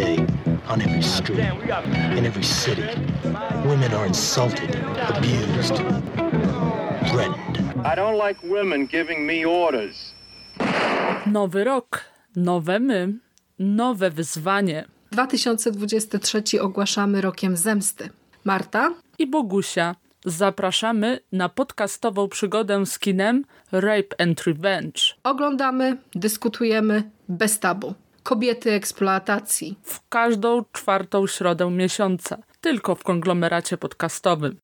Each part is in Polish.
day, on every street, in every city, women are insulted, abused, threatened. I don't like women giving me orders. Nowy rok, nowe my, nowe wyzwanie. 2023 ogłaszamy rokiem zemsty. Marta i Bogusia. Zapraszamy na podcastową przygodę z kinem Rape and Revenge. Oglądamy, dyskutujemy bez tabu. Kobiety eksploatacji. W każdą czwartą środę miesiąca. Tylko w konglomeracie podcastowym.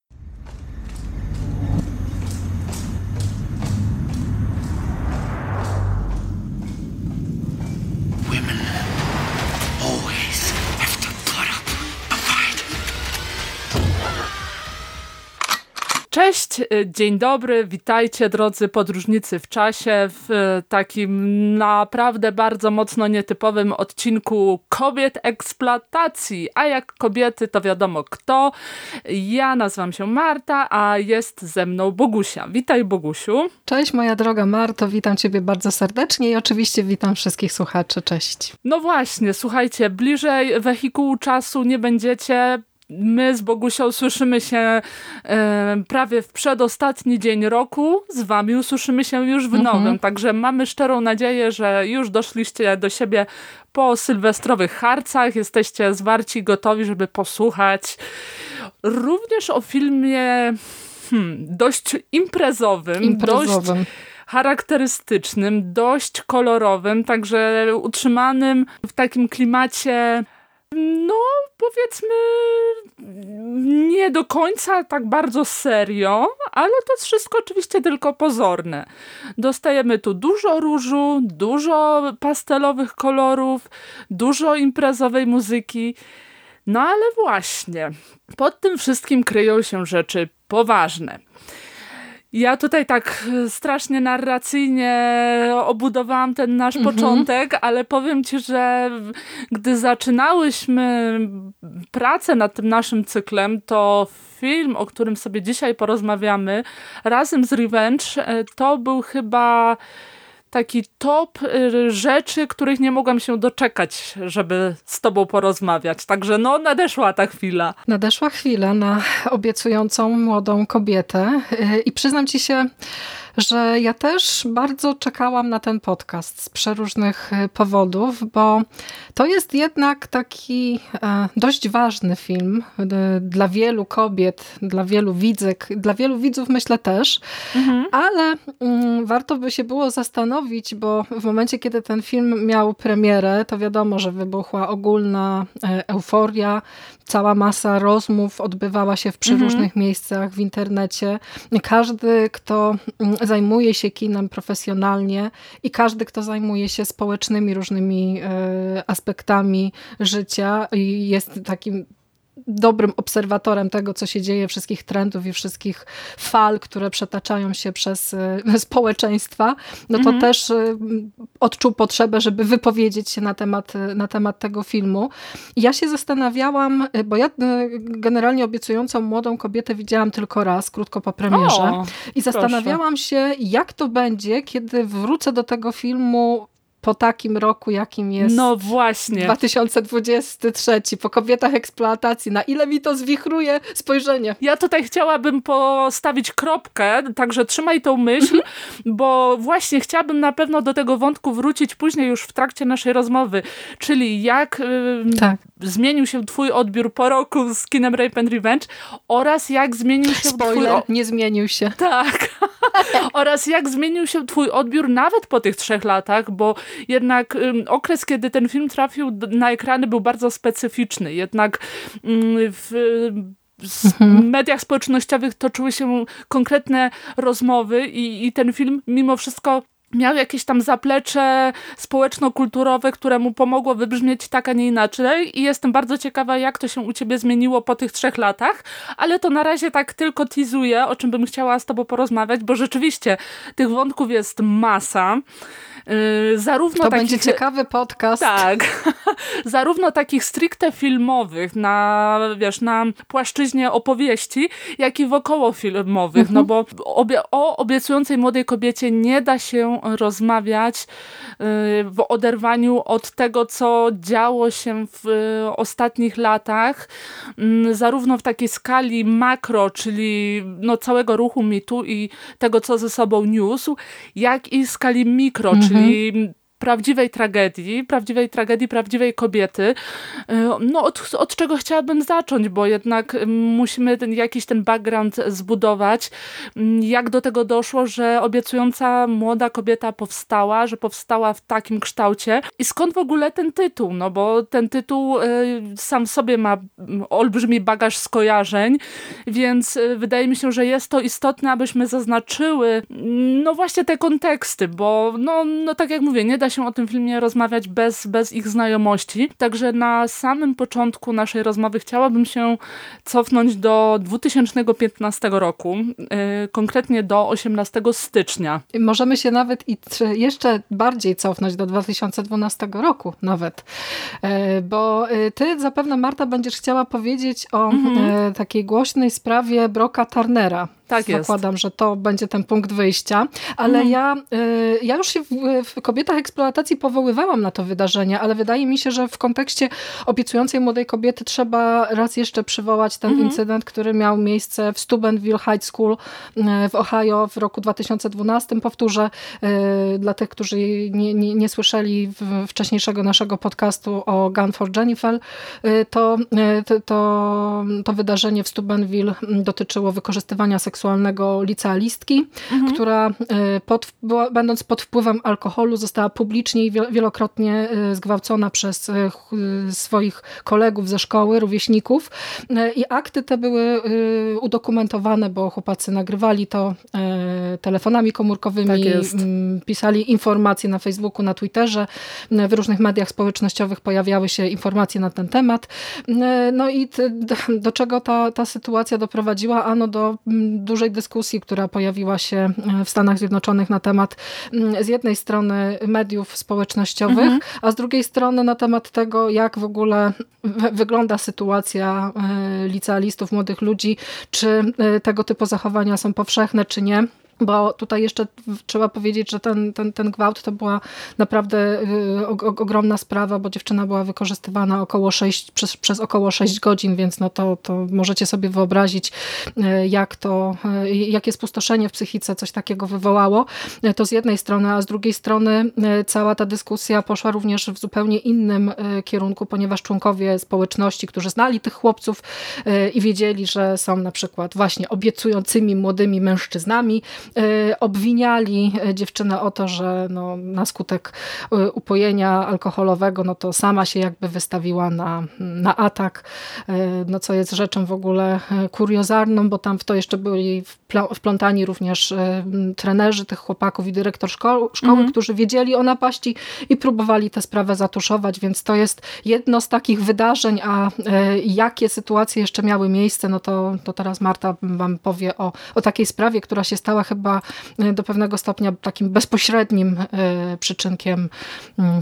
Cześć, y, dzień dobry, witajcie drodzy podróżnicy w czasie w y, takim naprawdę bardzo mocno nietypowym odcinku kobiet eksploatacji. A jak kobiety to wiadomo kto. Ja nazywam się Marta, a jest ze mną Bogusia. Witaj Bogusiu. Cześć moja droga Marto, witam ciebie bardzo serdecznie i oczywiście witam wszystkich słuchaczy. Cześć. No właśnie, słuchajcie, bliżej wehikułu czasu nie będziecie my z Bogusią słyszymy się e, prawie w przedostatni dzień roku, z wami usłyszymy się już w nowym, mhm. także mamy szczerą nadzieję, że już doszliście do siebie po sylwestrowych harcach, jesteście zwarci, gotowi, żeby posłuchać również o filmie hmm, dość imprezowym, imprezowym. dość charakterystycznym, dość kolorowym, także utrzymanym w takim klimacie no powiedzmy nie do końca tak bardzo serio, ale to jest wszystko oczywiście tylko pozorne. Dostajemy tu dużo różu, dużo pastelowych kolorów, dużo imprezowej muzyki. No ale właśnie, pod tym wszystkim kryją się rzeczy poważne. Ja tutaj tak e, strasznie narracyjnie obudowałam ten nasz mhm. początek, ale powiem ci, że gdy zaczynałyśmy pracę nad tym naszym cyklem, to film, o którym sobie dzisiaj porozmawiamy, razem z Revenge, e, to był chyba taki top y, rzeczy, których nie mogłam się doczekać, żeby z tobą porozmawiać. Także no, nadeszła ta chwila. Nadeszła chwila na obiecującą młodą kobietę y, i przyznam ci się, że ja też bardzo czekałam na ten podcast z przeróżnych e, powodów, bo to jest jednak taki e, dość ważny film e, dla wielu kobiet, dla wielu widzek, dla wielu widzów myślę też, mhm. ale mm, warto by się było zastanowić, bo w momencie, kiedy ten film miał premierę, to wiadomo, że wybuchła ogólna euforia, cała masa rozmów odbywała się w przeróżnych mhm. miejscach w internecie. Każdy, kto mm, zajmuje się kinem profesjonalnie i każdy, kto zajmuje się społecznymi różnymi e, aspektami życia i jest takim dobrym obserwatorem tego, co się dzieje, wszystkich trendów i wszystkich fal, które przetaczają się przez e, społeczeństwa, no to mhm. też e, odczuł potrzebę, żeby wypowiedzieć się na temat, e, na temat tego filmu. ja się zastanawiałam, bo ja generalnie obiecującą młodą kobietę widziałam tylko raz, krótko po premierze. O, I zastanawiałam proszę. się, jak to będzie, kiedy wrócę do tego filmu po takim roku, jakim jest no właśnie. 2023, po kobietach eksploatacji. Na ile mi to zwichruje spojrzenie. Ja tutaj chciałabym postawić kropkę, także trzymaj tą myśl, mhm. bo właśnie chciałabym na pewno do tego wątku wrócić później już w trakcie naszej rozmowy, czyli jak tak. zmienił się twój odbiór po roku z kinem Rape and Revenge oraz jak zmienił się Spoiler, twój... nie zmienił się. Tak. oraz jak zmienił się twój odbiór nawet po tych trzech latach, bo jednak okres, kiedy ten film trafił na ekrany był bardzo specyficzny. Jednak w mhm. mediach społecznościowych toczyły się konkretne rozmowy i, i ten film mimo wszystko miał jakieś tam zaplecze społeczno-kulturowe, które mu pomogło wybrzmieć tak, a nie inaczej i jestem bardzo ciekawa, jak to się u ciebie zmieniło po tych trzech latach, ale to na razie tak tylko teasuję, o czym bym chciała z tobą porozmawiać, bo rzeczywiście tych wątków jest masa. Yy, zarówno to takich, będzie ciekawy podcast. Tak. zarówno takich stricte filmowych na, wiesz, na płaszczyźnie opowieści, jak i wokoło filmowych, no mhm. no bo obie, o obiecującej młodej kobiecie nie da się rozmawiać yy, w oderwaniu od tego, co działo się w yy, ostatnich latach, yy, zarówno w takiej skali makro, czyli no, całego ruchu mitu i tego, co ze sobą niósł, jak i skali mikro, mhm. czyli mhm. leben, prawdziwej tragedii, prawdziwej tragedii prawdziwej kobiety. E, no od, od czego chciałabym zacząć, bo jednak musimy ten, jakiś ten background zbudować. Jak do tego doszło, że obiecująca młoda kobieta powstała, że powstała w takim kształcie i skąd w ogóle ten tytuł, no bo ten tytuł e, sam sobie ma olbrzymi bagaż skojarzeń, więc e, wydaje mi się, że jest to istotne, abyśmy zaznaczyły no właśnie te konteksty, bo no, no tak jak mówię, nie da się o tym filmie rozmawiać bez, bez ich znajomości. Także na samym początku naszej rozmowy chciałabym się cofnąć do 2015 roku, yy, konkretnie do 18 stycznia. Możemy się nawet i jeszcze bardziej cofnąć do 2012 roku nawet, yy, bo yy, ty zapewne Marta będziesz chciała powiedzieć o mhm. takiej głośnej sprawie Broka Turnera. Tak jest. Zakładam, że to będzie ten punkt wyjścia. Ale mhm. ja, y, ja już się w, w Kobietach Eksploatacji powoływałam na to wydarzenie, ale wydaje mi się, że w kontekście obiecującej młodej kobiety trzeba raz jeszcze przywołać ten mhm. incydent, który miał miejsce w Steubenville High School y, w Ohio w roku 2012. Powtórzę y, dla tych, którzy nie, nie, nie słyszeli wcześniejszego naszego podcastu o Gun for Jennifer, to, to, to wydarzenie w Steubenville dotyczyło wykorzystywania seksualnego seksualnego licealistki, mhm. która e, pod, była, będąc pod wpływem alkoholu została publicznie i wielokrotnie e, zgwałcona przez e, swoich kolegów ze szkoły, rówieśników i akty te były udokumentowane, bo chłopacy nagrywali to telefonami komórkowymi, tak pisali informacje na Facebooku, na Twitterze, w różnych mediach społecznościowych pojawiały się informacje na ten temat. No i do, do czego ta, ta sytuacja doprowadziła? Ano do dużej dyskusji, która pojawiła się e, w Stanach Zjednoczonych na temat mm, z jednej strony mediów społecznościowych, mhm. a z drugiej strony na temat tego, jak w ogóle wygląda sytuacja e, licealistów, młodych ludzi, czy e, tego typu zachowania są powszechne, czy nie. Bo tutaj jeszcze trzeba powiedzieć, że ten, ten, ten gwałt to była naprawdę y, ogromna sprawa, bo dziewczyna była wykorzystywana około 6, przez, przez około 6 godzin, więc no to, to możecie sobie wyobrazić, y, jak to, y, jakie spustoszenie w psychice coś takiego wywołało. To z jednej strony, a z drugiej strony cała ta dyskusja poszła również w zupełnie innym kierunku, ponieważ członkowie społeczności, którzy znali tych chłopców i wiedzieli, że są na przykład właśnie obiecującymi młodymi mężczyznami, obwiniali dziewczynę o to, że no, na skutek y, upojenia alkoholowego no to sama się jakby wystawiła na, na atak, y, no co jest rzeczą w ogóle kuriozalną, bo tam w to jeszcze byli wplątani również trenerzy tych chłopaków i dyrektor szkoły, szkoły mhm. którzy wiedzieli o napaści i próbowali tę sprawę zatuszować, więc to jest jedno z takich wydarzeń, a jakie sytuacje jeszcze miały miejsce, no to, to teraz Marta wam powie o, o takiej sprawie, która się stała chyba e, do pewnego stopnia takim bezpośrednim e, przyczynkiem, mm,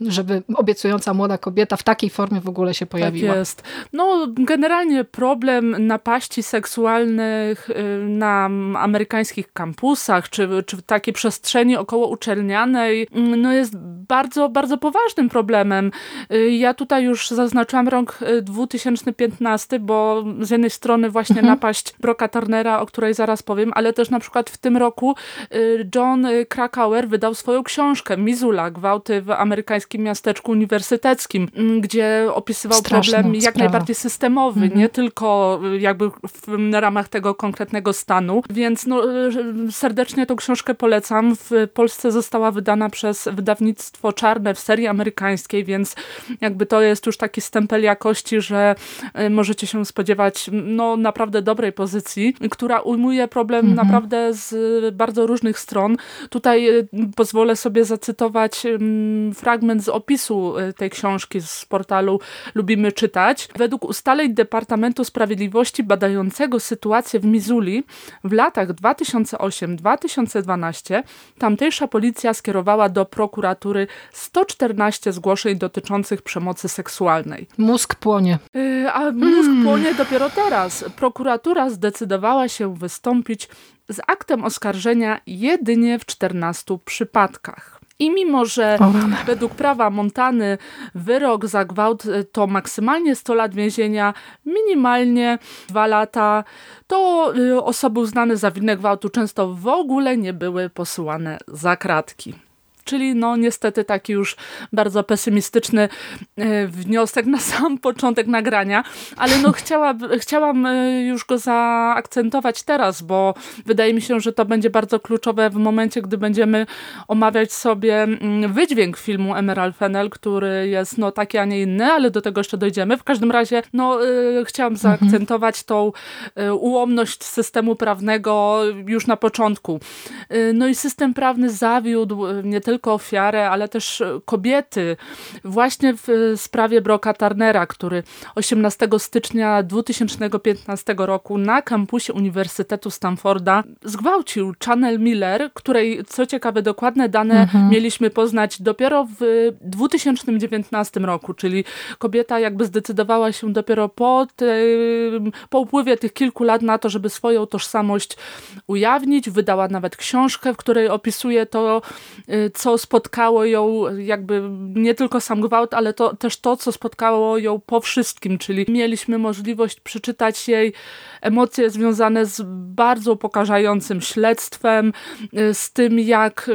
żeby obiecująca młoda kobieta w takiej formie w ogóle się pojawiła. Tak jest. No generalnie problem napaści seksualnych e, na amerykańskich kampusach, czy, czy w takiej przestrzeni około uczelnianej, mm, no jest bardzo, bardzo poważnym problemem. Ja tutaj już zaznaczyłam rok 2015, bo z jednej strony właśnie mhm. napaść Broka Turnera, o której zaraz powiem, ale też na na przykład w tym roku y, John Krakauer wydał swoją książkę Mizula, gwałty w amerykańskim miasteczku uniwersyteckim, mm, gdzie opisywał Straszna problem jak sprawa. najbardziej systemowy, mhm. nie tylko y, jakby w ramach tego konkretnego stanu. Więc no, y, serdecznie tą książkę polecam. W Polsce została wydana przez wydawnictwo Czarne w serii amerykańskiej, więc jakby to jest już taki stempel jakości, że możecie się spodziewać no naprawdę dobrej pozycji, która ujmuje problem mhm. naprawdę naprawdę z bardzo różnych stron. Tutaj pozwolę sobie zacytować fragment z opisu tej książki z portalu Lubimy Czytać. Według ustaleń Departamentu Sprawiedliwości badającego sytuację w Missouri w latach 2008-2012 tamtejsza policja skierowała do prokuratury 114 zgłoszeń dotyczących przemocy seksualnej. Mózg płonie. Yy, a mózg hmm. płonie dopiero teraz. Prokuratura zdecydowała się wystąpić z aktem oskarżenia jedynie w 14 przypadkach. I mimo, że według prawa Montany wyrok za gwałt y, to maksymalnie 100 lat więzienia, minimalnie 2 lata, to y, osoby uznane za winne gwałtu często w ogóle nie były posyłane za kratki. Czyli no niestety taki już bardzo pesymistyczny e, wniosek na sam początek nagrania, ale no chciała, chciałam e, już go zaakcentować teraz, bo wydaje mi się, że to będzie bardzo kluczowe w momencie, gdy będziemy omawiać sobie mm, wydźwięk filmu Emerald Fennel, który jest no taki, a nie inny, ale do tego jeszcze dojdziemy. W każdym razie no e, chciałam mhm. zaakcentować tą ułomność systemu prawnego już na początku. No i system prawny zawiódł nie tylko tylko ofiarę, ale też kobiety. Właśnie w sprawie Broka Turnera, który 18 stycznia 2015 roku na kampusie Uniwersytetu Stanforda zgwałcił Chanel Miller, której co ciekawe dokładne dane mhm. mieliśmy poznać dopiero w 2019 roku, czyli kobieta jakby zdecydowała się dopiero po, po upływie tych kilku lat na to, żeby swoją tożsamość ujawnić. Wydała nawet książkę, w której opisuje to, y, co spotkało ją jakby nie tylko sam gwałt, ale to też to, co spotkało ją po wszystkim, czyli mieliśmy możliwość przeczytać jej emocje związane z bardzo upokarzającym śledztwem, y, z tym jak y,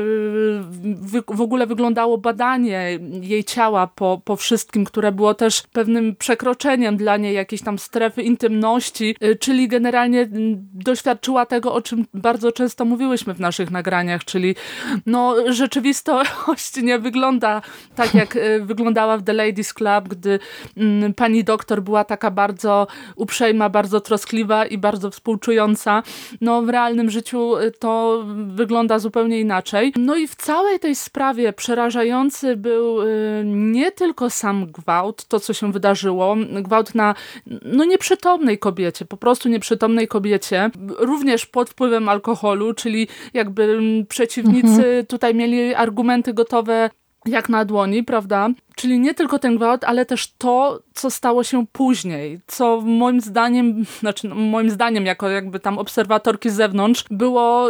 w ogóle wyglądało badanie jej ciała po, po wszystkim, które było też pewnym przekroczeniem dla niej jakiejś tam strefy intymności, y, czyli generalnie doświadczyła tego, o czym bardzo często mówiłyśmy w naszych nagraniach, czyli no rzeczywistość nie wygląda tak, jak e, wyglądała w The Ladies Club, gdy mm, pani doktor była taka bardzo uprzejma, bardzo troskliwa i bardzo współczująca. No w realnym życiu e, to wygląda zupełnie inaczej. No i w całej tej sprawie przerażający był e, nie tylko sam gwałt, to co się wydarzyło, gwałt na no nieprzytomnej kobiecie, po prostu nieprzytomnej kobiecie, również pod wpływem alkoholu, czyli jakby mm, przeciwnicy mhm. tutaj mieli argumenty gotowe jak na dłoni, prawda? Czyli nie tylko ten gwałt, ale też to, co stało się później, co moim zdaniem, znaczy no, moim zdaniem jako jakby tam obserwatorki z zewnątrz było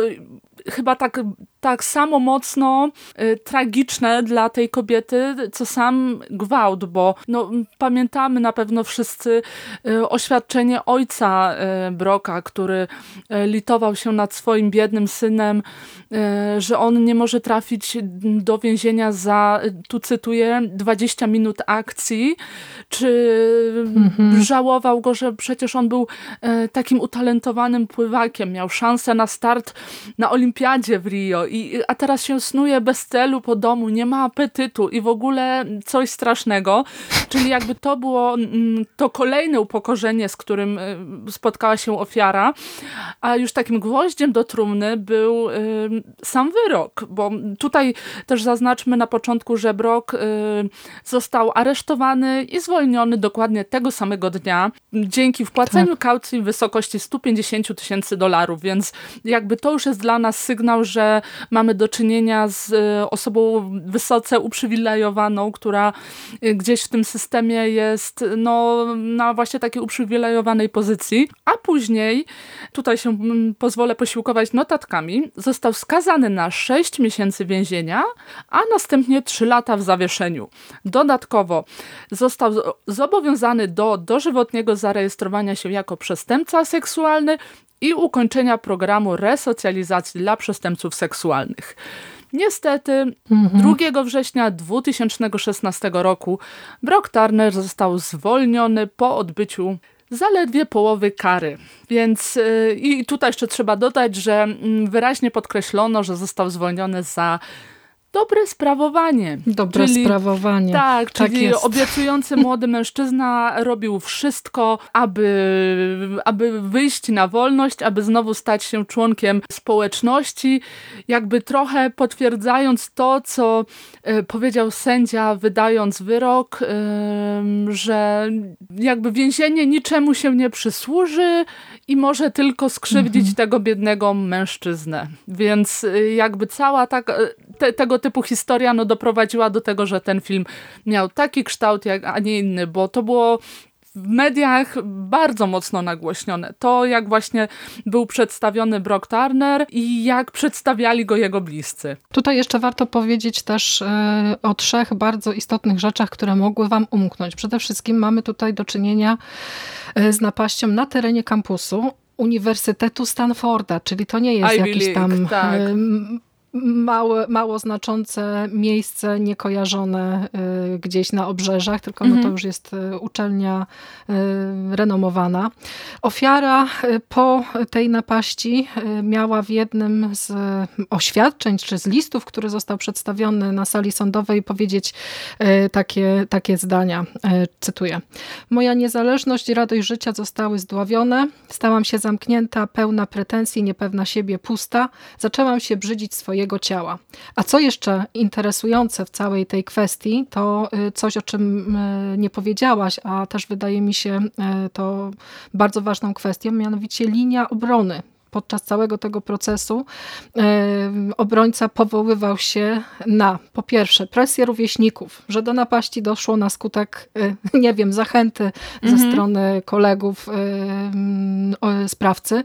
chyba tak, tak samo mocno y, tragiczne dla tej kobiety, co sam gwałt, bo no, pamiętamy na pewno wszyscy y, oświadczenie ojca y, Broka, który y, litował się nad swoim biednym synem, y, że on nie może trafić do więzienia za, tu cytuję, 20 minut akcji, czy mhm. żałował go, że przecież on był y, takim utalentowanym pływakiem, miał szansę na start na olimpiadzie olimpiadzie w Rio, i, a teraz się snuje bez celu po domu, nie ma apetytu i w ogóle coś strasznego. Czyli jakby to było mm, to kolejne upokorzenie, z którym y, spotkała się ofiara, a już takim gwoździem do trumny był y, sam wyrok, bo tutaj też zaznaczmy na początku, że Brock y, został aresztowany i zwolniony dokładnie tego samego dnia dzięki wpłaceniu tak. kaucji w wysokości 150 tysięcy dolarów, więc jakby to już jest dla nas sygnał, że mamy do czynienia z e, osobą wysoce uprzywilejowaną, która e, gdzieś w tym systemie jest no, na właśnie takiej uprzywilejowanej pozycji. A później, tutaj się pozwolę posiłkować notatkami, został skazany na 6 miesięcy więzienia, a następnie 3 lata w zawieszeniu. Dodatkowo został zobowiązany do dożywotniego zarejestrowania się jako przestępca seksualny i ukończenia programu resocjalizacji dla przestępców seksualnych. Niestety, mhm. 2 września 2016 roku Brock Turner został zwolniony po odbyciu zaledwie połowy kary. Więc yy, i tutaj jeszcze trzeba dodać, że mm, wyraźnie podkreślono, że został zwolniony za dobre sprawowanie. Dobre czyli, sprawowanie. Tak, tak czyli jest. obiecujący młody mężczyzna robił wszystko, aby, aby wyjść na wolność, aby znowu stać się członkiem społeczności, jakby trochę potwierdzając to, co e, powiedział sędzia, wydając wyrok, że jakby więzienie niczemu się nie przysłuży i może tylko skrzywdzić mhm. tego biednego mężczyznę. Więc y, jakby cała tak, te, tego typu historia no, doprowadziła do tego, że ten film miał taki kształt, jak, a nie inny, bo to było w mediach bardzo mocno nagłośnione. To, jak właśnie był przedstawiony Brock Turner i jak przedstawiali go jego bliscy. Tutaj jeszcze warto powiedzieć też e, o trzech bardzo istotnych rzeczach, które mogły wam umknąć. Przede wszystkim mamy tutaj do czynienia e, z napaścią na terenie kampusu Uniwersytetu Stanforda, czyli to nie jest jakiś tam tak. Małe, mało znaczące miejsce, niekojarzone y, gdzieś na obrzeżach, tylko no to mhm. już jest y, uczelnia y, renomowana. Ofiara po tej napaści miała w jednym z oświadczeń, czy z listów, który został przedstawiony na sali sądowej, powiedzieć takie, takie zdania. Cytuję. Moja niezależność i radość życia zostały zdławione. Stałam się zamknięta, pełna pretensji, niepewna siebie, pusta. Zaczęłam się brzydzić swojego ciała. A co jeszcze interesujące w całej tej kwestii, to y, coś, o czym y, nie powiedziałaś, a też wydaje mi się y, to bardzo ważną kwestią, mianowicie linia obrony podczas całego tego procesu obrońca powoływał się na po pierwsze presję rówieśników, że do napaści doszło na skutek, nie wiem, zachęty mhm. ze strony kolegów sprawcy,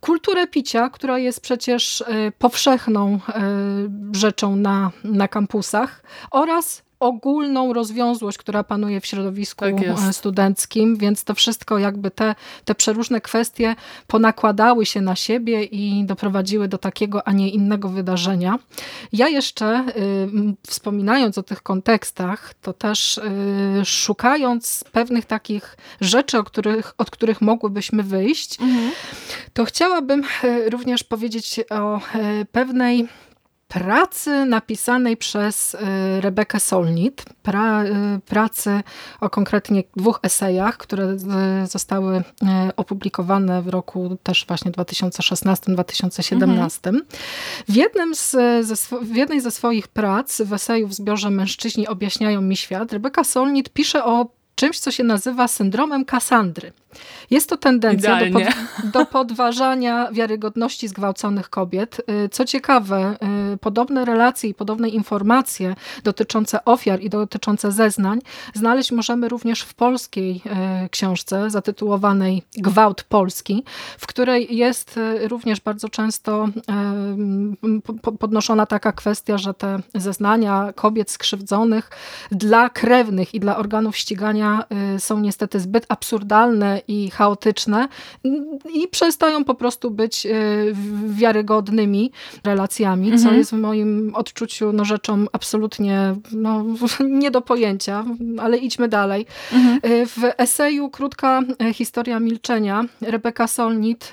kulturę picia, która jest przecież powszechną rzeczą na, na kampusach oraz ogólną rozwiązłość, która panuje w środowisku tak studenckim, więc to wszystko jakby te, te przeróżne kwestie ponakładały się na siebie i doprowadziły do takiego, a nie innego wydarzenia. Ja jeszcze y, wspominając o tych kontekstach, to też y, szukając pewnych takich rzeczy, o których, od których mogłybyśmy wyjść, mhm. to chciałabym y, również powiedzieć o y, pewnej pracy napisanej przez y, Rebekę Solnit, pra, y, pracy o konkretnie dwóch esejach, które y, zostały opublikowane w roku też właśnie 2016-2017. Mhm. W, jednym z, w jednej ze swoich prac w eseju w zbiorze Mężczyźni objaśniają mi świat, Rebeka Solnit pisze o czymś, co się nazywa syndromem Kasandry. Jest to tendencja do, pod, do, podważania wiarygodności zgwałconych kobiet. Y, co ciekawe, y, podobne relacje i podobne informacje dotyczące ofiar i dotyczące zeznań znaleźć możemy również w polskiej y, książce zatytułowanej Gwałt Polski, w której jest również bardzo często podnoszona taka kwestia, że te zeznania kobiet skrzywdzonych dla krewnych i dla organów ścigania są niestety zbyt absurdalne i chaotyczne i przestają po prostu być e, wiarygodnymi relacjami, mhm. co jest w moim odczuciu no, rzeczą absolutnie no, nie do pojęcia, ale idźmy dalej. Mhm. E, w eseju Krótka historia milczenia Rebeka Solnit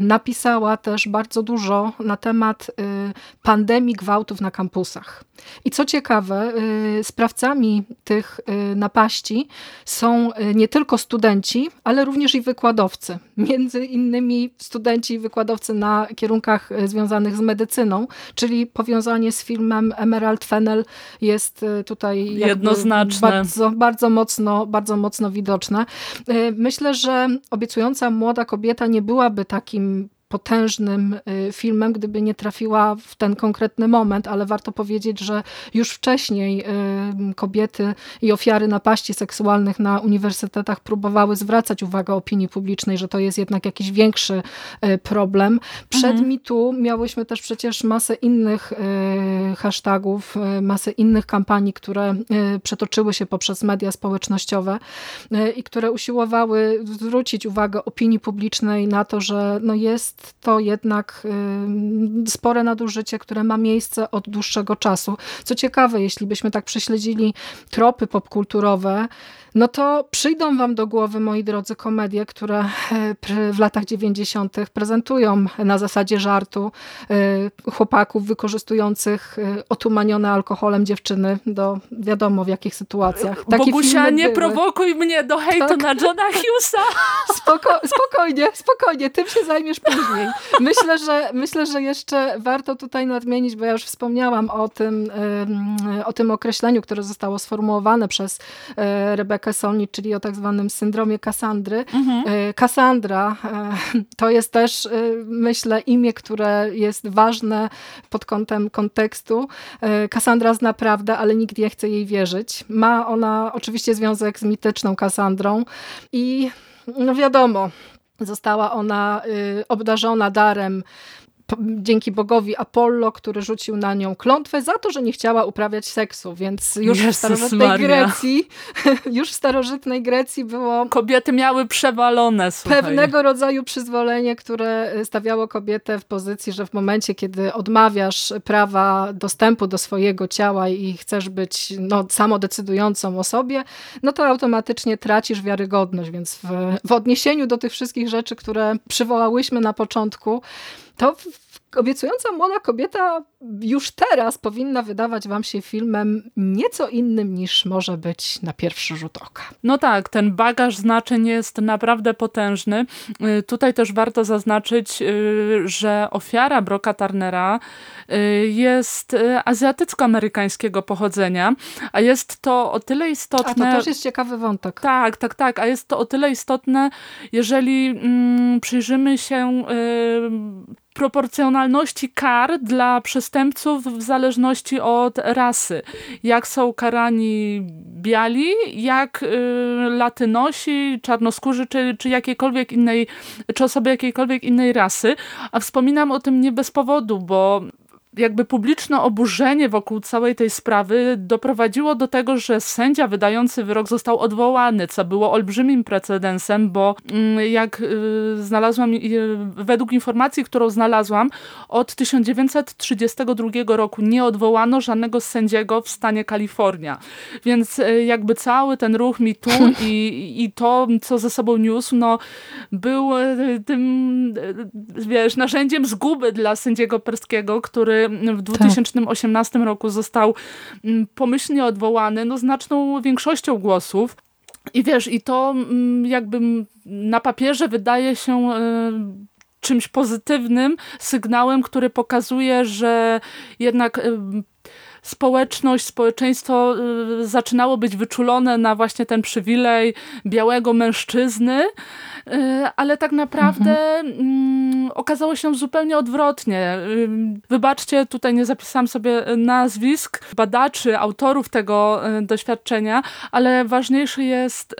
napisała też bardzo dużo na temat pandemii gwałtów na kampusach. I co ciekawe, sprawcami tych napaści są nie tylko studenci, ale również i wykładowcy. Między innymi studenci i wykładowcy na kierunkach związanych z medycyną, czyli powiązanie z filmem Emerald Fennel jest tutaj jednoznaczne. Bardzo, bardzo, mocno, bardzo mocno widoczne. Myślę, że obiecująca młoda kobieta nie byłaby takim potężnym y, filmem, gdyby nie trafiła w ten konkretny moment, ale warto powiedzieć, że już wcześniej y, kobiety i ofiary napaści seksualnych na uniwersytetach próbowały zwracać uwagę opinii publicznej, że to jest jednak jakiś większy y, problem. Przed mhm. mitu miałyśmy też przecież masę innych hashtagów, masę innych kampanii, które przetoczyły się poprzez media społecznościowe i które usiłowały zwrócić uwagę opinii publicznej na to, że no jest jest to jednak spore nadużycie, które ma miejsce od dłuższego czasu. Co ciekawe, jeśli byśmy tak prześledzili tropy popkulturowe, no to przyjdą wam do głowy, moi drodzy, komedie, które e, w latach 90. prezentują na zasadzie żartu e, chłopaków wykorzystujących e, otumanione alkoholem dziewczyny do wiadomo w jakich sytuacjach. Takie Bogusia, nie były. prowokuj mnie do hejtu tak? na Johna Hughesa. Spoko spokojnie, spokojnie, tym się zajmiesz później. Myślę że, myślę, że jeszcze warto tutaj nadmienić, bo ja już wspomniałam o tym, o tym określeniu, które zostało sformułowane przez Rebekę Solnit, czyli o tak zwanym syndromie Kassandry. Mhm. Kassandra e, to jest też, e, myślę, imię, które jest ważne pod kątem kontekstu. Kassandra zna prawdę, ale nikt nie chce jej wierzyć. Ma ona oczywiście związek z mityczną Kassandrą i no wiadomo, została ona obdarzona darem dzięki bogowi Apollo, który rzucił na nią klątwę za to, że nie chciała uprawiać seksu, więc już Jezus w starożytnej Maria. Grecji już w starożytnej Grecji było... Kobiety miały przewalone, słuchaj. Pewnego rodzaju przyzwolenie, które stawiało kobietę w pozycji, że w momencie, kiedy odmawiasz prawa dostępu do swojego ciała i chcesz być no, samodecydującą o sobie, no to automatycznie tracisz wiarygodność, więc w, w odniesieniu do tych wszystkich rzeczy, które przywołałyśmy na początku, to obiecująca młoda kobieta już teraz powinna wydawać wam się filmem nieco innym niż może być na pierwszy rzut oka. No tak, ten bagaż znaczeń jest naprawdę potężny. Y, tutaj też warto zaznaczyć, y, że ofiara Broka Turnera y, jest azjatycko-amerykańskiego pochodzenia, a jest to o tyle istotne... A to też jest ciekawy wątek. Tak, tak, tak, a jest to o tyle istotne, jeżeli mm, przyjrzymy się proporcjonalności kar dla przestępców w zależności od rasy. Jak są karani biali, jak y, latynosi, czarnoskórzy, czy, czy jakiejkolwiek innej, czy osoby jakiejkolwiek innej rasy. A wspominam o tym nie bez powodu, bo jakby publiczne oburzenie wokół całej tej sprawy doprowadziło do tego, że sędzia wydający wyrok został odwołany, co było olbrzymim precedensem, bo mm, jak y, znalazłam, według informacji, którą znalazłam, od 1932 roku nie odwołano żadnego sędziego w stanie Kalifornia. Więc y, jakby cały ten ruch MeToo i, i to, co ze sobą niósł, no, był y, tym, wiesz, narzędziem zguby dla sędziego Perskiego, który w 2018 tak. roku został mm, pomyślnie odwołany no, znaczną większością głosów. I wiesz, i to mm, jakby na papierze wydaje się e, czymś pozytywnym, sygnałem, który pokazuje, że jednak e, społeczność, społeczeństwo e, zaczynało być wyczulone na właśnie ten przywilej białego mężczyzny, ale tak naprawdę mhm. Okazało się zupełnie odwrotnie. Y, wybaczcie, tutaj nie zapisałam sobie nazwisk badaczy, autorów tego y, doświadczenia, ale ważniejszy jest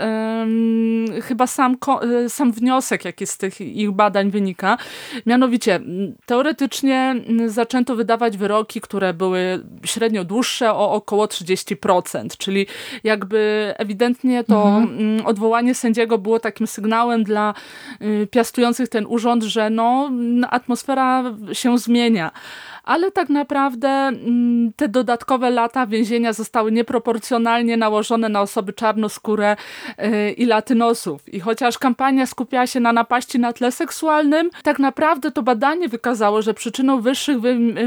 chyba sam, sam wniosek, jaki z tych ich badań wynika. Mianowicie, teoretycznie zaczęto wydawać wyroki, które były średnio dłuższe o około 30%, czyli jakby ewidentnie to mhm. odwołanie sędziego było takim sygnałem dla y, piastujących ten urząd, że no, atmosfera się zmienia ale tak naprawdę mm, te dodatkowe lata więzienia zostały nieproporcjonalnie nałożone na osoby czarnoskóre y, i latynosów. I chociaż kampania skupiała się na napaści na tle seksualnym, tak naprawdę to badanie wykazało, że przyczyną wyższych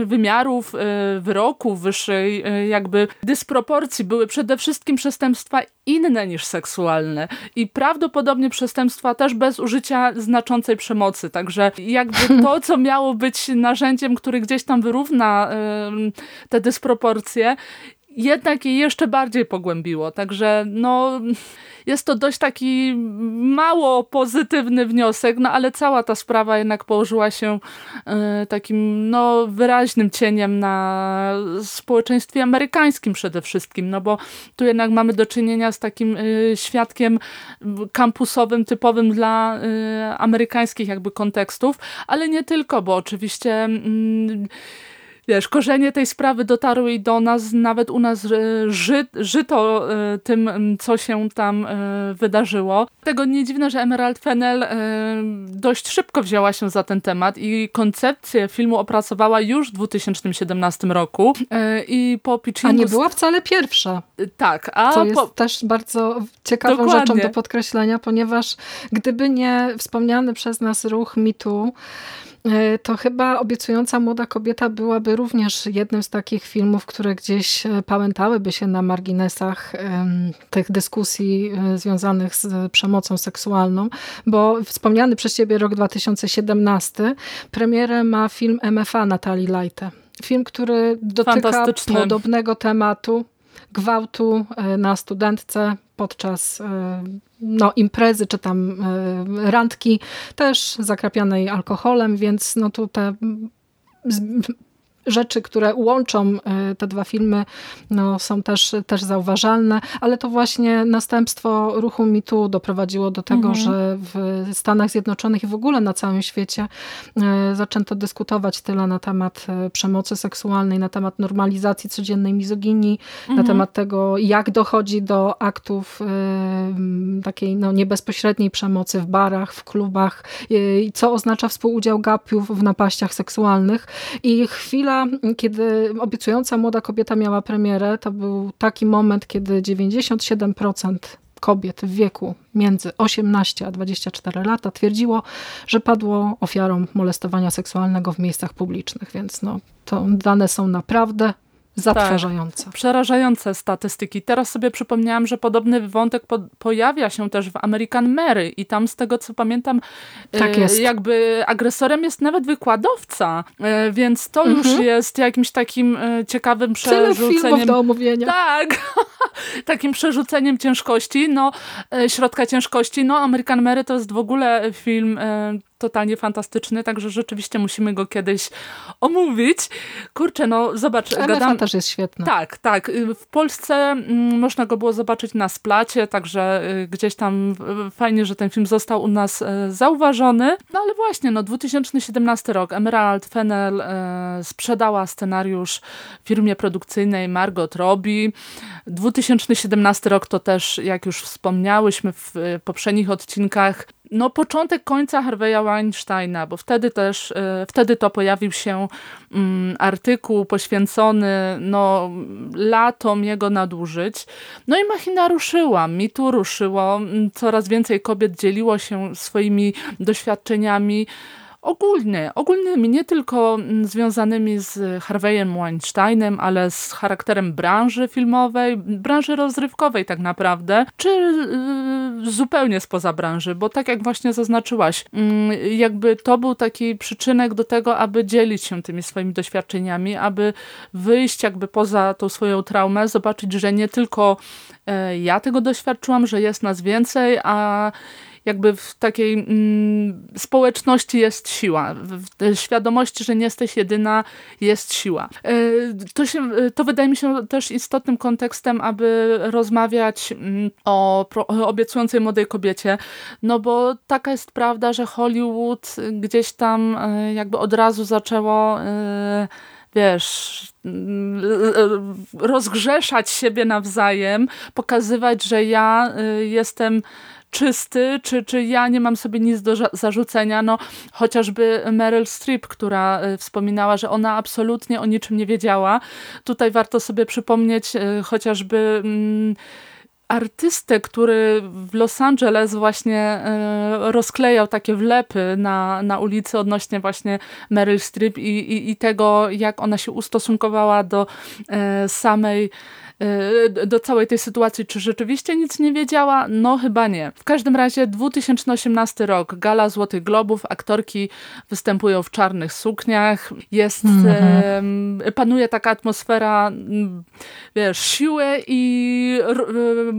wymiarów y, wyroków, wyższej jakby dysproporcji były przede wszystkim przestępstwa inne niż seksualne i prawdopodobnie przestępstwa też bez użycia znaczącej przemocy. Także jakby to, co miało być narzędziem, który gdzieś tam wyrówna te dysproporcje, jednak je jeszcze bardziej pogłębiło. Także no jest to dość taki mało pozytywny wniosek, no ale cała ta sprawa jednak położyła się y, takim no, wyraźnym cieniem na społeczeństwie amerykańskim przede wszystkim, no bo tu jednak mamy do czynienia z takim y, świadkiem kampusowym, typowym dla y, amerykańskich jakby kontekstów, ale nie tylko, bo oczywiście mm, wiesz, korzenie tej sprawy dotarły i do nas, nawet u nas ży, żyto tym, co się tam wydarzyło. Tego nie dziwne, że Emerald Fennel dość szybko wzięła się za ten temat i koncepcję filmu opracowała już w 2017 roku i po pitchingu... A nie była wcale pierwsza. Tak. A co jest po... też bardzo ciekawą Dokładnie. rzeczą do podkreślenia, ponieważ gdyby nie wspomniany przez nas ruch mitu, e, to chyba obiecująca młoda kobieta byłaby również jednym z takich filmów, które gdzieś e, pałętałyby się na marginesach tych dyskusji e, związanych z przemocą seksualną, bo wspomniany przez ciebie rok 2017 premierę ma film MFA Natalii Leite. Film, który dotyka podobnego tematu, gwałtu e, na studentce podczas e, no, imprezy czy tam e, randki, też zakrapianej alkoholem, więc no tu te rzeczy, które łączą e, te dwa filmy, no, są też, też zauważalne, ale to właśnie następstwo ruchu MeToo doprowadziło do tego, mhm. że w Stanach Zjednoczonych i w ogóle na całym świecie e, zaczęto dyskutować tyle na temat e, przemocy seksualnej, na temat normalizacji codziennej mizoginii, mhm. na temat tego, jak dochodzi do aktów takiej no, niebezpośredniej przemocy w barach, w klubach, co oznacza współudział gapiów w napaściach seksualnych. I chwila kiedy obiecująca młoda kobieta miała premierę, to był taki moment, kiedy 97% kobiet w wieku między 18 a 24 lata twierdziło, że padło ofiarą molestowania seksualnego w miejscach publicznych, więc no, to dane są naprawdę Zatrważające. Tak, przerażające statystyki. Teraz sobie przypomniałam, że podobny wątek po pojawia się też w American Mary i tam z tego co pamiętam tak e, jakby agresorem jest nawet wykładowca, e, więc to mhm. już jest jakimś takim e, ciekawym przerzuceniem. Tyle do omówienia. Tak, takim przerzuceniem ciężkości, no środka ciężkości. No American Mary to jest w ogóle film totalnie fantastyczny, także rzeczywiście musimy go kiedyś omówić. Kurczę, no zobacz. MFA gadam... też jest świetny. Tak, tak. W Polsce mm, można go było zobaczyć na splacie, także y, gdzieś tam fajnie, że ten film został u nas y, zauważony. No ale właśnie, no 2017 rok. Emerald Fennel y, sprzedała scenariusz firmie produkcyjnej Margot Robbie. 2017 rok to też, jak już wspomniałyśmy w poprzednich odcinkach, no początek końca Harveya Weinsteina, bo wtedy też, e, wtedy to pojawił się mm, artykuł poświęcony no, latom jego nadużyć. No i machina ruszyła, mi tu ruszyło, coraz więcej kobiet dzieliło się swoimi doświadczeniami, ogólnie, ogólnymi, nie tylko mm, związanymi z Harveyem Weinsteinem, ale z charakterem branży filmowej, branży rozrywkowej tak naprawdę, czy yy, zupełnie spoza branży, bo tak jak właśnie zaznaczyłaś, yy, jakby to był taki przyczynek do tego, aby dzielić się tymi swoimi doświadczeniami, aby wyjść jakby poza tą swoją traumę, zobaczyć, że nie tylko yy, ja tego doświadczyłam, że jest nas więcej, a jakby w takiej mm, społeczności jest siła. W świadomości, że nie jesteś jedyna, jest siła. E, to, się, to wydaje mi się też istotnym kontekstem, aby rozmawiać mm, o, o obiecującej młodej kobiecie, no bo taka jest prawda, że Hollywood gdzieś tam e, jakby od razu zaczęło e, wiesz, mm, rozgrzeszać siebie nawzajem, pokazywać, że ja jestem czysty, czy, czy ja nie mam sobie nic do zarzucenia. No, chociażby Meryl Streep, która e, wspominała, że ona absolutnie o niczym nie wiedziała. Tutaj warto sobie przypomnieć e, chociażby mm, artystę, który w Los Angeles właśnie e, rozklejał takie wlepy na, na ulicy odnośnie właśnie Meryl Streep i, i, i tego, jak ona się ustosunkowała do samej Y, do całej tej sytuacji, czy rzeczywiście nic nie wiedziała? No chyba nie. W każdym razie 2018 rok, gala Złotych Globów, aktorki występują w czarnych sukniach, jest, -hmm. panuje taka atmosfera, wiesz, siły i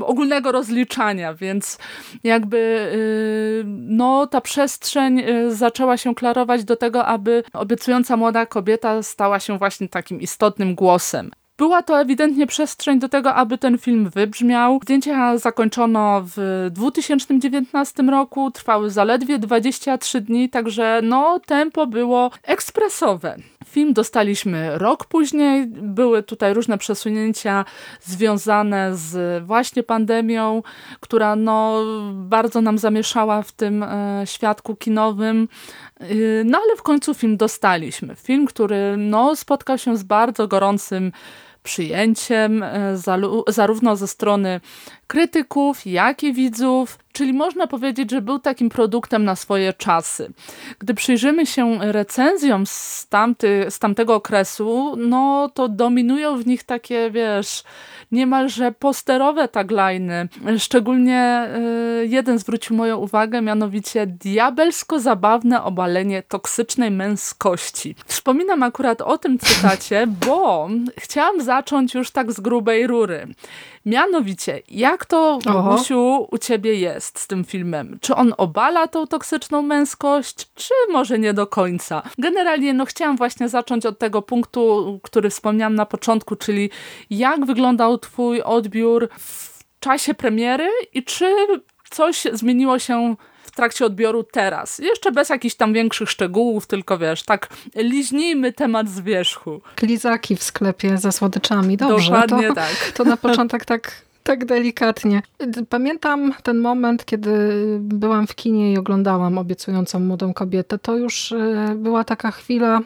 ogólnego rozliczania, więc jakby y, no ta przestrzeń y, zaczęła się klarować do tego, aby obiecująca młoda kobieta stała się właśnie takim istotnym głosem. Była to ewidentnie przestrzeń do tego, aby ten film wybrzmiał. Zdjęcia zakończono w 2019 roku, trwały zaledwie 23 dni, także no tempo było ekspresowe. Film dostaliśmy rok później. Były tutaj różne przesunięcia związane z właśnie pandemią, która no, bardzo nam zamieszała w tym e, świadku kinowym. Y, no ale w końcu film dostaliśmy. Film, który no, spotkał się z bardzo gorącym przyjęciem, e, zarówno ze strony krytyków, jak i widzów, czyli można powiedzieć, że był takim produktem na swoje czasy. Gdy przyjrzymy się recenzjom z, tamty, z tamtego okresu, no to dominują w nich takie, wiesz, niemalże posterowe tagliny. Szczególnie y, jeden zwrócił moją uwagę, mianowicie diabelsko zabawne obalenie toksycznej męskości. Wspominam akurat o tym cytacie, bo chciałam zacząć już tak z grubej rury. Mianowicie, jak to, Bogusiu, u ciebie jest z tym filmem? Czy on obala tą toksyczną męskość, czy może nie do końca? Generalnie, no chciałam właśnie zacząć od tego punktu, który wspomniałam na początku, czyli jak wyglądał twój odbiór w czasie premiery i czy coś zmieniło się trakcie odbioru teraz. Jeszcze bez jakichś tam większych szczegółów, tylko wiesz, tak liźnijmy temat z wierzchu. Klizaki w sklepie ze słodyczami. Dobrze, Dokładnie to, tak. To na początek tak tak delikatnie. Pamiętam ten moment, kiedy byłam w kinie i oglądałam obiecującą młodą kobietę. To już e, była taka chwila,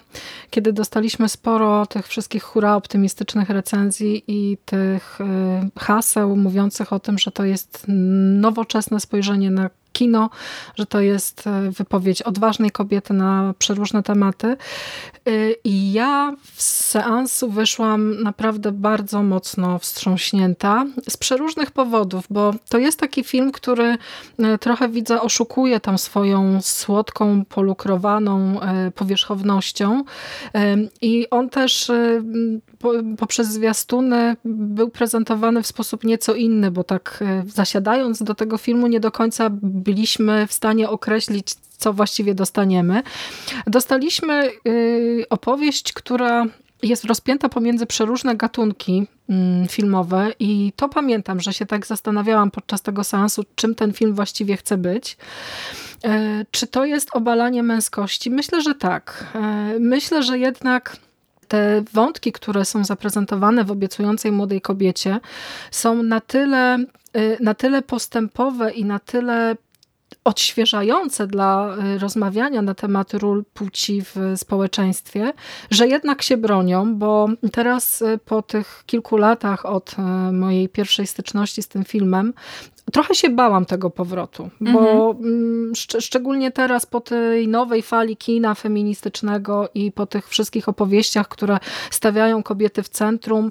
kiedy dostaliśmy sporo tych wszystkich hura optymistycznych recenzji i tych e, haseł mówiących o tym, że to jest nowoczesne spojrzenie na kino, że to jest e, wypowiedź odważnej kobiety na przeróżne tematy. E, I ja z seansu wyszłam naprawdę bardzo mocno wstrząśnięta z przeróżnych powodów, bo to jest taki film, który e, trochę widzę oszukuje tam swoją słodką, polukrowaną powierzchownością i on też poprzez zwiastuny był prezentowany w sposób nieco inny, bo tak zasiadając do tego filmu nie do końca byliśmy w stanie określić, co właściwie dostaniemy. Dostaliśmy y, opowieść, która jest rozpięta pomiędzy przeróżne gatunki mm, filmowe i to pamiętam, że się tak zastanawiałam podczas tego seansu, czym ten film właściwie chce być. E, czy to jest obalanie męskości? Myślę, że tak. E, myślę, że jednak te wątki, które są zaprezentowane w obiecującej młodej kobiecie są na tyle, y, na tyle postępowe i na tyle odświeżające dla y, rozmawiania na temat ról płci w społeczeństwie, że jednak się bronią, bo teraz y, po tych kilku latach od mojej pierwszej styczności z tym filmem, trochę się bałam tego powrotu, bo mhm. Mm, szcz szczególnie teraz po tej nowej fali kina feministycznego i po tych wszystkich opowieściach, które stawiają kobiety w centrum,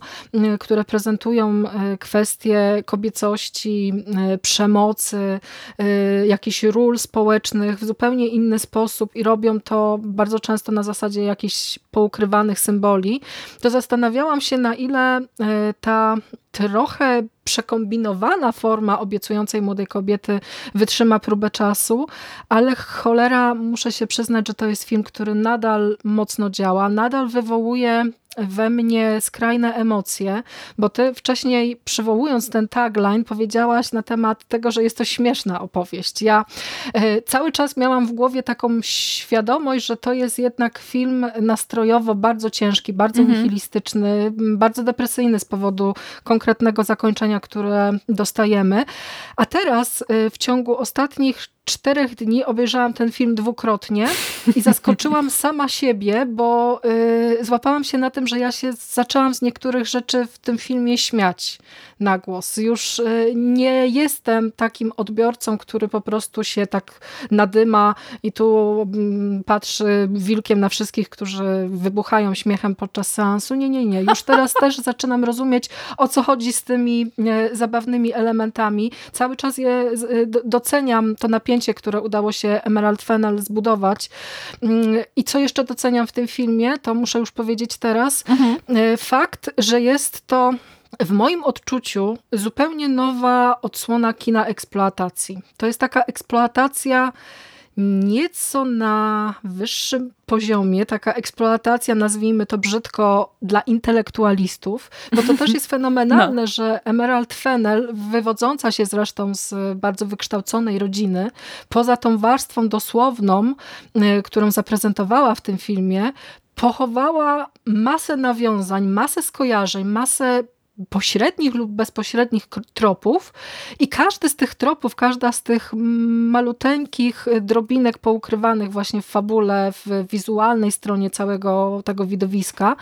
które prezentują kwestie kobiecości, przemocy, jakichś ról społecznych w zupełnie inny sposób i robią to bardzo często na zasadzie jakichś poukrywanych symboli, to zastanawiałam się na ile ta trochę przekombinowana forma obiecującej młodej kobiety wytrzyma próbę czasu, ale cholera, muszę się przyznać, że to jest film, który nadal mocno działa, nadal wywołuje we mnie skrajne emocje, bo ty wcześniej przywołując ten tagline powiedziałaś na temat tego, że jest to śmieszna opowieść. Ja e, cały czas miałam w głowie taką świadomość, że to jest jednak film nastrojowo bardzo ciężki, bardzo mhm. nihilistyczny, bardzo depresyjny z powodu konkretnego zakończenia, które dostajemy. A teraz e, w ciągu ostatnich czterech dni obejrzałam ten film dwukrotnie i zaskoczyłam sama siebie, bo y, złapałam się na tym, że ja się zaczęłam z niektórych rzeczy w tym filmie śmiać na głos. Już y, nie jestem takim odbiorcą, który po prostu się tak nadyma i tu mm, patrzy wilkiem na wszystkich, którzy wybuchają śmiechem podczas seansu. Nie, nie, nie. Już teraz też zaczynam rozumieć, o co chodzi z tymi zabawnymi elementami. Cały czas je doceniam to napięcie, które udało się Emerald Fennel zbudować. Mm, I co jeszcze doceniam w tym filmie, to muszę już powiedzieć teraz. Mhm. E, fakt, że jest to w moim odczuciu zupełnie nowa odsłona kina eksploatacji. To jest taka eksploatacja nieco na wyższym poziomie, taka eksploatacja, nazwijmy to brzydko, dla intelektualistów, bo to też jest fenomenalne, no. że Emerald Fennel, wywodząca się zresztą z bardzo wykształconej rodziny, poza tą warstwą dosłowną, y, którą zaprezentowała w tym filmie, pochowała masę nawiązań, masę skojarzeń, masę pośrednich lub bezpośrednich tropów i każdy z tych tropów, każda z tych maluteńkich drobinek poukrywanych właśnie w fabule, w wizualnej stronie całego tego widowiska,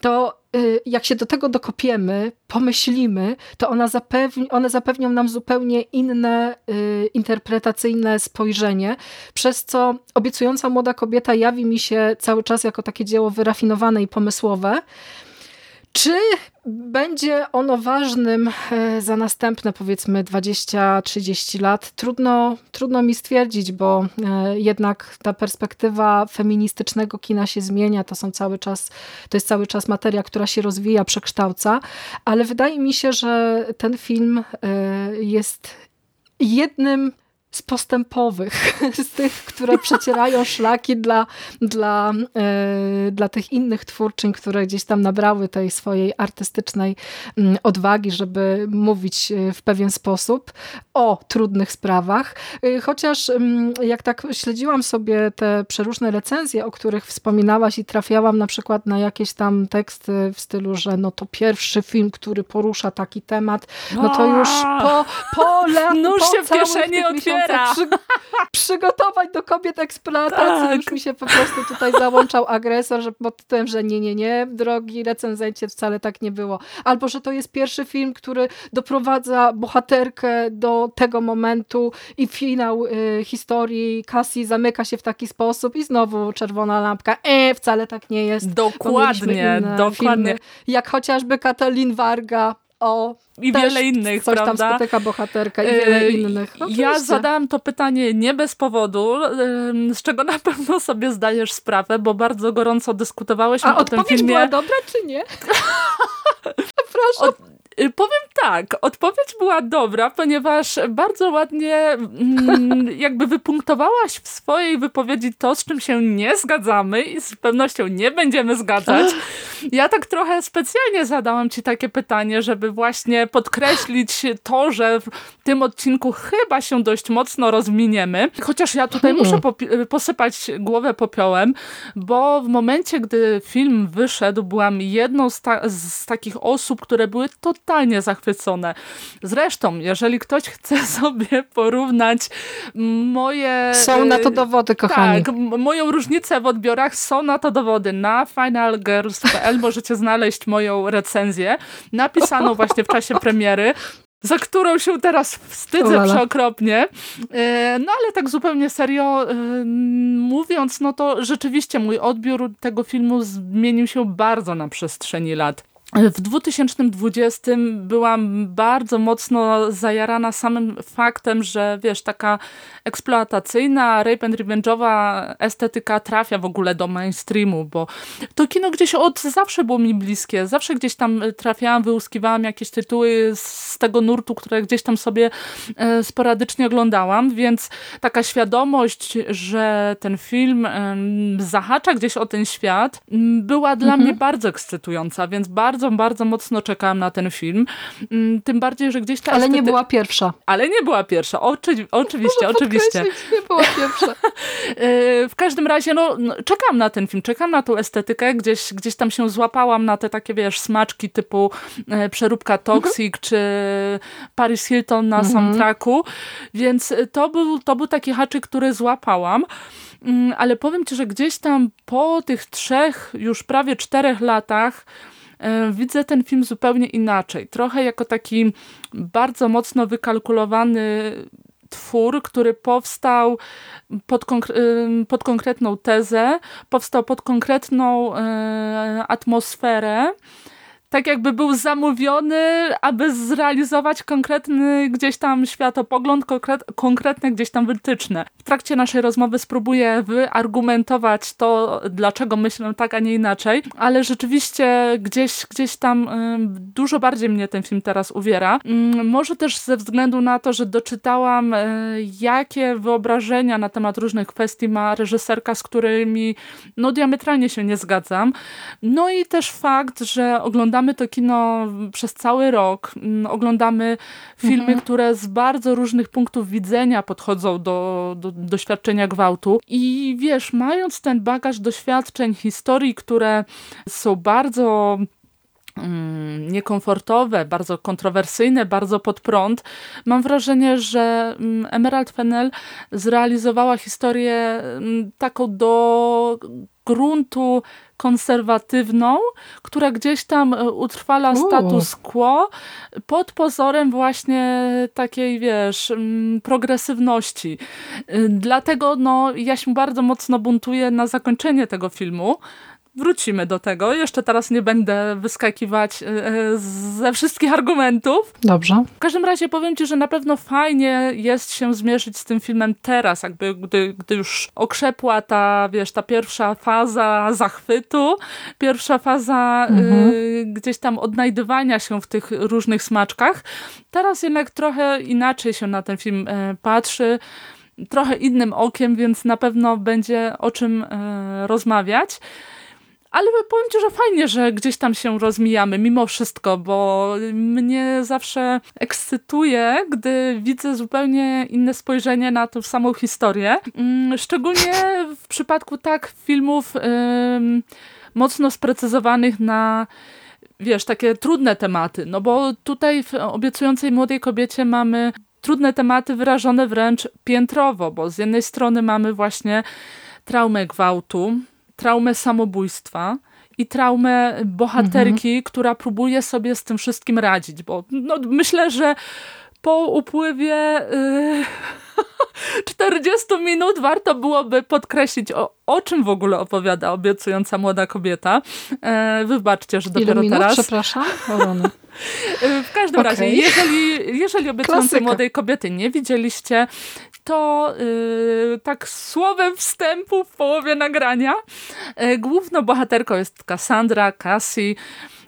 to y, jak się do tego dokopiemy, pomyślimy, to ona zapewni, one zapewnią nam zupełnie inne y, interpretacyjne spojrzenie, przez co obiecująca młoda kobieta jawi mi się cały czas jako takie dzieło wyrafinowane i pomysłowe, czy będzie ono ważnym e, za następne powiedzmy 20-30 lat? Trudno, trudno mi stwierdzić, bo e, jednak ta perspektywa feministycznego kina się zmienia, to są cały czas, to jest cały czas materia, która się rozwija, przekształca, ale wydaje mi się, że ten film e, jest jednym z postępowych, z tych, które przecierają szlaki dla, dla, e, dla tych innych twórczyń, które gdzieś tam nabrały tej swojej artystycznej mm, odwagi, żeby mówić e, w pewien sposób o trudnych sprawach. E, chociaż mm, jak tak śledziłam sobie te przeróżne recenzje, o których wspominałaś i trafiałam na przykład na jakieś tam teksty w stylu, że no to pierwszy film, który porusza taki temat, no to już po, po, le, po się w kieszeni otwiera przy, przygotować do kobiet eksploatacji. Tak. Już mi się po prostu tutaj załączał agresor, że pod tytułem, że nie, nie, nie, drogi recenzencie, wcale tak nie było. Albo, że to jest pierwszy film, który doprowadza bohaterkę do tego momentu i finał y, historii Cassie zamyka się w taki sposób i znowu czerwona lampka. E, wcale tak nie jest. Dokładnie, dokładnie. Filmy, jak chociażby Katalin Warga o i wiele innych, coś prawda? tam spotyka bohaterka i wiele yy, innych. Ja zadałam to pytanie nie bez powodu, z czego na pewno sobie zdajesz sprawę, bo bardzo gorąco dyskutowałyśmy A o tym filmie. była dobra, czy nie? Proszę. Y, powiem tak, odpowiedź była dobra, ponieważ bardzo ładnie mm, jakby wypunktowałaś w swojej wypowiedzi to, z czym się nie zgadzamy i z pewnością nie będziemy zgadzać. Ja tak trochę specjalnie zadałam ci takie pytanie, żeby właśnie podkreślić to, że w tym odcinku chyba się dość mocno rozminiemy. Chociaż ja tutaj hmm. muszę posypać głowę popiołem, bo w momencie, gdy film wyszedł, byłam jedną z, ta z takich osób, które były totalnie totalnie zachwycone. Zresztą, jeżeli ktoś chce sobie porównać moje... Są na to dowody, kochani. Tak, moją różnicę w odbiorach, są na to dowody. Na finalgirls.pl możecie znaleźć moją recenzję, napisaną właśnie w czasie premiery za którą się teraz wstydzę przeokropnie. E, no ale tak zupełnie serio e, mówiąc, no to rzeczywiście mój odbiór tego filmu zmienił się bardzo na przestrzeni lat. W 2020 byłam bardzo mocno zajarana samym faktem, że wiesz, taka eksploatacyjna, rape and revenge'owa estetyka trafia w ogóle do mainstreamu, bo to kino gdzieś od zawsze było mi bliskie. Zawsze gdzieś tam trafiałam, wyłuskiwałam jakieś tytuły z tego nurtu, które gdzieś tam sobie e, sporadycznie oglądałam, więc taka świadomość, że ten film zahacza gdzieś o ten świat, była dla mhm. mnie bardzo ekscytująca, więc bardzo bardzo, bardzo mocno czekałam na ten film. Mm, tym bardziej, że gdzieś ta Ale nie była pierwsza. Ale nie była pierwsza, Oczy... oczywiście, oczywiście. nie była pierwsza. E, w każdym razie, no, no, czekam na ten film, czekam na tą estetykę, gdzieś, gdzieś tam się złapałam na te takie, wiesz, smaczki typu e, Przeróbka Toxic, mhm. czy Paris Hilton na mhm. soundtracku, więc to był, to był taki haczyk, który złapałam. Mm, ale powiem Ci, że gdzieś tam po tych trzech, już prawie czterech latach widzę ten film zupełnie inaczej. Trochę jako taki bardzo mocno wykalkulowany twór, który powstał pod, konkre pod konkretną tezę, powstał pod konkretną e, atmosferę tak jakby był zamówiony, aby zrealizować konkretny gdzieś tam światopogląd, konkret, konkretne gdzieś tam wytyczne. W trakcie naszej rozmowy spróbuję wyargumentować to, dlaczego myślę tak, a nie inaczej, ale rzeczywiście gdzieś, gdzieś tam dużo bardziej mnie ten film teraz uwiera. Y, może też ze względu na to, że doczytałam, y, jakie wyobrażenia na temat różnych kwestii ma reżyserka, z którymi no diametralnie się nie zgadzam. No i też fakt, że oglądamy odwiedzamy to kino przez cały rok, mm, oglądamy filmy, mhm. które z bardzo różnych punktów widzenia podchodzą do, do doświadczenia gwałtu i wiesz, mając ten bagaż doświadczeń, historii, które są bardzo niekomfortowe, bardzo kontrowersyjne, bardzo pod prąd. Mam wrażenie, że mm, Emerald Fennel zrealizowała historię mm, taką do gruntu konserwatywną, która gdzieś tam e, utrwala status quo pod pozorem właśnie takiej, wiesz, progresywności. Y, dlatego no, ja się bardzo mocno buntuję na zakończenie tego filmu, wrócimy do tego. Jeszcze teraz nie będę wyskakiwać e, e, ze wszystkich argumentów. Dobrze. W każdym razie powiem ci, że na pewno fajnie jest się zmierzyć z tym filmem teraz, jakby gdy, gdy już okrzepła ta, wiesz, ta pierwsza faza zachwytu, pierwsza faza mhm. y, gdzieś tam odnajdywania się w tych różnych smaczkach. Teraz jednak trochę inaczej się na ten film y, patrzy trochę innym okiem, więc na pewno będzie o czym y, rozmawiać. Ale powiem ci, że fajnie, że gdzieś tam się rozmijamy mimo wszystko, bo mnie zawsze ekscytuje, gdy widzę zupełnie inne spojrzenie na tę samą historię. Mm, szczególnie w przypadku tak filmów ym, mocno sprecyzowanych na wiesz, takie trudne tematy, no bo tutaj w obiecującej młodej kobiecie mamy trudne tematy wyrażone wręcz piętrowo, bo z jednej strony mamy właśnie traumę gwałtu, traumę samobójstwa i traumę bohaterki, mhm. która próbuje sobie z tym wszystkim radzić, bo no, myślę, że po upływie yy, 40 minut warto byłoby podkreślić, o, o czym w ogóle opowiada obiecująca młoda kobieta. E, wybaczcie, że dopiero Ile minut? teraz. Przepraszam. E, w każdym okay. razie, jeżeli, jeżeli obiecującej młodej kobiety nie widzieliście, to yy, tak słowem wstępu w połowie nagrania yy, główną bohaterką jest Cassandra Cassie,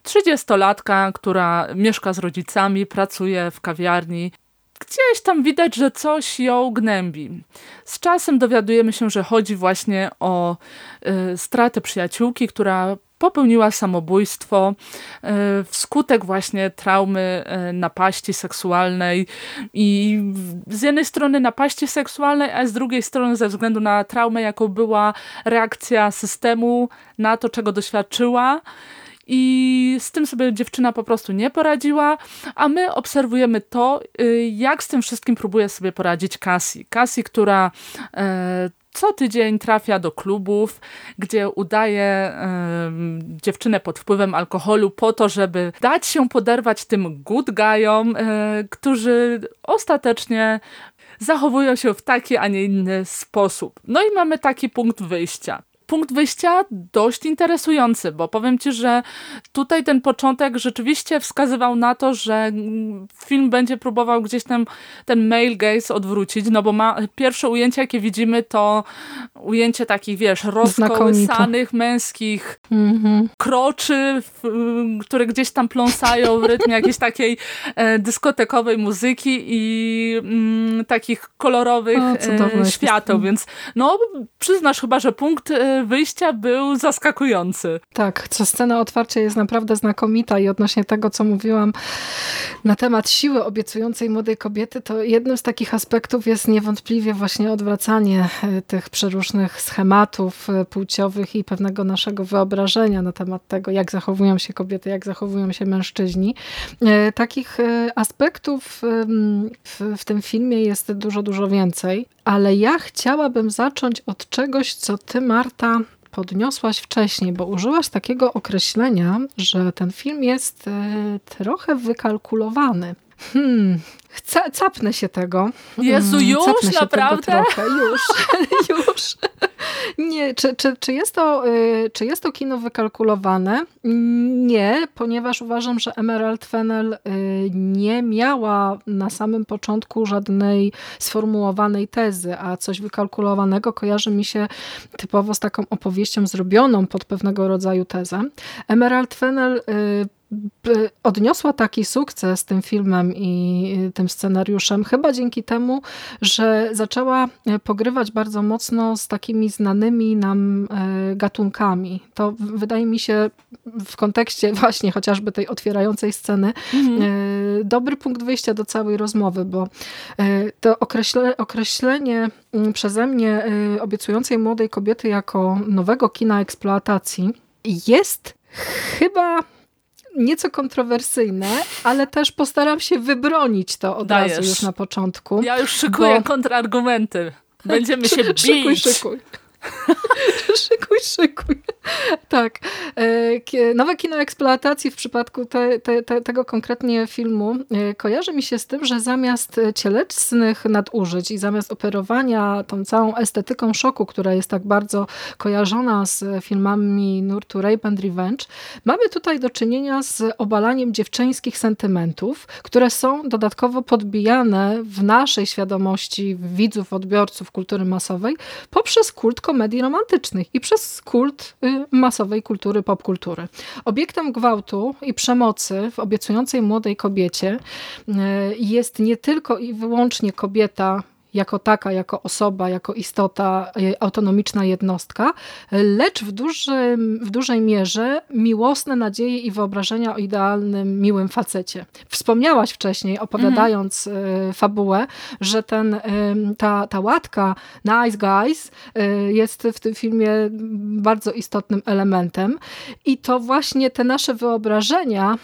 trzydziestolatka, która mieszka z rodzicami, pracuje w kawiarni. Gdzieś tam widać, że coś ją gnębi. Z czasem dowiadujemy się, że chodzi właśnie o y, stratę przyjaciółki, która popełniła samobójstwo e, wskutek właśnie traumy e, napaści seksualnej i z jednej strony napaści seksualnej, a z drugiej strony ze względu na traumę, jaką była reakcja systemu na to, czego doświadczyła i z tym sobie dziewczyna po prostu nie poradziła, a my obserwujemy to, y, jak z tym wszystkim próbuje sobie poradzić Cassie. Cassie, która e, co tydzień trafia do klubów, gdzie udaje y, dziewczynę pod wpływem alkoholu po to, żeby dać się poderwać tym good guyom, y, którzy ostatecznie zachowują się w taki, a nie inny sposób. No i mamy taki punkt wyjścia punkt wyjścia dość interesujący, bo powiem ci, że tutaj ten początek rzeczywiście wskazywał na to, że film będzie próbował gdzieś tam ten male gaze odwrócić, no bo ma pierwsze ujęcie, jakie widzimy, to ujęcie takich, wiesz, rozkołysanych męskich mm-hmm. kroczy, które gdzieś tam pląsają w rytmie jakiejś takiej e, dyskotekowej muzyki i mm, takich kolorowych o, e, świateł, więc no przyznasz chyba, że punkt e, wyjścia był zaskakujący. Tak, co scena otwarcia jest naprawdę znakomita i odnośnie tego, co mówiłam na temat siły obiecującej młodej kobiety, to jednym z takich aspektów jest niewątpliwie właśnie odwracanie e, tych przeróżnych schematów e, płciowych i pewnego naszego wyobrażenia na temat tego, jak zachowują się kobiety, jak zachowują się mężczyźni. E, takich aspektów w, w tym filmie jest dużo, dużo więcej, ale ja chciałabym zacząć od czegoś, co ty, Marta, podniosłaś wcześniej, bo użyłaś takiego określenia, że ten film jest e, trochę wykalkulowany. Hmm, capnę się tego. Jezu, mm, już? Naprawdę? trochę. Już, już. Nie, czy, czy, czy, jest to, y, czy jest to kino wykalkulowane? Nie, ponieważ uważam, że Emerald Fennel y, nie miała na samym początku żadnej sformułowanej tezy, a coś wykalkulowanego kojarzy mi się typowo z taką opowieścią zrobioną pod pewnego rodzaju tezę. Emerald Fennel y, odniosła taki sukces tym filmem i tym scenariuszem chyba dzięki temu, że zaczęła pogrywać bardzo mocno z takimi znanymi nam gatunkami. To wydaje mi się w kontekście właśnie chociażby tej otwierającej sceny mhm. dobry punkt wyjścia do całej rozmowy, bo to określe, określenie przeze mnie obiecującej młodej kobiety jako nowego kina eksploatacji jest chyba nieco kontrowersyjne, ale też postaram się wybronić to od Dajesz. razu już na początku. Ja już szykuję bo... kontrargumenty. Będziemy się bić. Szykuj, szykuj. szykuj, szykuj. Tak. E, nowe kino eksploatacji w przypadku te, te, te, tego konkretnie filmu e, kojarzy mi się z tym, że zamiast cielesnych nadużyć i zamiast operowania tą całą estetyką szoku, która jest tak bardzo kojarzona z filmami nurtu Rape and Revenge, mamy tutaj do czynienia z obalaniem dziewczęskich sentymentów, które są dodatkowo podbijane w naszej świadomości widzów, odbiorców kultury masowej poprzez kult romantycznych i przez kult y, masowej kultury, popkultury. Obiektem gwałtu i przemocy w obiecującej młodej kobiecie y, jest nie tylko i wyłącznie kobieta jako taka, jako osoba, jako istota, e, autonomiczna jednostka, lecz w, dużym, w dużej mierze miłosne nadzieje i wyobrażenia o idealnym, miłym facecie. Wspomniałaś wcześniej, opowiadając mhm. fabułę, że ten, e, ta, ta łatka Nice Guys jest w tym filmie bardzo istotnym elementem i to właśnie te nasze wyobrażenia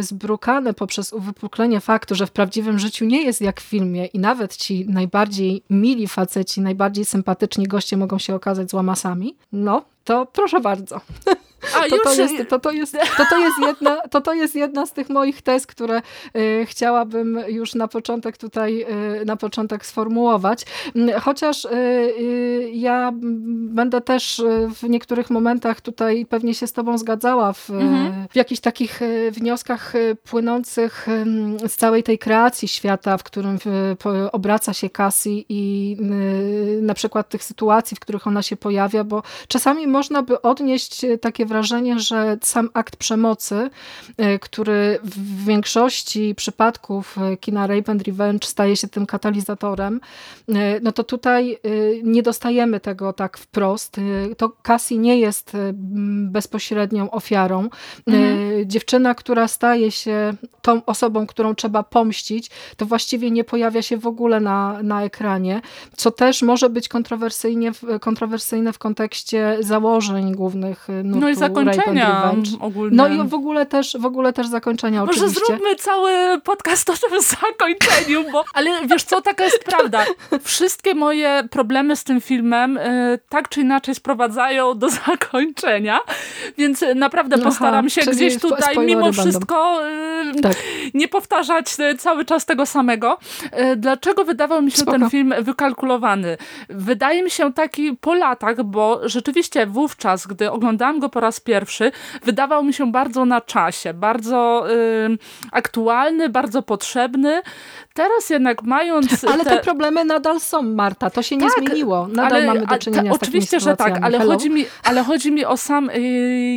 zbrukane poprzez uwypuklenie faktu, że w prawdziwym życiu nie jest jak w filmie i nawet ci najbardziej najbardziej mili faceci, najbardziej sympatyczni goście mogą się okazać złamasami, no to proszę bardzo. A, to, to, jest, to, to, jest, to, to, jest jedna, to, to jest jedna z tych moich tez, które y, chciałabym już na początek tutaj, y, na początek sformułować. Mm, chociaż y, y, ja będę też y, w niektórych momentach tutaj pewnie się z tobą zgadzała w, mhm. w jakichś takich y, wnioskach płynących z całej tej kreacji świata, w którym obraca się Cassie i na przykład tych sytuacji, w których ona się pojawia, bo czasami można by odnieść takie wrażenie, że sam akt przemocy, e, który w większości przypadków e, kina Rape and Revenge staje się tym katalizatorem, e, no to tutaj nie dostajemy tego tak wprost. To Cassie nie jest bezpośrednią ofiarą. Mhm. Dziewczyna, która staje się tą osobą, którą trzeba pomścić, to właściwie nie pojawia się w ogóle na, na ekranie, co też może być kontrowersyjnie, kontrowersyjne w kontekście założeń głównych nurtu no zakończenia ogólnie. No i w ogóle też, w ogóle też zakończenia Może oczywiście. zróbmy cały podcast o tym zakończeniu, bo ale wiesz co, taka jest prawda. Wszystkie moje problemy z tym filmem y, tak czy inaczej sprowadzają do zakończenia, więc naprawdę Aha, postaram się gdzieś tutaj mimo wszystko y, tak. nie powtarzać y, cały czas tego samego. Y, dlaczego wydawał mi się Spoko. ten film wykalkulowany? Wydaje mi się taki po latach, bo rzeczywiście wówczas, gdy oglądałam go po raz pierwszy, wydawał mi się bardzo na czasie, bardzo y, aktualny, bardzo potrzebny. Teraz jednak mając... Ale te, te problemy nadal są, Marta, to się nie tak, zmieniło. Nadal ale, mamy do czynienia ta, z Oczywiście, że tak, ale chodzi, mi, ale chodzi mi o sam y,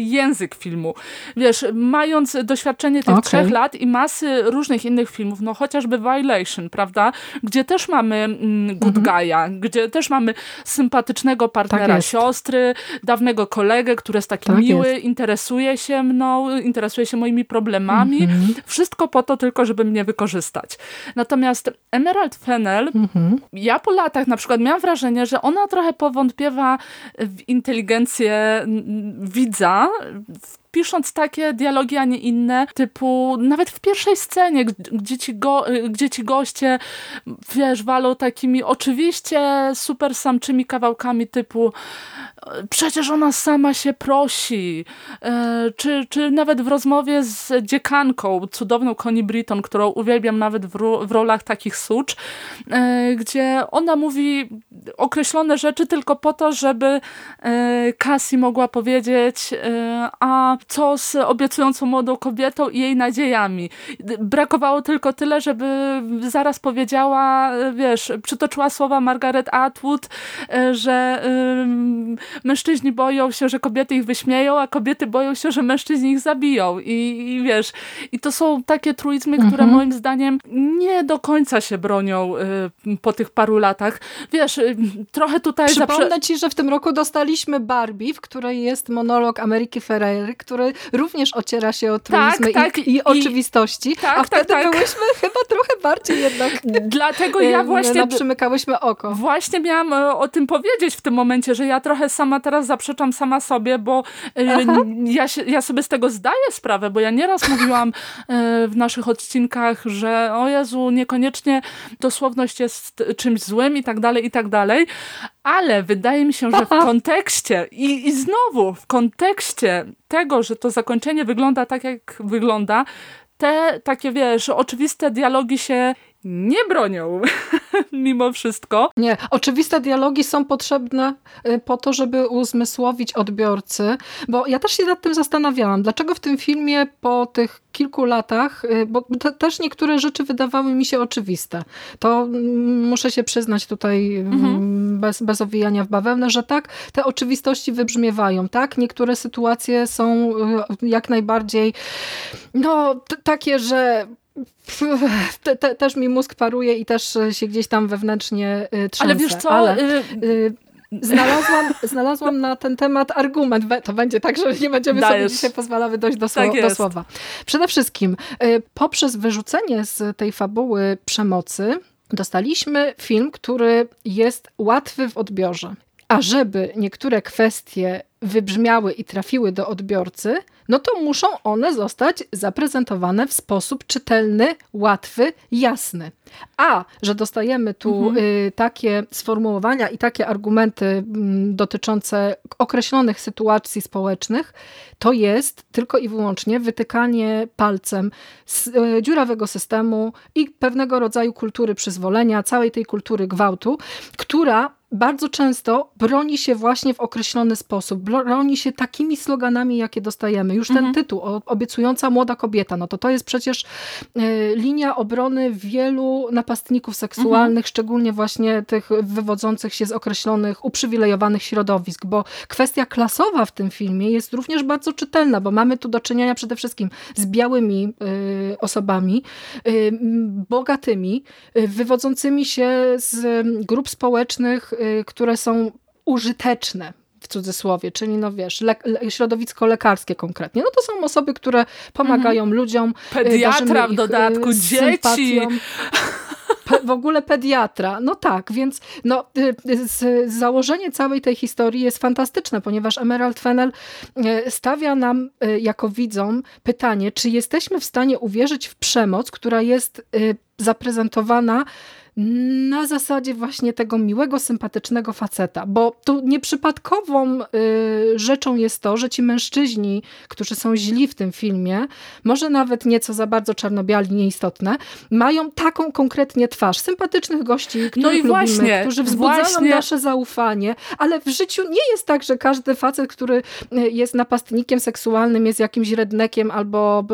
język filmu. Wiesz, mając doświadczenie tych okay. trzech lat i masy różnych innych filmów, no chociażby Violation, prawda, gdzie też mamy mm, good mhm. guy'a, gdzie też mamy sympatycznego partnera tak siostry, dawnego kolegę, który jest taki tak miły, jest. interesuje się mną, interesuje się moimi problemami. Mhm. Wszystko po to tylko, żeby mnie wykorzystać. Natomiast Emerald Fennel, mhm. ja po latach na przykład miałam wrażenie, że ona trochę powątpiewa w inteligencję widza, pisząc takie dialogi, a nie inne, typu nawet w pierwszej scenie, gdzie ci, go, gdzie ci goście, wiesz, walą takimi oczywiście super samczymi kawałkami typu przecież ona sama się prosi, e, czy, czy nawet w rozmowie z dziekanką, cudowną Connie Britton, którą uwielbiam nawet w, w rolach takich sucz, e, gdzie ona mówi określone rzeczy tylko po to, żeby e, Cassie mogła powiedzieć, a co z obiecującą młodą kobietą i jej nadziejami. Brakowało tylko tyle, żeby zaraz powiedziała, wiesz, przytoczyła słowa Margaret Atwood, że mężczyźni boją się, że kobiety ich wyśmieją, a kobiety boją się, że mężczyźni ich zabiją. I, i wiesz, i to są takie truizmy, mhm. które moim zdaniem nie do końca się bronią y, po tych paru latach. Wiesz, y, trochę tutaj... Przypomnę ci, że w tym roku dostaliśmy Barbie, w której jest monolog Ameryki Ferrery, który również ociera się o truizmy tak, tak, i, i, oczywistości, tak, a tak, wtedy tak, byłyśmy chyba trochę bardziej jednak Dlatego ja właśnie... przymykałyśmy oko. Właśnie miałam e, o tym powiedzieć w tym momencie, że ja trochę sama teraz zaprzeczam sama sobie, bo e, ja, się, ja sobie z tego zdaję sprawę, bo ja nieraz mówiłam e, w naszych odcinkach, że o Jezu, niekoniecznie dosłowność jest czymś złym i tak dalej, i tak dalej, ale wydaje mi się, że w kontekście i, i znowu w kontekście tego, że to zakończenie wygląda tak, jak wygląda, te takie, wiesz, oczywiste dialogi się nie bronią mimo wszystko. Nie, oczywiste dialogi są potrzebne y, po to, żeby uzmysłowić odbiorcy, bo ja też się nad tym zastanawiałam, dlaczego w tym filmie po tych kilku latach, y, bo te, też niektóre rzeczy wydawały mi się oczywiste. To mm, muszę się przyznać tutaj mm, mhm. bez, bez owijania w bawełnę, że tak, te oczywistości wybrzmiewają, tak? Niektóre sytuacje są y, jak najbardziej no takie, że te, te, też mi mózg paruje i też się gdzieś tam wewnętrznie trzęsę. Ale wiesz co? Ale, y, y Znalazłam, znalazłam na ten temat argument. To będzie tak, że nie będziemy Dajesz. sobie dzisiaj pozwalały dojść do, tak do słowa. Przede wszystkim y, poprzez wyrzucenie z tej fabuły przemocy dostaliśmy film, który jest łatwy w odbiorze. A żeby niektóre kwestie wybrzmiały i trafiły do odbiorcy, no to muszą one zostać zaprezentowane w sposób czytelny, łatwy, jasny. A, że dostajemy tu mhm. y, takie sformułowania i takie argumenty y, dotyczące określonych sytuacji społecznych, to jest tylko i wyłącznie wytykanie palcem z, y, dziurawego systemu i pewnego rodzaju kultury przyzwolenia, całej tej kultury gwałtu, która bardzo często broni się właśnie w określony sposób. Broni się takimi sloganami, jakie dostajemy. Już mhm. ten tytuł, obiecująca młoda kobieta, no to to jest przecież y, linia obrony wielu napastników seksualnych, mhm. szczególnie właśnie tych wywodzących się z określonych, uprzywilejowanych środowisk, bo kwestia klasowa w tym filmie jest również bardzo czytelna, bo mamy tu do czynienia przede wszystkim z białymi y, osobami, y, bogatymi, wywodzącymi się z grup społecznych, Y, które są użyteczne w cudzysłowie, czyli no wiesz, le środowisko lekarskie konkretnie. No to są osoby, które pomagają mhm. ludziom. Y, Pediatra w dodatku, dzieci. w ogóle pediatra. No tak, więc no, y, z, założenie całej tej historii jest fantastyczne, ponieważ Emerald Fennel stawia nam jako widzom pytanie, czy jesteśmy w stanie uwierzyć w przemoc, która jest zaprezentowana na zasadzie właśnie tego miłego, sympatycznego faceta, bo tu nieprzypadkową y, rzeczą jest to, że ci mężczyźni, którzy są źli w tym filmie, może nawet nieco za bardzo czarnobiali, nieistotne, mają taką konkretnie twarz, sympatycznych gości, których no i lubimy, właśnie, którzy wzbudzają właśnie. nasze zaufanie, ale w życiu nie jest tak, że każdy facet, który y, jest napastnikiem seksualnym, jest jakimś rednekiem albo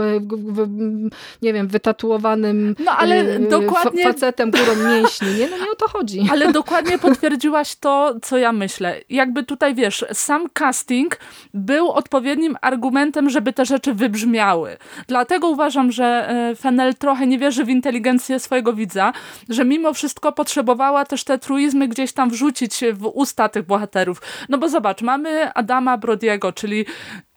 nie wiem, wytatuowanym no, ale y, dokładnie... facetem górą mięśni, nie? No nie o to chodzi. Ale dokładnie potwierdziłaś to, co ja myślę. Jakby tutaj, wiesz, sam casting był odpowiednim argumentem, żeby te rzeczy wybrzmiały. Dlatego uważam, że e, Fennel trochę nie wierzy w inteligencję swojego widza, że mimo wszystko potrzebowała też te truizmy gdzieś tam wrzucić w usta tych bohaterów. No bo zobacz, mamy Adama Brodiego, czyli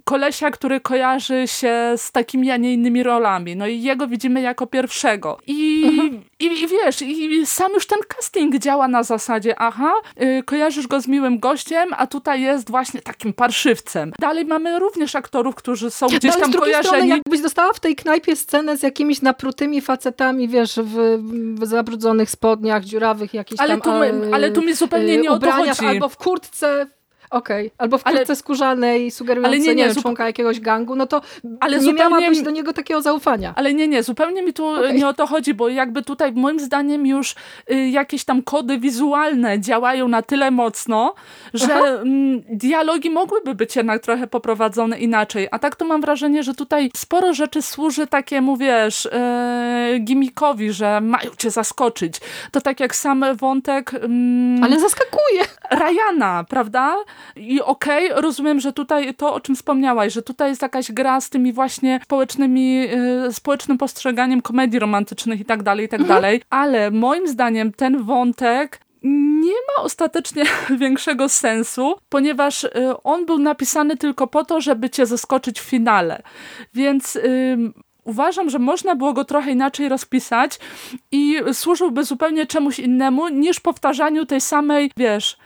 kolesia, który kojarzy się z takimi, a nie innymi rolami. No i jego widzimy jako pierwszego. I, mhm. i, i wiesz, i sam już ten casting działa na zasadzie, aha, y, kojarzysz go z miłym gościem, a tutaj jest właśnie takim parszywcem. Dalej mamy również aktorów, którzy są gdzieś tam kojarzeni. Strony, jakbyś dostała w tej knajpie scenę z jakimiś naprutymi facetami, wiesz, w, w zabrudzonych spodniach, dziurawych, jakichś ale tam tu, my, Ale tu mi zupełnie nie o to chodzi. Albo w kurtce Okej, okay. albo w kurtce ale, skórzanej sugerującej nie, nie, nie członka jakiegoś gangu, no to ale nie miałabyś do niego takiego zaufania. Ale nie, nie, zupełnie mi tu okay. nie o to chodzi, bo jakby tutaj moim zdaniem już y, jakieś tam kody wizualne działają na tyle mocno, że mm, dialogi mogłyby być jednak trochę poprowadzone inaczej. A tak to mam wrażenie, że tutaj sporo rzeczy służy takiemu, wiesz, yy, gimikowi, że mają cię zaskoczyć. To tak jak sam wątek... Mm, ale zaskakuje! Ryana, prawda? I okej, okay, rozumiem, że tutaj to, o czym wspomniałaś, że tutaj jest jakaś gra z tymi właśnie społecznymi, y, społecznym postrzeganiem komedii romantycznych i tak dalej, i tak mhm. dalej, ale moim zdaniem ten wątek nie ma ostatecznie większego sensu, ponieważ y, on był napisany tylko po to, żeby cię zaskoczyć w finale. Więc uważam, że można było go trochę inaczej rozpisać i służyłby zupełnie czemuś innemu niż powtarzaniu tej samej, wiesz,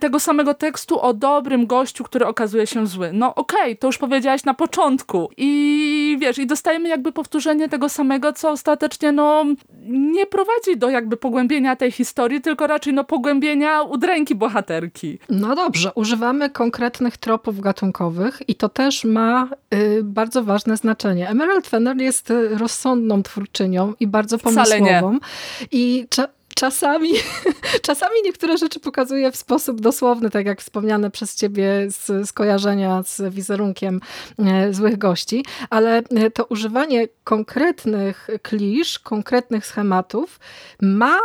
tego samego tekstu o dobrym gościu, który okazuje się zły. No okej, okay, to już powiedziałaś na początku. I wiesz, i dostajemy jakby powtórzenie tego samego, co ostatecznie no nie prowadzi do jakby pogłębienia tej historii, tylko raczej no pogłębienia udręki bohaterki. No dobrze, używamy konkretnych tropów gatunkowych i to też ma y, bardzo ważne znaczenie. Emerald Fennel jest rozsądną twórczynią i bardzo pomysłową. I czasami, czasami niektóre rzeczy pokazuje w sposób dosłowny, tak jak wspomniane przez ciebie z skojarzenia z wizerunkiem e, złych gości, ale e, to używanie konkretnych klisz, konkretnych schematów ma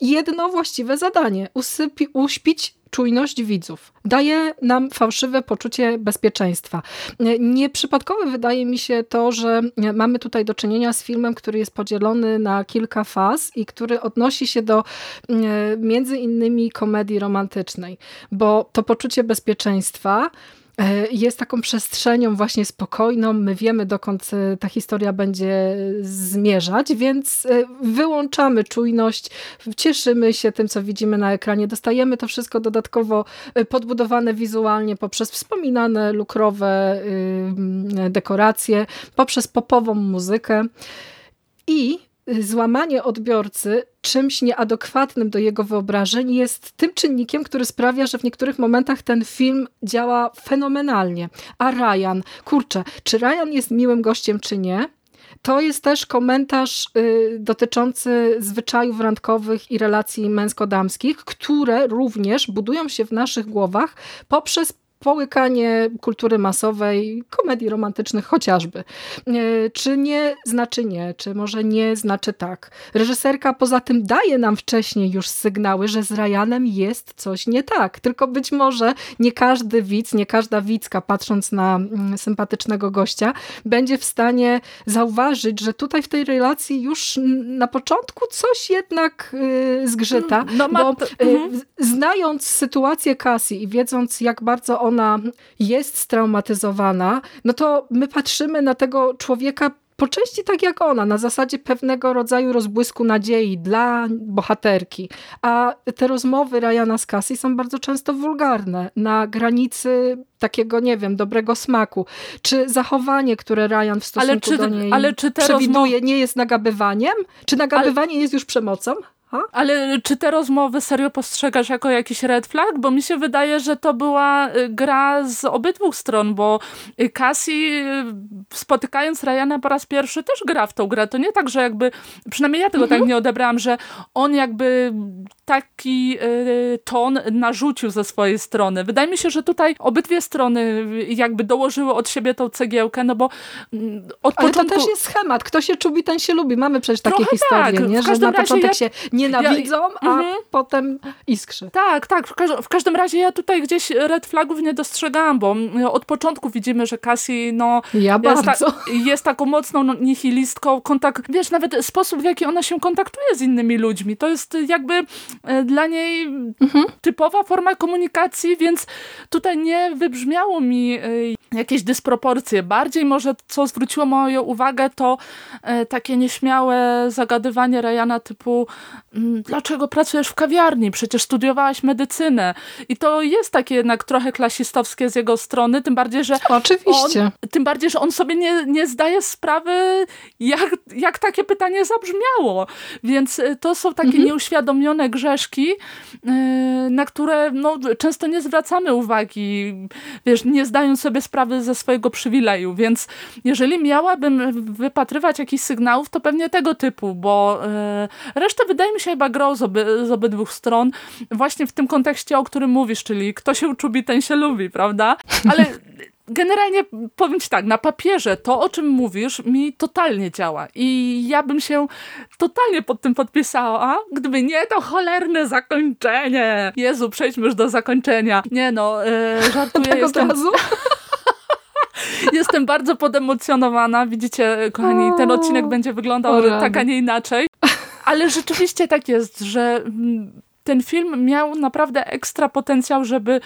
jedno właściwe zadanie. Usypi, uśpić czujność widzów. Daje nam fałszywe poczucie bezpieczeństwa. Nieprzypadkowe wydaje mi się to, że mamy tutaj do czynienia z filmem, który jest podzielony na kilka faz i który odnosi się do e, między innymi komedii romantycznej, bo to poczucie bezpieczeństwa jest taką przestrzenią właśnie spokojną. My wiemy, dokąd e, ta historia będzie zmierzać, więc e, wyłączamy czujność, cieszymy się tym, co widzimy na ekranie. Dostajemy to wszystko dodatkowo podbudowane wizualnie poprzez wspominane lukrowe dekoracje, poprzez popową muzykę. I złamanie odbiorcy czymś nieadekwatnym do jego wyobrażeń jest tym czynnikiem, który sprawia, że w niektórych momentach ten film działa fenomenalnie. A Ryan, kurczę, czy Ryan jest miłym gościem, czy nie? To jest też komentarz y, dotyczący zwyczajów randkowych i relacji męsko-damskich, które również budują się w naszych głowach poprzez połykanie kultury masowej, komedii romantycznych chociażby. E, czy nie znaczy nie, czy może nie znaczy tak. Reżyserka poza tym daje nam wcześniej już sygnały, że z Ryanem jest coś nie tak. Tylko być może nie każdy widz, nie każda widzka patrząc na mm, sympatycznego gościa będzie w stanie zauważyć, że tutaj w tej relacji już na początku coś jednak y, zgrzyta. No, ma... bo y, mhm. znając sytuację Cassie i wiedząc jak bardzo on ona jest straumatyzowana, no to my patrzymy na tego człowieka po części tak jak ona, na zasadzie pewnego rodzaju rozbłysku nadziei dla bohaterki. A te rozmowy Ryana z Cassie są bardzo często wulgarne, na granicy takiego, nie wiem, dobrego smaku. Czy zachowanie, które Ryan w stosunku czy, do niej ale czy przewiduje, nie jest nagabywaniem? Czy nagabywanie ale... jest już przemocą? Ale czy te rozmowy serio postrzegasz jako jakiś red flag? Bo mi się wydaje, że to była y, gra z obydwu stron, bo y, Cassie y, spotykając Ryana po raz pierwszy też gra w tą grę. To nie tak, że jakby, przynajmniej ja tego tak mhm. tak nie odebrałam, że on jakby taki y, ton narzucił ze swojej strony. Wydaje mi się, że tutaj obydwie strony jakby dołożyły od siebie tą cegiełkę, no bo mm, od Ale początku... to też jest schemat. Kto się czubi, ten się lubi. Mamy przecież takie Trochę historie, tak. nie? że na początek ja... się nienawidzą, ja... a mhm. potem iskrzy. Tak, tak. W, każ w, każdym razie ja tutaj gdzieś red flagów nie dostrzegałam, bo mm, od początku widzimy, że Cassie no, ja jest, ta jest taką mocną no, nihilistką. Kontakt, wiesz, nawet sposób, w jaki ona się kontaktuje z innymi ludźmi, to jest jakby e, dla niej mhm. typowa forma komunikacji, więc tutaj nie wybrzmiało mi e, jakieś dysproporcje. Bardziej może, co zwróciło moją uwagę, to e, takie nieśmiałe zagadywanie Ryana typu dlaczego pracujesz w kawiarni? Przecież studiowałaś medycynę. I to jest takie jednak trochę klasistowskie z jego strony, tym bardziej, że Oczywiście. On, tym bardziej, że on sobie nie, nie zdaje sprawy, jak, jak takie pytanie zabrzmiało. Więc e, to są takie mhm. nieuświadomione grzeszki, e, na które no, często nie zwracamy uwagi, wiesz, nie zdając sobie sprawy ze swojego przywileju, więc jeżeli miałabym wypatrywać jakichś sygnałów, to pewnie tego typu, bo e, reszta wydaje mi się chyba grą z, oby, z obydwu stron, właśnie w tym kontekście, o którym mówisz, czyli kto się uczubi, ten się lubi, prawda? Ale generalnie powiem ci tak, na papierze to, o czym mówisz, mi totalnie działa. I ja bym się totalnie pod tym podpisała, gdyby nie to cholerne zakończenie. Jezu, przejdźmy już do zakończenia. Nie no, yy, żartuję. Tak jestem... od razu? Jestem bardzo podemocjonowana. Widzicie, kochani, ten odcinek będzie wyglądał tak, a nie inaczej. Ale rzeczywiście tak jest, że mm, ten film miał naprawdę ekstra potencjał, żeby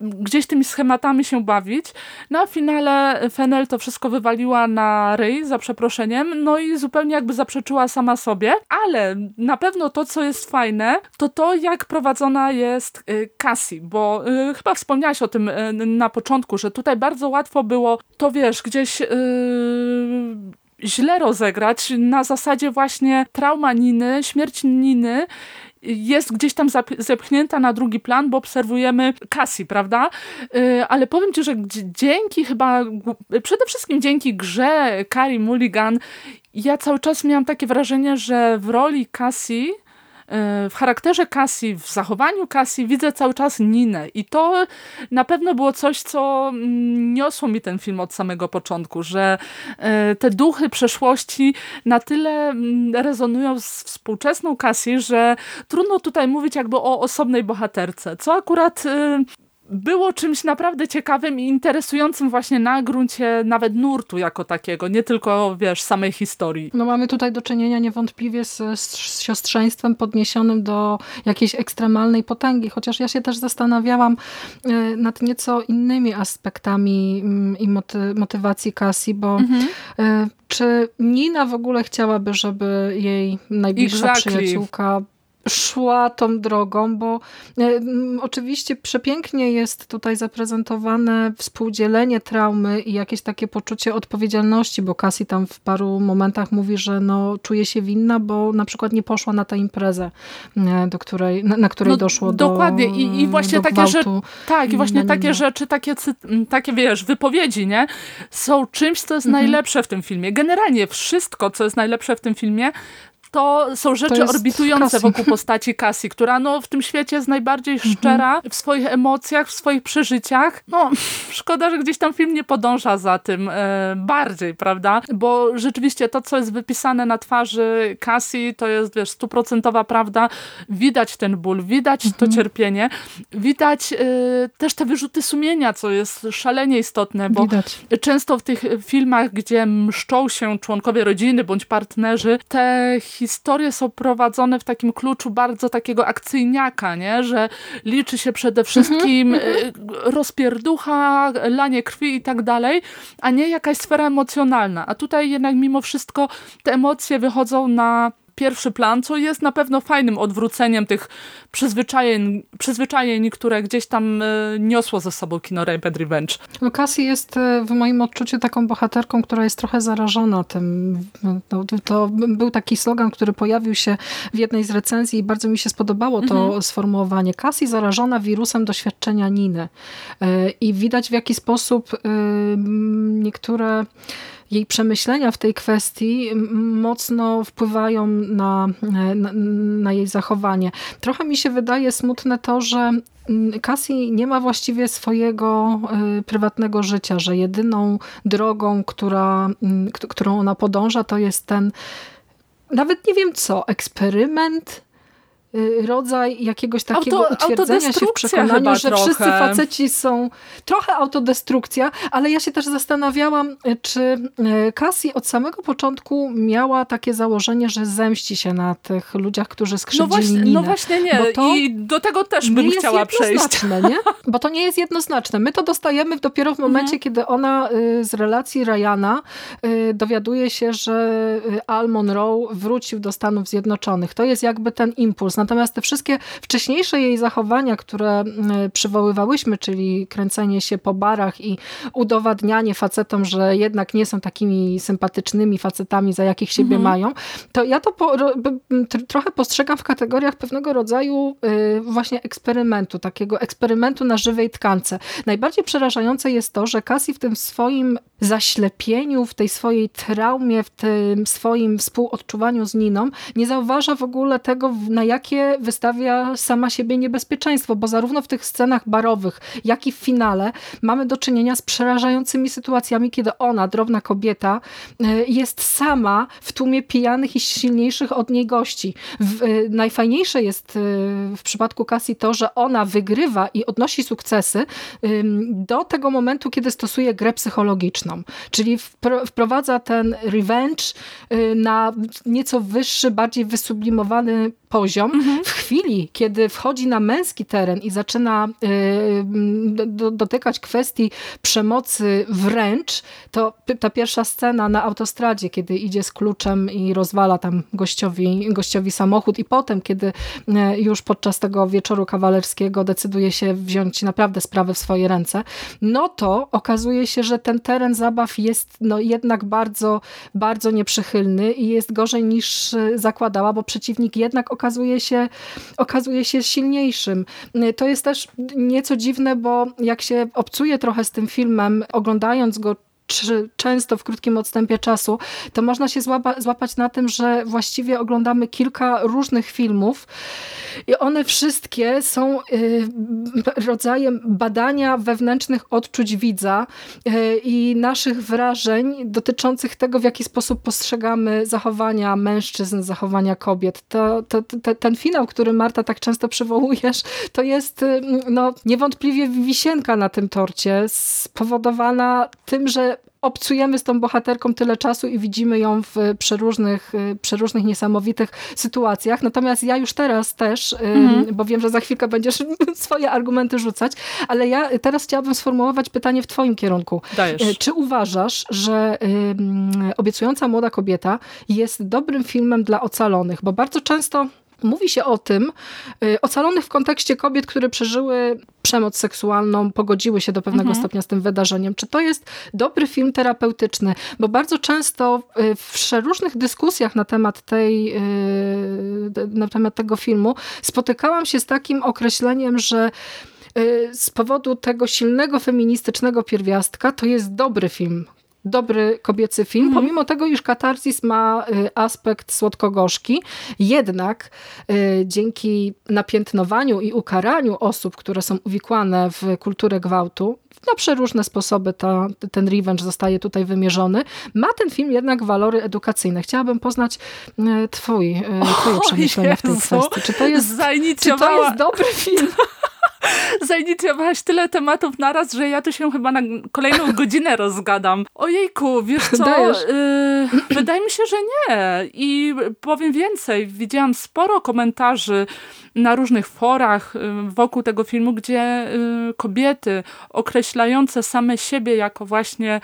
gdzieś tymi schematami się bawić. Na finale Fennel to wszystko wywaliła na ryj, za przeproszeniem, no i zupełnie jakby zaprzeczyła sama sobie, ale na pewno to, co jest fajne, to to, jak prowadzona jest y, Cassie, bo y, chyba wspomniałaś o tym y, na początku, że tutaj bardzo łatwo było to, wiesz, gdzieś... Yy źle rozegrać na zasadzie właśnie trauma Niny, śmierć Niny jest gdzieś tam zepchnięta na drugi plan, bo obserwujemy Cassie, prawda? Y, ale powiem ci, że dzięki chyba, przede wszystkim dzięki grze Carrie Mulligan, ja cały czas miałam takie wrażenie, że w roli Cassie w charakterze Cassie, w zachowaniu Cassie widzę cały czas Ninę i to na pewno było coś, co mm, niosło mi ten film od samego początku, że e, te duchy przeszłości na tyle mm, rezonują z współczesną Cassie, że trudno tutaj mówić jakby o osobnej bohaterce, co akurat y, było czymś naprawdę ciekawym i interesującym właśnie na gruncie nawet nurtu jako takiego, nie tylko, wiesz, samej historii. No mamy tutaj do czynienia niewątpliwie z, z siostrzeństwem podniesionym do jakiejś ekstremalnej potęgi, chociaż ja się też zastanawiałam e, nad nieco innymi aspektami mm, i moty, motywacji Cassie, bo mhm. E, czy Nina w ogóle chciałaby, żeby jej najbliższa exactly. przyjaciółka szła tą drogą, bo e, oczywiście przepięknie jest tutaj zaprezentowane współdzielenie traumy i jakieś takie poczucie odpowiedzialności, bo Cassie tam w paru momentach mówi, że no, czuje się winna, bo na przykład nie poszła na tę imprezę, e, do której, na, na której no, doszło dokładnie. do I, i właśnie takie rzeczy, tak, i właśnie takie rzeczy, takie, takie wiesz, wypowiedzi, nie? Są czymś, co jest mhm. najlepsze w tym filmie. Generalnie wszystko, co jest najlepsze w tym filmie, to są rzeczy to orbitujące Cassie. wokół postaci Cassie, która no, w tym świecie jest najbardziej mhm. szczera w swoich emocjach, w swoich przeżyciach. No, szkoda, że gdzieś tam film nie podąża za tym e, bardziej, prawda? Bo rzeczywiście to, co jest wypisane na twarzy Cassie, to jest, wiesz, stuprocentowa prawda. Widać ten ból, widać mhm. to cierpienie, widać e, też te wyrzuty sumienia, co jest szalenie istotne, bo widać. często w tych filmach, gdzie mszczą się członkowie rodziny bądź partnerzy, te historie są prowadzone w takim kluczu bardzo takiego akcyjniaka, nie? że liczy się przede wszystkim mhm, mhm. Y, rozpierducha, lanie krwi i tak dalej, a nie jakaś sfera emocjonalna. A tutaj jednak mimo wszystko te emocje wychodzą na pierwszy plan, co jest na pewno fajnym odwróceniem tych przyzwyczajeń, przyzwyczajeń które gdzieś tam e, niosło ze sobą kino Rape Revenge. Cassie jest e, w moim odczuciu taką bohaterką, która jest trochę zarażona tym. No, to był taki slogan, który pojawił się w jednej z recenzji i bardzo mi się spodobało to mhm. sformułowanie. Cassie zarażona wirusem doświadczenia Niny. E, I widać w jaki sposób niektóre jej przemyślenia w tej kwestii mocno wpływają na, na, na, jej zachowanie. Trochę mi się wydaje smutne to, że Cassie nie ma właściwie swojego y, prywatnego życia, że jedyną drogą, która, którą ona podąża, to jest ten, nawet nie wiem co, eksperyment, rodzaj jakiegoś takiego Auto, utwierdzenia się w przekonaniu, że trochę. wszyscy faceci są trochę autodestrukcja, ale ja się też zastanawiałam, y, czy y, Cassie od samego początku miała takie założenie, że zemści się na tych ludziach, którzy skrzywdzili no właśnie, Ninę. No właśnie nie i do tego też bym chciała przejść. Nie? Bo to nie jest jednoznaczne. My to dostajemy dopiero w momencie, mhm. kiedy ona z relacji Ryana dowiaduje się, że Al Monroe wrócił do Stanów Zjednoczonych. To jest jakby ten impuls Natomiast te wszystkie wcześniejsze jej zachowania, które przywoływałyśmy, czyli kręcenie się po barach i udowadnianie facetom, że jednak nie są takimi sympatycznymi facetami, za jakich siebie mhm. mają, to ja to po, trochę postrzegam w kategoriach pewnego rodzaju y, właśnie eksperymentu, takiego eksperymentu na żywej tkance. Najbardziej przerażające jest to, że Cassie w tym swoim zaślepieniu, w tej swojej traumie, w tym swoim współodczuwaniu z Niną, nie zauważa w ogóle tego, na jakie wystawia sama siebie niebezpieczeństwo, bo zarówno w tych scenach barowych, jak i w finale mamy do czynienia z przerażającymi sytuacjami, kiedy ona, drobna kobieta, e, jest sama w tłumie pijanych i silniejszych od niej gości. W, e, najfajniejsze jest e, w przypadku Cassie to, że ona wygrywa i odnosi sukcesy do tego momentu, kiedy stosuje grę psychologiczną. Czyli wprowadza ten revenge na nieco wyższy, bardziej wysublimowany poziom. Mhm. W chwili, kiedy wchodzi na męski teren i zaczyna y, do, dotykać kwestii przemocy wręcz, to ta pierwsza scena na autostradzie, kiedy idzie z kluczem i rozwala tam gościowi, gościowi samochód i potem, kiedy y, już podczas tego wieczoru kawalerskiego decyduje się wziąć naprawdę sprawę w swoje ręce, no to okazuje się, że ten teren zabaw jest no jednak bardzo, bardzo nieprzychylny i jest gorzej niż y, zakładała, bo przeciwnik jednak okazuje się, okazuje się silniejszym. To jest też nieco dziwne, bo jak się obcuje trochę z tym filmem, oglądając go czy często w krótkim odstępie czasu, to można się złapa, złapać na tym, że właściwie oglądamy kilka różnych filmów i one wszystkie są y, rodzajem badania wewnętrznych odczuć widza y, i naszych wrażeń dotyczących tego, w jaki sposób postrzegamy zachowania mężczyzn, zachowania kobiet. To, to, to, ten finał, który Marta tak często przywołujesz, to jest y, no, niewątpliwie wisienka na tym torcie, spowodowana tym, że obcujemy z tą bohaterką tyle czasu i widzimy ją w przeróżnych, y, przeróżnych niesamowitych sytuacjach. Natomiast ja już teraz też, y, mhm. bo wiem, że za chwilkę będziesz swoje argumenty rzucać, ale ja teraz chciałabym sformułować pytanie w twoim kierunku. Dajesz. Y, czy uważasz, że Obiecująca młoda kobieta jest dobrym filmem dla ocalonych? Bo bardzo często Mówi się o tym, y, ocalonych w kontekście kobiet, które przeżyły przemoc seksualną, pogodziły się do pewnego mhm. stopnia z tym wydarzeniem. Czy to jest dobry film terapeutyczny? Bo bardzo często y, w różnych dyskusjach na temat, tej, y, na temat tego filmu spotykałam się z takim określeniem, że z powodu tego silnego feministycznego pierwiastka to jest dobry film, dobry kobiecy film, mhm. pomimo tego, iż katarzis ma y, aspekt słodko-gorzki, jednak y, dzięki napiętnowaniu i ukaraniu osób, które są uwikłane w kulturę gwałtu, na przeróżne sposoby ta, ten revenge zostaje tutaj wymierzony, ma ten film jednak walory edukacyjne. Chciałabym poznać y, twój, twoje przemyślenia w tej kwestii. Czy to jest, czy to jest dobry film? zainicjowałaś tyle tematów naraz, że ja tu się chyba na kolejną godzinę rozgadam. Ojejku, wiesz co? Yy, wydaje mi się, że nie. I powiem więcej. Widziałam sporo komentarzy na różnych forach y, wokół tego filmu, gdzie y, kobiety określające same siebie jako właśnie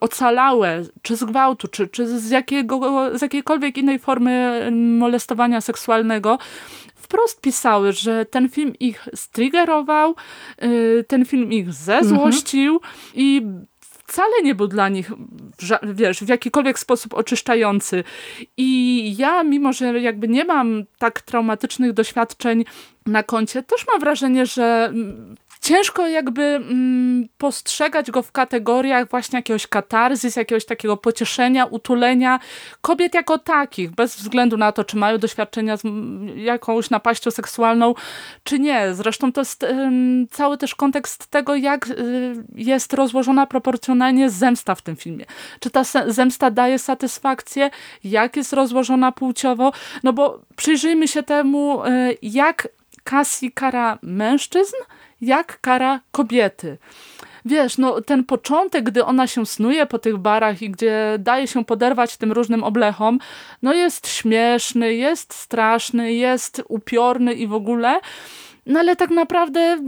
ocalałe, czy z gwałtu, czy, czy z, jakiego, z jakiejkolwiek innej formy molestowania seksualnego, wprost pisały, że ten film ich striggerował, y, ten film ich zezłościł mhm. i wcale nie był dla nich, wiesz, w jakikolwiek sposób oczyszczający. I ja, mimo że jakby nie mam tak traumatycznych doświadczeń na koncie, też mam wrażenie, że ciężko jakby mm, postrzegać go w kategoriach właśnie jakiegoś katarzis, jakiegoś takiego pocieszenia, utulenia kobiet jako takich, bez względu na to, czy mają doświadczenia z jakąś napaścią seksualną, czy nie. Zresztą to jest cały też kontekst tego, jak y, jest rozłożona proporcjonalnie zemsta w tym filmie. Czy ta zemsta daje satysfakcję, jak jest rozłożona płciowo, no bo przyjrzyjmy się temu, y, jak Cassie kara mężczyzn, jak kara kobiety. Wiesz, no ten początek, gdy ona się snuje po tych barach i gdzie daje się poderwać tym różnym oblechom, no jest śmieszny, jest straszny, jest upiorny i w ogóle, no ale tak naprawdę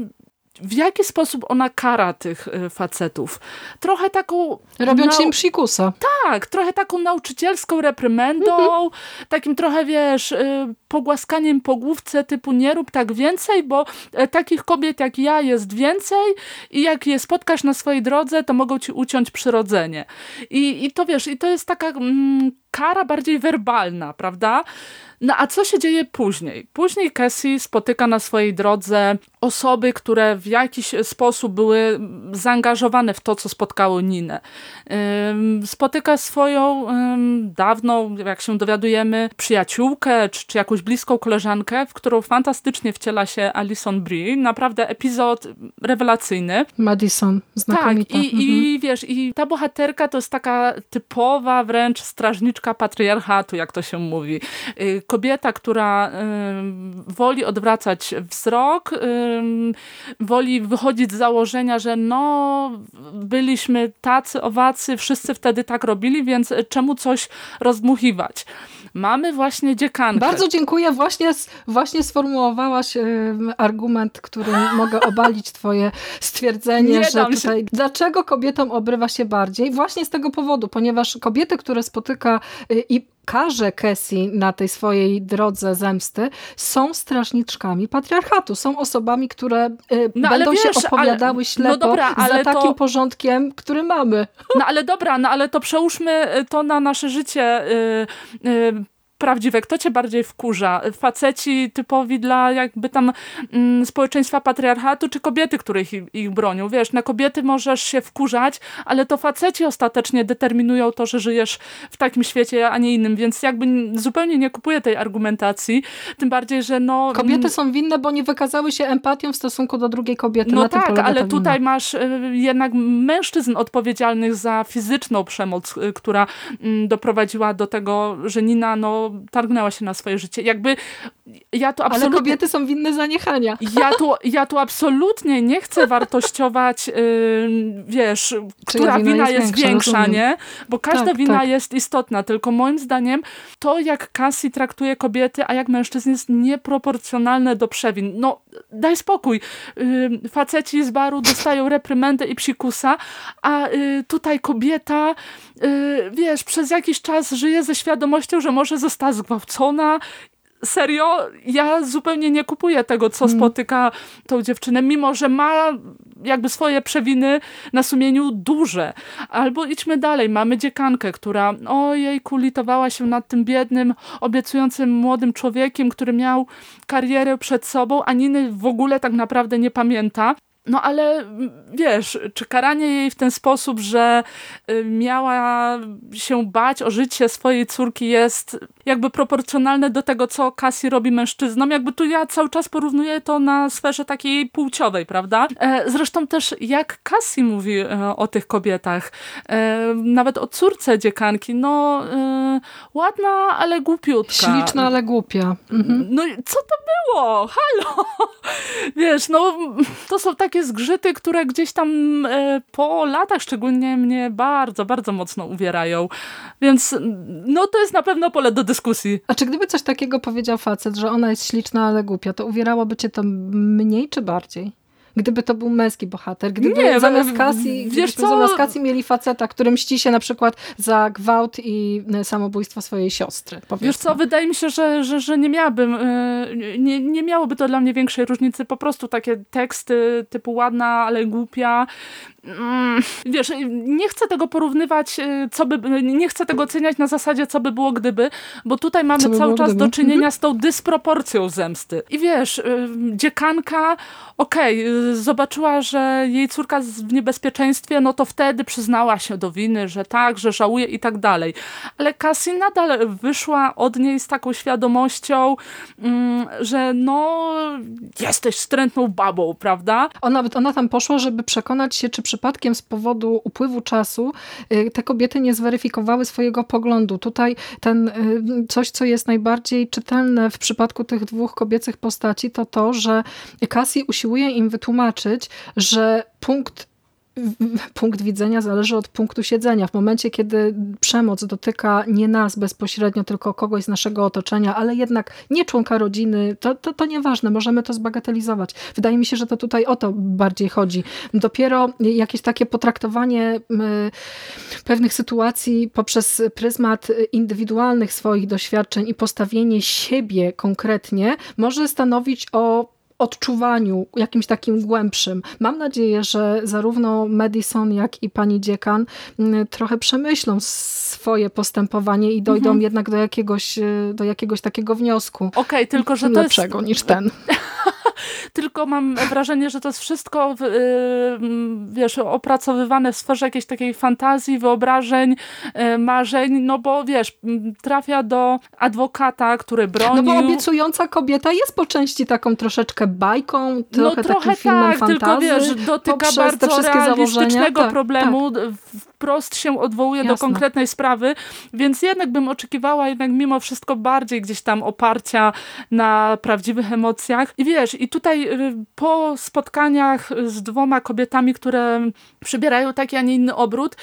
w jaki sposób ona kara tych y, facetów. Trochę taką... Robiąc im psikusa. Tak, trochę taką nauczycielską reprymendą, mhm. takim trochę, wiesz, y, pogłaskaniem po główce typu nie rób tak więcej, bo e, takich kobiet jak ja jest więcej i jak je spotkasz na swojej drodze, to mogą ci uciąć przyrodzenie. I, i to wiesz, i to jest taka... Mm, kara bardziej werbalna, prawda? No a co się dzieje później? Później Cassie spotyka na swojej drodze osoby, które w jakiś sposób były zaangażowane w to, co spotkało Ninę. Spotyka swoją dawną, jak się dowiadujemy, przyjaciółkę, czy, czy jakąś bliską koleżankę, w którą fantastycznie wciela się Alison Brie. Naprawdę epizod rewelacyjny. Madison, znakomita. Tak, i, mhm. i wiesz, i ta bohaterka to jest taka typowa wręcz strażniczka patriarchatu, jak to się mówi y, kobieta, która woli odwracać wzrok, woli wychodzić z założenia, że no byliśmy tacy, owacy, wszyscy wtedy tak robili, więc czemu coś rozdmuchiwać? Mamy właśnie dziekankę. Bardzo dziękuję. Właśnie, właśnie sformułowałaś argument, którym mogę obalić twoje stwierdzenie, Nie że tutaj się. dlaczego kobietom obrywa się bardziej? Właśnie z tego powodu, ponieważ kobiety, które spotyka y, i karze Cassie na tej swojej drodze zemsty są strażniczkami patriarchatu. Są osobami, które y, no, będą wiesz, się opowiadały ale, no ślepo no dobra, za takim to... porządkiem, który mamy. No ale dobra, no ale to przełóżmy to na nasze życie. Yy, yy, prawdziwe, kto cię bardziej wkurza? Faceci typowi dla jakby tam mm, społeczeństwa patriarchatu, czy kobiety, których ich, ich bronią? Wiesz, na kobiety możesz się wkurzać, ale to faceci ostatecznie determinują to, że żyjesz w takim świecie, a nie innym, więc jakby zupełnie nie kupuję tej argumentacji, tym bardziej, że no... Kobiety mm, są winne, bo nie wykazały się empatią w stosunku do drugiej kobiety. No tak, ale tutaj masz y, jednak mężczyzn odpowiedzialnych za fizyczną przemoc, y, która y, doprowadziła do tego, że Nina no targnęła się na swoje życie. Jakby ja to absolutnie... Ale kobiety są winne zaniechania. Ja tu, ja tu absolutnie nie chcę wartościować, yy, wiesz, która wina, wina jest, jest większa, większa nie? Bo każda tak, wina tak. jest istotna, tylko moim zdaniem to, jak Cassie traktuje kobiety, a jak mężczyzn jest nieproporcjonalne do przewin. No, daj spokój. Yy, faceci z baru dostają reprymendę i psikusa, a yy, tutaj kobieta, y, wiesz, przez jakiś czas żyje ze świadomością, że może została zgwałcona serio, ja zupełnie nie kupuję tego, co mm. spotyka tą dziewczynę, mimo że ma jakby swoje przewiny na sumieniu duże. Albo idźmy dalej, mamy dziekankę, która ojej, kulitowała się nad tym biednym, obiecującym młodym człowiekiem, który miał karierę przed sobą, a Niny w ogóle tak naprawdę nie pamięta. No ale wiesz, czy karanie jej w ten sposób, że y, miała się bać o życie swojej córki jest jakby proporcjonalne do tego, co Cassie robi mężczyznom. Jakby tu ja cały czas porównuję to na sferze takiej płciowej, prawda? E, zresztą też jak Cassie mówi e, o tych kobietach, e, nawet o córce dziekanki, no ładna, ale głupiutka. Śliczna, ale głupia. Mhm. No co to było? Halo! Wiesz, no to są takie takie zgrzyty, które gdzieś tam e, po latach szczególnie mnie bardzo, bardzo mocno uwierają. Więc no to jest na pewno pole do dyskusji. A czy gdyby coś takiego powiedział facet, że ona jest śliczna, ale głupia, to uwierałoby cię to mniej czy bardziej? Gdyby to był męski bohater, gdyby nie, zamiast Cassie, wiesz co? zamiast Cassie mieli faceta, który mści się na przykład za gwałt i e, samobójstwo swojej siostry. Powiedzmy. Wiesz co, wydaje mi się, że, że, że nie miałabym, e, nie, nie miałoby to dla mnie większej różnicy, po prostu takie teksty typu ładna, ale głupia, Mm, wiesz, nie chcę tego porównywać, y, co by, nie chcę tego oceniać na zasadzie, co by było gdyby, bo tutaj mamy by cały czas gdyby? do czynienia mhm. z tą dysproporcją zemsty. I wiesz, y, dziekanka, okej, okay, zobaczyła, że jej córka jest w niebezpieczeństwie, no to wtedy przyznała się do winy, że tak, że żałuje i tak dalej. Ale Cassie nadal wyszła od niej z taką świadomością, mm, że no, jesteś wstrętną babą, prawda? Ona, ona tam poszła, żeby przekonać się, czy przypadkiem z powodu upływu czasu y, te kobiety nie zweryfikowały swojego poglądu. Tutaj ten y, coś, co jest najbardziej czytelne w przypadku tych dwóch kobiecych postaci, to to, że Cassie usiłuje im wytłumaczyć, że punkt punkt widzenia zależy od punktu siedzenia. W momencie, kiedy przemoc dotyka nie nas bezpośrednio, tylko kogoś z naszego otoczenia, ale jednak nie członka rodziny, to, to, to nieważne, możemy to zbagatelizować. Wydaje mi się, że to tutaj o to bardziej chodzi. Dopiero jakieś takie potraktowanie pewnych sytuacji poprzez pryzmat indywidualnych swoich doświadczeń i postawienie siebie konkretnie może stanowić o odczuwaniu, jakimś takim głębszym. Mam nadzieję, że zarówno Madison, jak i pani dziekan mm, trochę przemyślą swoje postępowanie i dojdą mhm. jednak do jakiegoś, do jakiegoś takiego wniosku. Okej, okay, tylko że to lepszego jest... niż ten. tylko mam wrażenie, że to jest wszystko y, wiesz, opracowywane w sferze jakiejś takiej fantazji, wyobrażeń, y, marzeń, no bo wiesz, trafia do adwokata, który bronił. No bo obiecująca kobieta jest po części taką troszeczkę bajką, trochę, no, trochę takim filmem tak, fantazy. tylko wiesz, dotyka bardzo realistycznego tak, problemu, tak wprost się odwołuje Jasne. do konkretnej sprawy, więc jednak bym oczekiwała jednak mimo wszystko bardziej gdzieś tam oparcia na prawdziwych emocjach. I wiesz, i tutaj y, po spotkaniach z dwoma kobietami, które przybierają taki, a nie inny obrót,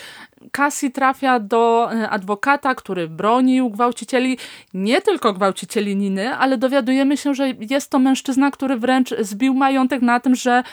Cassie trafia do y, adwokata, który bronił gwałcicieli, nie tylko gwałcicieli Niny, ale dowiadujemy się, że jest to mężczyzna, który wręcz zbił majątek na tym, że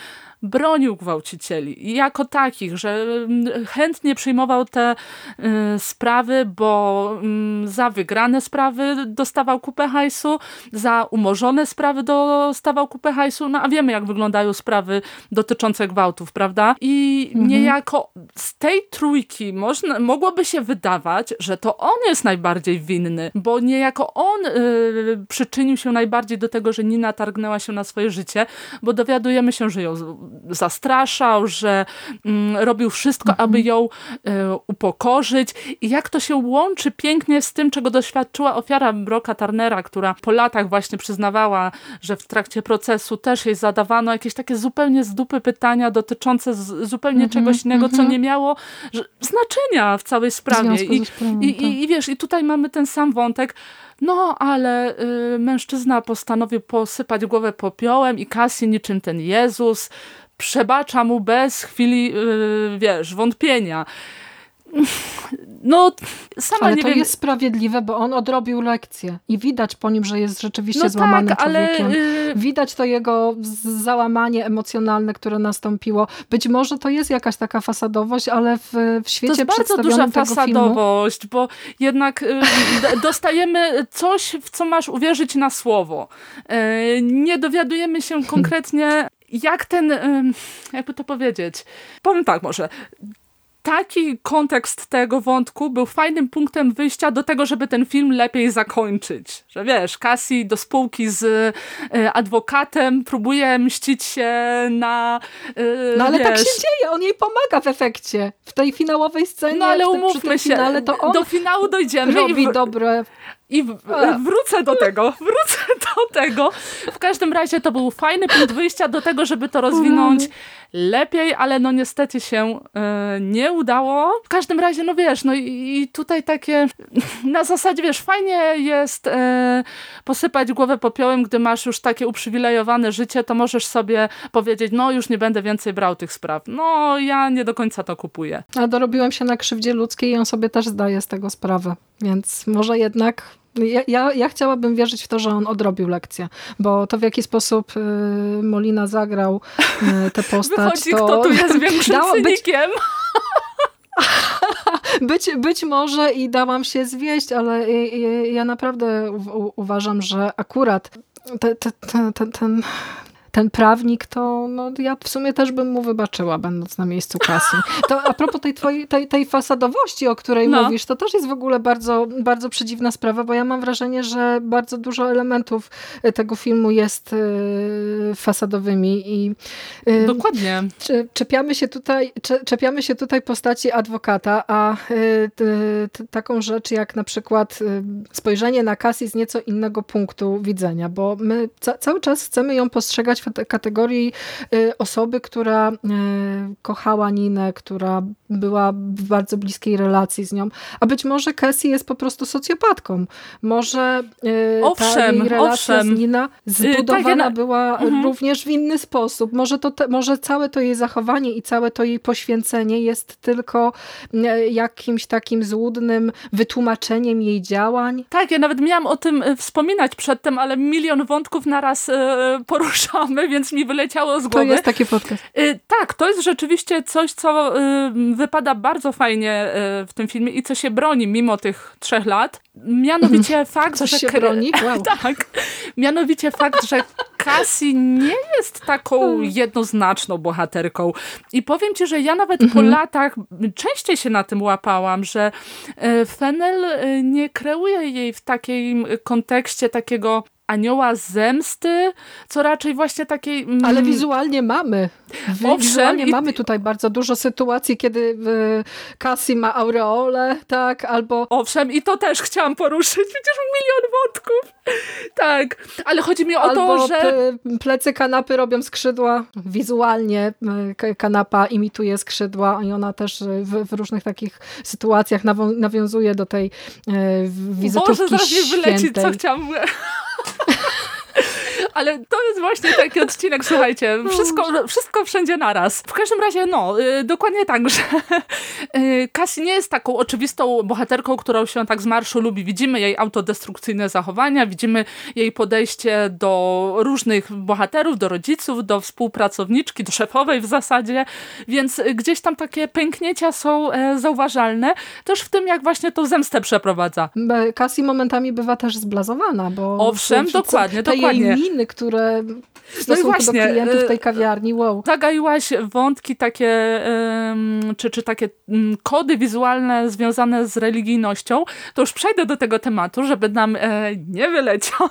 bronił gwałcicieli jako takich, że mm, chętnie przyjmował te y, sprawy, bo y, za wygrane sprawy dostawał kupę hajsu, za umorzone sprawy dostawał kupę hajsu, no a wiemy jak wyglądają sprawy dotyczące gwałtów, prawda? I mhm. niejako z tej trójki można, mogłoby się wydawać, że to on jest najbardziej winny, bo niejako on y, przyczynił się najbardziej do tego, że Nina targnęła się na swoje życie, bo dowiadujemy się, że ją zastraszał, że mm, robił wszystko, mhm. aby ją e, upokorzyć i jak to się łączy pięknie z tym, czego doświadczyła ofiara Broka Turnera, która po latach właśnie przyznawała, że w trakcie procesu też jej zadawano jakieś takie zupełnie z dupy pytania dotyczące zupełnie mhm, czegoś innego, co mhm. nie miało znaczenia w całej sprawie. W I, i, tak. i, I wiesz, i tutaj mamy ten sam wątek, no, ale y, mężczyzna postanowił posypać głowę popiołem i Cassie niczym ten Jezus przebacza mu bez chwili, yy, wiesz, wątpienia. No, sama ale nie to wiem. jest sprawiedliwe, bo on odrobił lekcję i widać po nim, że jest rzeczywiście no złamanym tak, człowiekiem. Ale... Y, widać to jego załamanie emocjonalne, które nastąpiło. Być może to jest jakaś taka fasadowość, ale w, w świecie To jest bardzo duża fasadowość, filmu... bo jednak y, dostajemy coś, w co masz uwierzyć na słowo. Y, nie dowiadujemy się konkretnie jak ten, jakby to powiedzieć, powiem tak może, taki kontekst tego wątku był fajnym punktem wyjścia do tego, żeby ten film lepiej zakończyć. Że wiesz, Cassie do spółki z e, adwokatem próbuje mścić się na e, No ale tak wiesz, tak się dzieje, on jej pomaga w efekcie. W tej finałowej scenie. No ale umówmy się, finale, to on do finału dojdziemy. Robi i w... dobre i wrócę do tego, wrócę do tego. W każdym razie to był fajny punkt wyjścia do tego, żeby to rozwinąć lepiej, ale no niestety się y, nie udało. W każdym razie, no wiesz, no i, i tutaj takie na zasadzie, wiesz, fajnie jest y, posypać głowę popiołem, gdy masz już takie uprzywilejowane życie, to możesz sobie powiedzieć, no już nie będę więcej brał tych spraw. No ja nie do końca to kupuję. A dorobiłem się na krzywdzie ludzkiej i on sobie też zdaje z tego sprawę. Więc może jednak ja, ja, ja, chciałabym wierzyć w to, że on odrobił lekcję, bo to w jaki sposób y, Molina zagrał y, tę postać, Wychodzi, to kto tu jest większym cynikiem. Być, być może i dałam się zwieść, ale ja naprawdę uważam, że akurat te, te, te, ten ten prawnik, to no, ja w sumie też bym mu wybaczyła, będąc na miejscu kasy. To a propos tej, twojej, tej, tej fasadowości, o której no. mówisz, to też jest w ogóle bardzo, bardzo przedziwna sprawa, bo ja mam wrażenie, że bardzo dużo elementów e, tego filmu jest y, fasadowymi i y, Dokładnie. Czepiamy się tutaj, czepiamy się tutaj postaci adwokata, a y, taką rzecz jak na przykład spojrzenie na Cassie z nieco innego punktu widzenia, bo my ca cały czas chcemy ją postrzegać kategorii y, osoby, która y, kochała Ninę, która była w bardzo bliskiej relacji z nią, a być może Cassie jest po prostu socjopatką. Może y, owszem, ta relacja owszem. z Nina zbudowana tak, była mhm. również w inny sposób. Może, to te, może całe to jej zachowanie i całe to jej poświęcenie jest tylko jakimś takim złudnym wytłumaczeniem jej działań. Tak, ja nawet miałam o tym wspominać przedtem, ale milion wątków naraz poruszamy więc mi wyleciało z głowy. To jest taki podcast. Y, tak, to jest rzeczywiście coś, co wypada bardzo fajnie y, w tym filmie i co się broni mimo tych trzech lat. Mianowicie fakt, Coś że... się broni? Wow. tak. Mianowicie fakt, że Cassie nie jest taką jednoznaczną bohaterką. I powiem ci, że ja nawet po latach częściej się na tym łapałam, że e, Fennel e, nie kreuje jej w takim kontekście takiego anioła zemsty, co raczej właśnie takiej... mm, Ale wizualnie mamy. Owszem, Wizualnie i- mamy tutaj bardzo dużo sytuacji, kiedy y, Cassie ma aureolę, tak, albo Owszem, i to też chciałam poruszyć, przecież milion wątków. Tak, ale chodzi mi o albo to, że... plecy kanapy robią skrzydła. Wizualnie k- kanapa imituje skrzydła i ona też y, w, w różnych takich sytuacjach nawo- nawiązuje do tej y, wizytówki Boże, zaraz mi wyleci, co chciałam... Ale to jest właśnie taki odcinek, słuchajcie, wszystko, wszystko wszędzie naraz. W każdym razie, no, y, dokładnie tak, że y, Cassie nie jest taką oczywistą bohaterką, którą się tak z marszu lubi. Widzimy jej autodestrukcyjne zachowania, widzimy jej podejście do różnych bohaterów, do rodziców, do współpracowniczki, do szefowej w zasadzie, więc gdzieś tam takie pęknięcia są e, zauważalne, też w tym, jak właśnie tą zemstę przeprowadza. Cassie momentami bywa też zblazowana, bo Owszem, dokładnie, te dokładnie. jej miny, które No i właśnie, do klientów y, tej kawiarni, wow. Zagaiłaś wątki takie, czy, czy takie mm, kody wizualne związane z religijnością, to już przejdę do tego tematu, żeby nam e, nie wyleciał.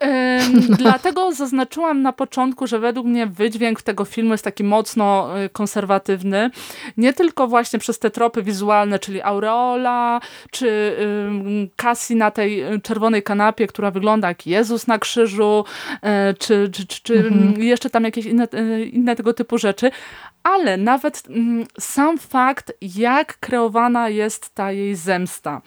Dlatego zaznaczyłam na początku, że według mnie wydźwięk tego filmu jest taki mocno e, konserwatywny. Nie tylko właśnie przez te tropy wizualne, czyli aureola, czy Cassie na tej y, czerwonej kanapie, która wygląda jak Jezus na krzyżu, czy, czy, czy, czy mm, jeszcze tam jakieś inne, e, inne tego typu rzeczy, ale nawet mm, sam fakt, jak kreowana jest ta jej zemsta.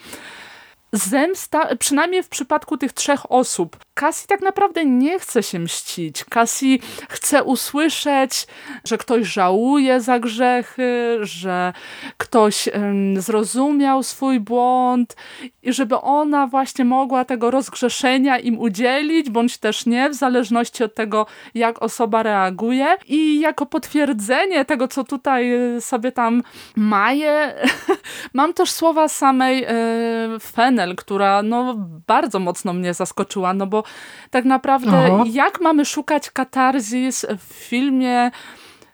Zemsta, przynajmniej w przypadku tych trzech osób, Cassie tak naprawdę nie chce się mścić. Cassie chce usłyszeć, że ktoś żałuje za grzechy, że ktoś zrozumiał swój błąd i żeby ona właśnie mogła tego rozgrzeszenia im udzielić, bądź też nie, w zależności od tego, jak osoba reaguje. I jako potwierdzenie tego, co tutaj e, sobie tam maje, mam też słowa samej e, Fennel, która no, bardzo mocno mnie zaskoczyła, no bo tak naprawdę Oho. jak mamy szukać katarzis w filmie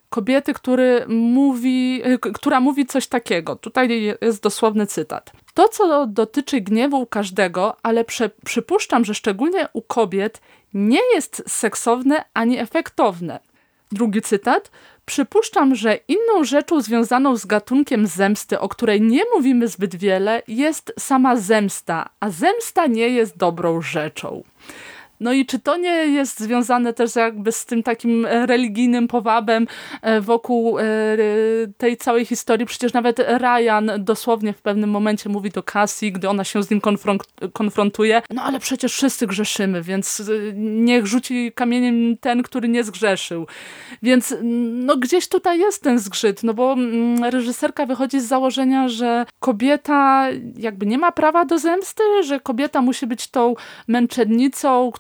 kobiety, który mówi, która mówi coś takiego. Tutaj jest dosłowny cytat. To, co dotyczy gniewu u każdego, ale prze, przypuszczam, że szczególnie u kobiet, nie jest seksowne ani efektowne. Drugi cytat. Przypuszczam, że inną rzeczą związaną z gatunkiem zemsty, o której nie mówimy zbyt wiele, jest sama zemsta, a zemsta nie jest dobrą rzeczą. No i czy to nie jest związane też jakby z tym takim religijnym powabem e, wokół e, tej całej historii? Przecież nawet Ryan dosłownie w pewnym momencie mówi do Cassie, gdy ona się z nim konfront- konfrontuje, no ale przecież wszyscy grzeszymy, więc e, niech rzuci kamieniem ten, który nie zgrzeszył. Więc no gdzieś tutaj jest ten zgrzyt, no bo mm, reżyserka wychodzi z założenia, że kobieta jakby nie ma prawa do zemsty, że kobieta musi być tą męczennicą,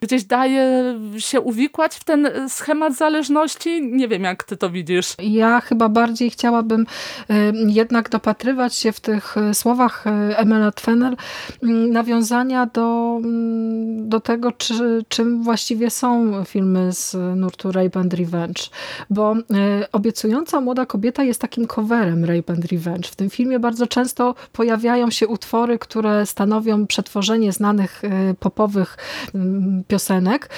gdzieś daje się uwikłać w ten schemat zależności. Nie wiem, jak ty to widzisz. Ja chyba bardziej chciałabym jednak dopatrywać się w tych y, słowach y, Emela Tfenner y, nawiązania do, mm, do tego, czy, czym właściwie są filmy z nurtu Rape and Revenge. Bo y, obiecująca młoda kobieta jest takim coverem Rape and Revenge. W tym filmie bardzo często pojawiają się utwory, które stanowią przetworzenie znanych popowych mm, piosenek,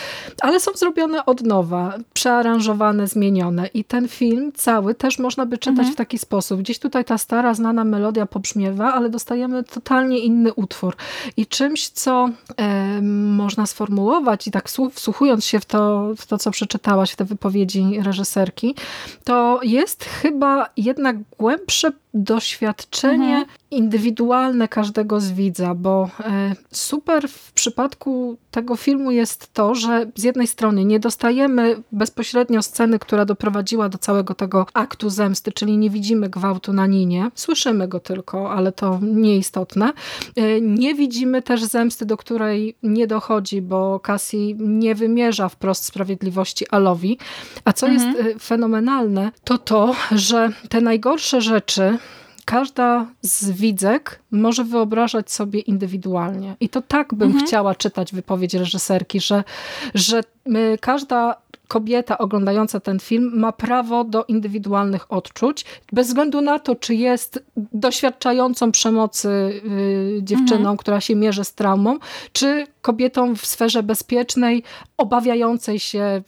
ale są zrobione od nowa, przearanżowane, zmienione. I ten film cały też można by czytać w taki sposób. Gdzieś tutaj ta stara, znana melodia pobrzmiewa, ale dostajemy totalnie inny utwór. I czymś, co e, można sformułować i tak wsłu- wsłuchując się w to, w to, co przeczytałaś, w te wypowiedzi reżyserki, to jest chyba jednak głębsze doświadczenie mhm. indywidualne każdego z widza, bo e, super w przypadku tego filmu jest to, że z jednej strony nie dostajemy bezpośrednio sceny, która doprowadziła do całego tego aktu zemsty, czyli nie widzimy gwałtu na Ninie, słyszymy go tylko, ale to nieistotne. E, nie widzimy też zemsty, do której nie dochodzi, bo Cassie nie wymierza wprost sprawiedliwości Alowi. A co mhm. jest fenomenalne, to to, że te najgorsze rzeczy każda z widzek może wyobrażać sobie indywidualnie. I to tak bym mhm. chciała czytać wypowiedź reżyserki, że, że każda kobieta oglądająca ten film ma prawo do indywidualnych odczuć, bez względu na to, czy jest doświadczającą przemocy y, dziewczyną, mhm. która się mierzy z traumą, czy kobietą w sferze bezpiecznej, obawiającej się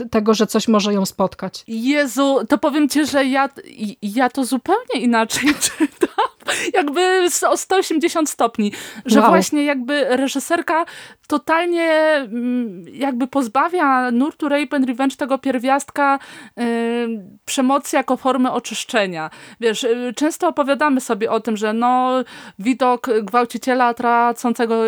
y, tego, że coś może ją spotkać. Jezu, to powiem ci, że ja, ja to zupełnie inaczej czytam jakby o 180 stopni, że wow. właśnie jakby reżyserka totalnie mm, jakby pozbawia nurtu Rape and Revenge tego pierwiastka yy, przemocy jako formy oczyszczenia. Wiesz, yy, często opowiadamy sobie o tym, że no widok gwałciciela tracącego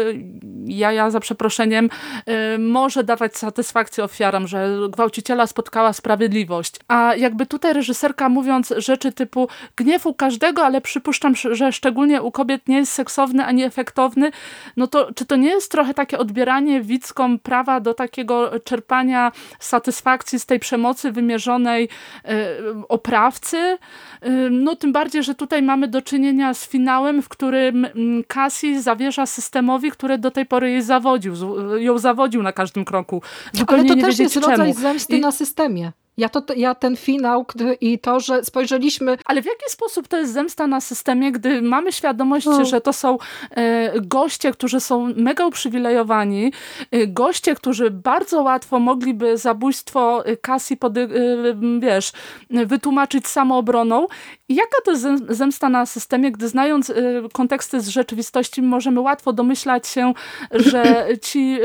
jaja za przeproszeniem yy, może dawać satysfakcję ofiarom, że gwałciciela spotkała sprawiedliwość. A jakby tutaj reżyserka mówiąc rzeczy typu gniew u każdego, ale przypuszczam, że szczególnie u kobiet nie jest seksowny ani efektowny, no to czy to nie jest trochę takie odbieranie widzkom prawa do takiego czerpania satysfakcji z tej przemocy wymierzonej y, oprawcy? Y, no tym bardziej, że tutaj mamy do czynienia z finałem, w którym mm, Cassie zawierza systemowi, który do tej pory jej zawodził, ją zawodził na każdym kroku. Zupełnie Ale to też jest czemu. rodzaj zemsty I... na systemie. Ja, to, ja ten finał i to, że spojrzeliśmy... Ale w jaki sposób to jest zemsta na systemie, gdy mamy świadomość, no. że to są e, goście, którzy są mega uprzywilejowani, e, goście, którzy bardzo łatwo mogliby zabójstwo Cassie, pod, e, wiesz, wytłumaczyć samoobroną. I jaka to jest zemsta na systemie, gdy znając konteksty z rzeczywistości możemy łatwo domyślać się, że ci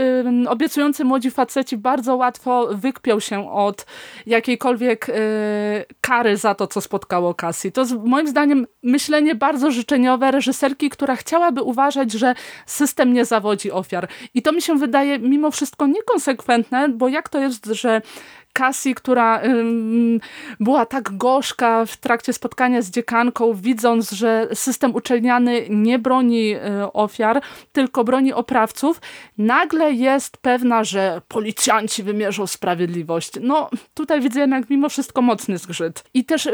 obiecujący młodzi faceci bardzo łatwo wykpią się od jak jakiejkolwiek y, kary za to, co spotkało Cassie. To jest moim zdaniem myślenie bardzo życzeniowe reżyserki, która chciałaby uważać, że system nie zawodzi ofiar. I to mi się wydaje mimo wszystko niekonsekwentne, bo jak to jest, że Cassie, która ym, była tak gorzka w trakcie spotkania z dziekanką, widząc, że system uczelniany nie broni y, ofiar, tylko broni oprawców, nagle jest pewna, że policjanci wymierzą sprawiedliwość. No, tutaj widzę jednak mimo wszystko mocny zgrzyt. I też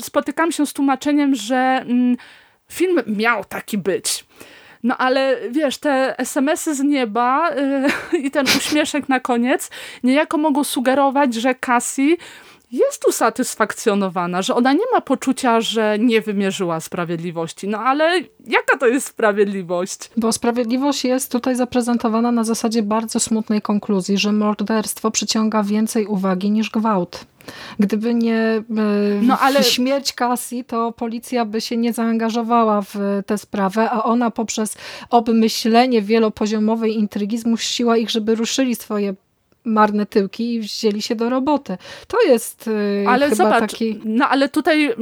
spotykam się z tłumaczeniem, że film miał taki być. No ale wiesz, te SMS-y z nieba yy, i ten uśmieszek na koniec niejako mogą sugerować, że Cassie jest usatysfakcjonowana, że ona nie ma poczucia, że nie wymierzyła sprawiedliwości. No ale jaka to jest sprawiedliwość? Bo sprawiedliwość jest tutaj zaprezentowana na zasadzie bardzo smutnej konkluzji, że morderstwo przyciąga więcej uwagi niż gwałt. Gdyby nie e, no, ale... śmierć Cassie, to policja by się nie zaangażowała w tę sprawę, a ona poprzez obmyślenie wielopoziomowej intrygi zmusiła ich, żeby ruszyli swoje marne tyłki i wzięli się do roboty. To jest e, ale chyba zobacz, taki... No ale tutaj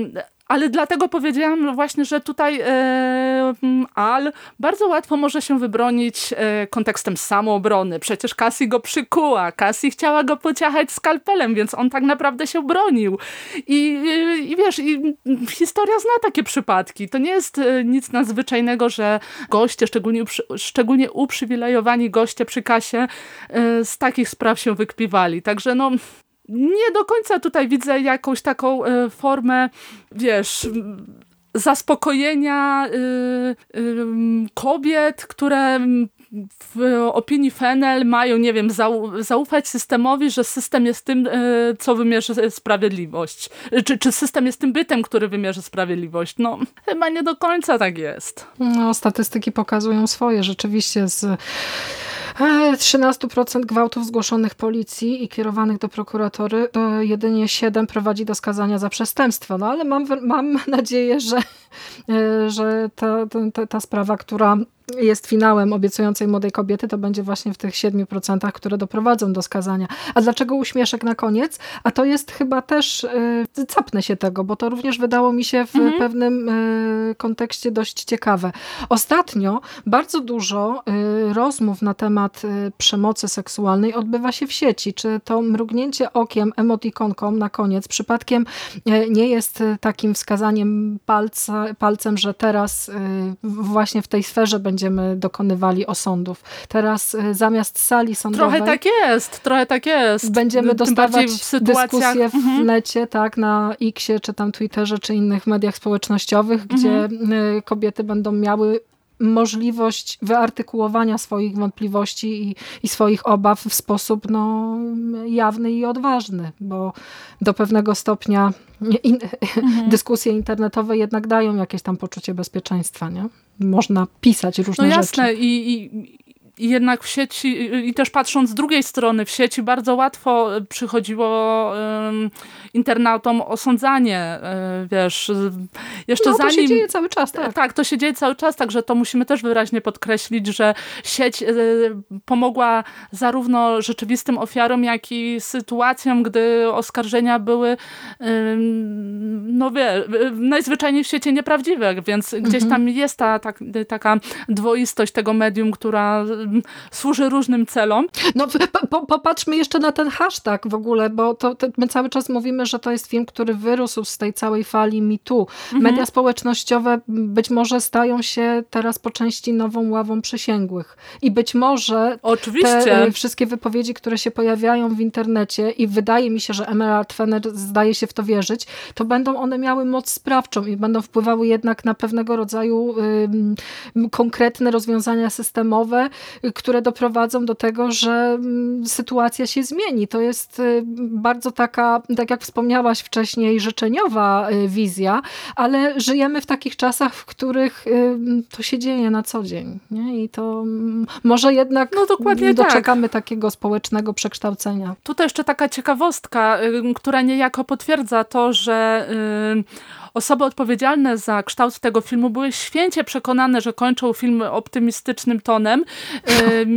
ale dlatego powiedziałam właśnie, że tutaj e, Al bardzo łatwo może się wybronić e, kontekstem samoobrony. Przecież Cassie go przykuła. Cassie chciała go pociachać skalpelem, więc on tak naprawdę się bronił. I, i, i wiesz, i historia zna takie przypadki. To nie jest e, nic nadzwyczajnego, że goście, szczególnie, szczególnie uprzywilejowani goście przy kasie e, z takich spraw się wykpiwali. Także no nie do końca tutaj widzę jakąś taką y, formę, wiesz, zaspokojenia y, y, kobiet, które w opinii Fenel mają, nie wiem, zau zaufać systemowi, że system jest tym, co wymierzy sprawiedliwość. Czy, czy system jest tym bytem, który wymierzy sprawiedliwość. No, chyba nie do końca tak jest. No, statystyki pokazują swoje. Rzeczywiście z 13% gwałtów zgłoszonych policji i kierowanych do prokuratury, to jedynie 7 prowadzi do skazania za przestępstwo. No ale mam, mam nadzieję, że, e, że ta, ta, ta sprawa, która jest finałem obiecującej młodej kobiety, to będzie właśnie w tych 7%, które doprowadzą do skazania. A dlaczego uśmieszek na koniec? A to jest chyba też, yy, capnę się tego, bo to również wydało mi się w mhm. pewnym yy, kontekście dość ciekawe. Ostatnio bardzo dużo yy, rozmów na temat y, przemocy seksualnej odbywa się w sieci. Czy to mrugnięcie okiem, emotikonką na koniec przypadkiem y, nie jest takim wskazaniem palca, palcem, że teraz y, właśnie w tej sferze będziemy dokonywali osądów. Teraz zamiast sali sądowej... Trochę tak jest, trochę tak jest. Będziemy dostawać dyskusje w mhm. necie, tak, na Xie, czy tam Twitterze, czy innych mediach społecznościowych, gdzie mhm. kobiety będą miały możliwość wyartykułowania swoich wątpliwości i, i swoich obaw w sposób no, jawny i odważny, bo do pewnego stopnia in, mhm. dyskusje internetowe jednak dają jakieś tam poczucie bezpieczeństwa, nie? Można pisać różne no jasne. rzeczy. I, i i jednak w sieci, i też patrząc z drugiej strony, w sieci bardzo łatwo przychodziło um, internautom osądzanie, um, wiesz, jeszcze no, zanim... to się dzieje cały czas, tak. Tak, to się dzieje cały czas, także to musimy też wyraźnie podkreślić, że sieć um, pomogła zarówno rzeczywistym ofiarom, jak i sytuacjom, gdy oskarżenia były no wie, najzwyczajniej w świecie nieprawdziwe, więc mhm. gdzieś tam jest ta, ta, taka dwoistość tego medium, która służy różnym celom. No po, popatrzmy jeszcze na ten hashtag w ogóle, bo to, to, my cały czas mówimy, że to jest film, który wyrósł z tej całej fali MeToo. Mhm. Media społecznościowe być może stają się teraz po części nową ławą przysięgłych. I być może Oczywiście. te e, wszystkie wypowiedzi, które się pojawiają w internecie i wydaje mi się, że Emerald Fenner zdaje się w to wierzyć, to będą one miały moc sprawczą i będą wpływały jednak na pewnego rodzaju y, konkretne rozwiązania systemowe, które doprowadzą do tego, że mm, sytuacja się zmieni. To jest y, bardzo taka, tak jak wspomniałaś wcześniej, życzeniowa y, wizja, ale żyjemy w takich czasach, w których y, to się dzieje na co dzień. Nie? I to mm, może jednak no, dokładnie doczekamy tak. takiego społecznego przekształcenia. Tutaj jeszcze taka ciekawostka, która niejako potwierdza to, że Osoby odpowiedzialne za kształt tego filmu były święcie przekonane, że kończą film optymistycznym tonem.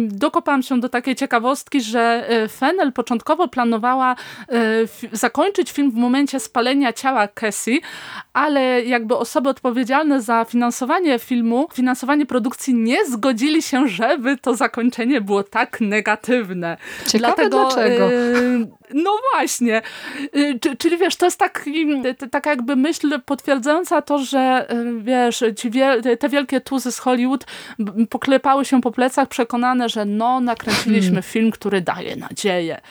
Dokopałam się do takiej ciekawostki, że e, Fennel początkowo planowała e, zakończyć film w momencie spalenia ciała Cassie, ale jakby osoby odpowiedzialne za finansowanie filmu, finansowanie produkcji nie zgodzili się, żeby to zakończenie było tak negatywne. Ciekawe Dlatego, dlaczego. No właśnie. Czyli wiesz, to jest taki, taka jakby myśl potwierdzająca to, że y, wiesz, wiel te wielkie tuzy z Hollywood poklepały się po plecach przekonane, że no, nakręciliśmy hmm. film, który daje nadzieję.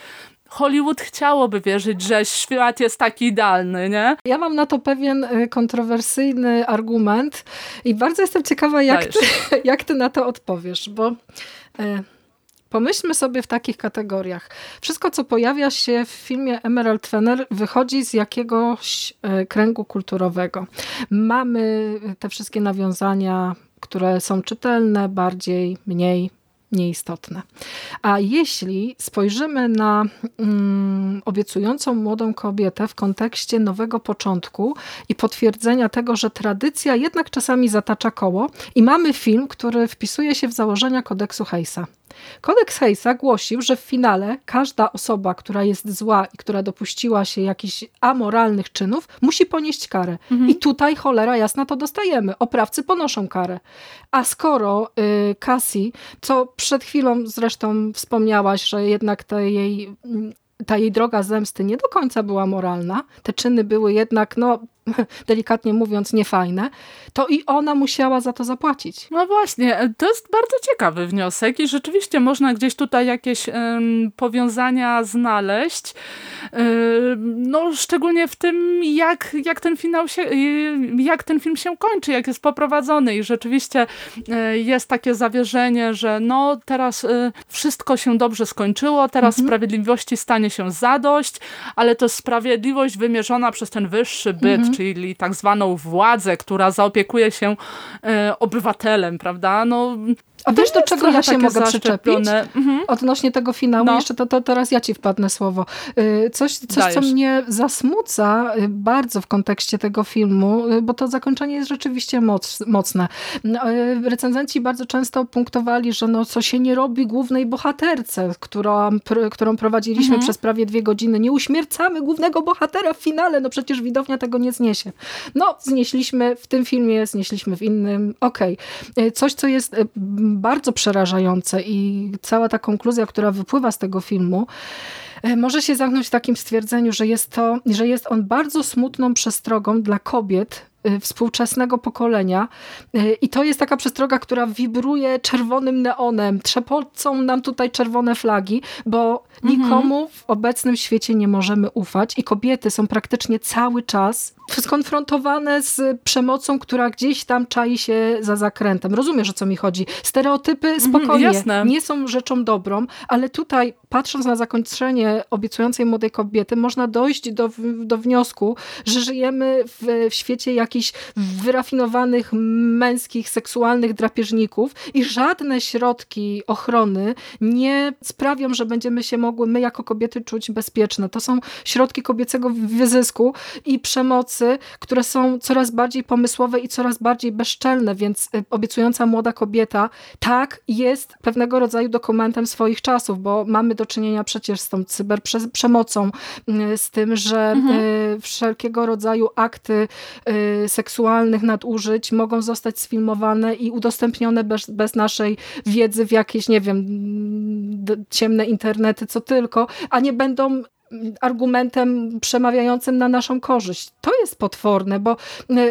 Hollywood chciałoby wierzyć, że świat jest taki idealny, nie? Ja mam na to pewien y, kontrowersyjny argument i bardzo jestem ciekawa, jak, ty, jak ty na to odpowiesz, bo... Pomyślmy sobie w takich kategoriach. Wszystko, co pojawia się w filmie Emerald Fenner, wychodzi z jakiegoś e, kręgu kulturowego. Mamy te wszystkie nawiązania, które są czytelne, bardziej, mniej nieistotne. A jeśli spojrzymy na mm, obiecującą młodą kobietę w kontekście nowego początku i potwierdzenia tego, że tradycja jednak czasami zatacza koło i mamy film, który wpisuje się w założenia kodeksu Hejsa. Kodeks Hejsa głosił, że w finale każda osoba, która jest zła i która dopuściła się jakichś amoralnych czynów, musi ponieść karę. Mhm. I tutaj cholera jasna to dostajemy. Oprawcy ponoszą karę. A skoro y, Cassie, co przed chwilą zresztą wspomniałaś, że jednak te jej ta jej droga zemsty nie do końca była moralna, te czyny były jednak, no, delikatnie mówiąc, niefajne, to i ona musiała za to zapłacić. No właśnie, to jest bardzo ciekawy wniosek i rzeczywiście można gdzieś tutaj jakieś um, powiązania znaleźć. no, szczególnie w tym, jak, jak ten finał się, jak ten film się kończy, jak jest poprowadzony i rzeczywiście e, jest takie zawierzenie, że no teraz e, wszystko się dobrze skończyło, teraz mhm. sprawiedliwości stanie się zadość, ale to sprawiedliwość wymierzona przez ten wyższy byt, mhm. Czyli tak zwaną władzę, która zaopiekuje się e, obywatelem, prawda? No, A wiesz, do czego ja się mogę przyczepić? Mhm. Odnośnie tego finału, no. jeszcze to, to teraz ja ci wpadnę słowo. Y, coś, coś co mnie zasmuca y, bardzo w kontekście tego filmu, y, bo to zakończenie jest rzeczywiście moc, mocne. Recenzenci bardzo często punktowali, że no, co się nie robi głównej bohaterce, którą, którą prowadziliśmy mhm. przez prawie dwie godziny. Nie uśmiercamy głównego bohatera w finale, no przecież widownia tego nie zniesie. No, znieśliśmy w tym filmie, znieśliśmy w innym, okej. Okay. Coś, co jest bardzo przerażające i cała ta konkluzja, która wypływa z tego filmu, e, może się zamknąć w takim stwierdzeniu, że jest, to, że jest on bardzo smutną przestrogą dla kobiet, Y, współczesnego pokolenia. Y, I to jest taka przestroga, która wibruje czerwonym neonem. Trzepocą nam tutaj czerwone flagi, bo mhm. nikomu w obecnym świecie nie możemy ufać i kobiety są praktycznie cały czas skonfrontowane z przemocą, która gdzieś tam czai się za zakrętem. Rozumiesz, o co mi chodzi. Stereotypy mhm, spokojnie mm, nie są rzeczą dobrą, ale tutaj patrząc na zakończenie obiecującej młodej kobiety, można dojść do, do wniosku, że żyjemy w, w świecie jak jakichś wyrafinowanych męskich, seksualnych drapieżników i żadne środki ochrony nie sprawią, że będziemy się mogły my jako kobiety czuć bezpieczne. To są środki kobiecego wyzysku i przemocy, które są coraz bardziej pomysłowe i coraz bardziej bezczelne, więc y, obiecująca młoda kobieta tak jest pewnego rodzaju dokumentem swoich czasów, bo mamy do czynienia przecież z tą cyberprzemocą, y, z tym, że mhm. Y, wszelkiego rodzaju akty seksualnych nadużyć mogą zostać sfilmowane i udostępnione bez, bez naszej wiedzy w jakieś, nie wiem, ciemne internety, co tylko, a nie będą argumentem przemawiającym na naszą korzyść. To jest potworne, bo e,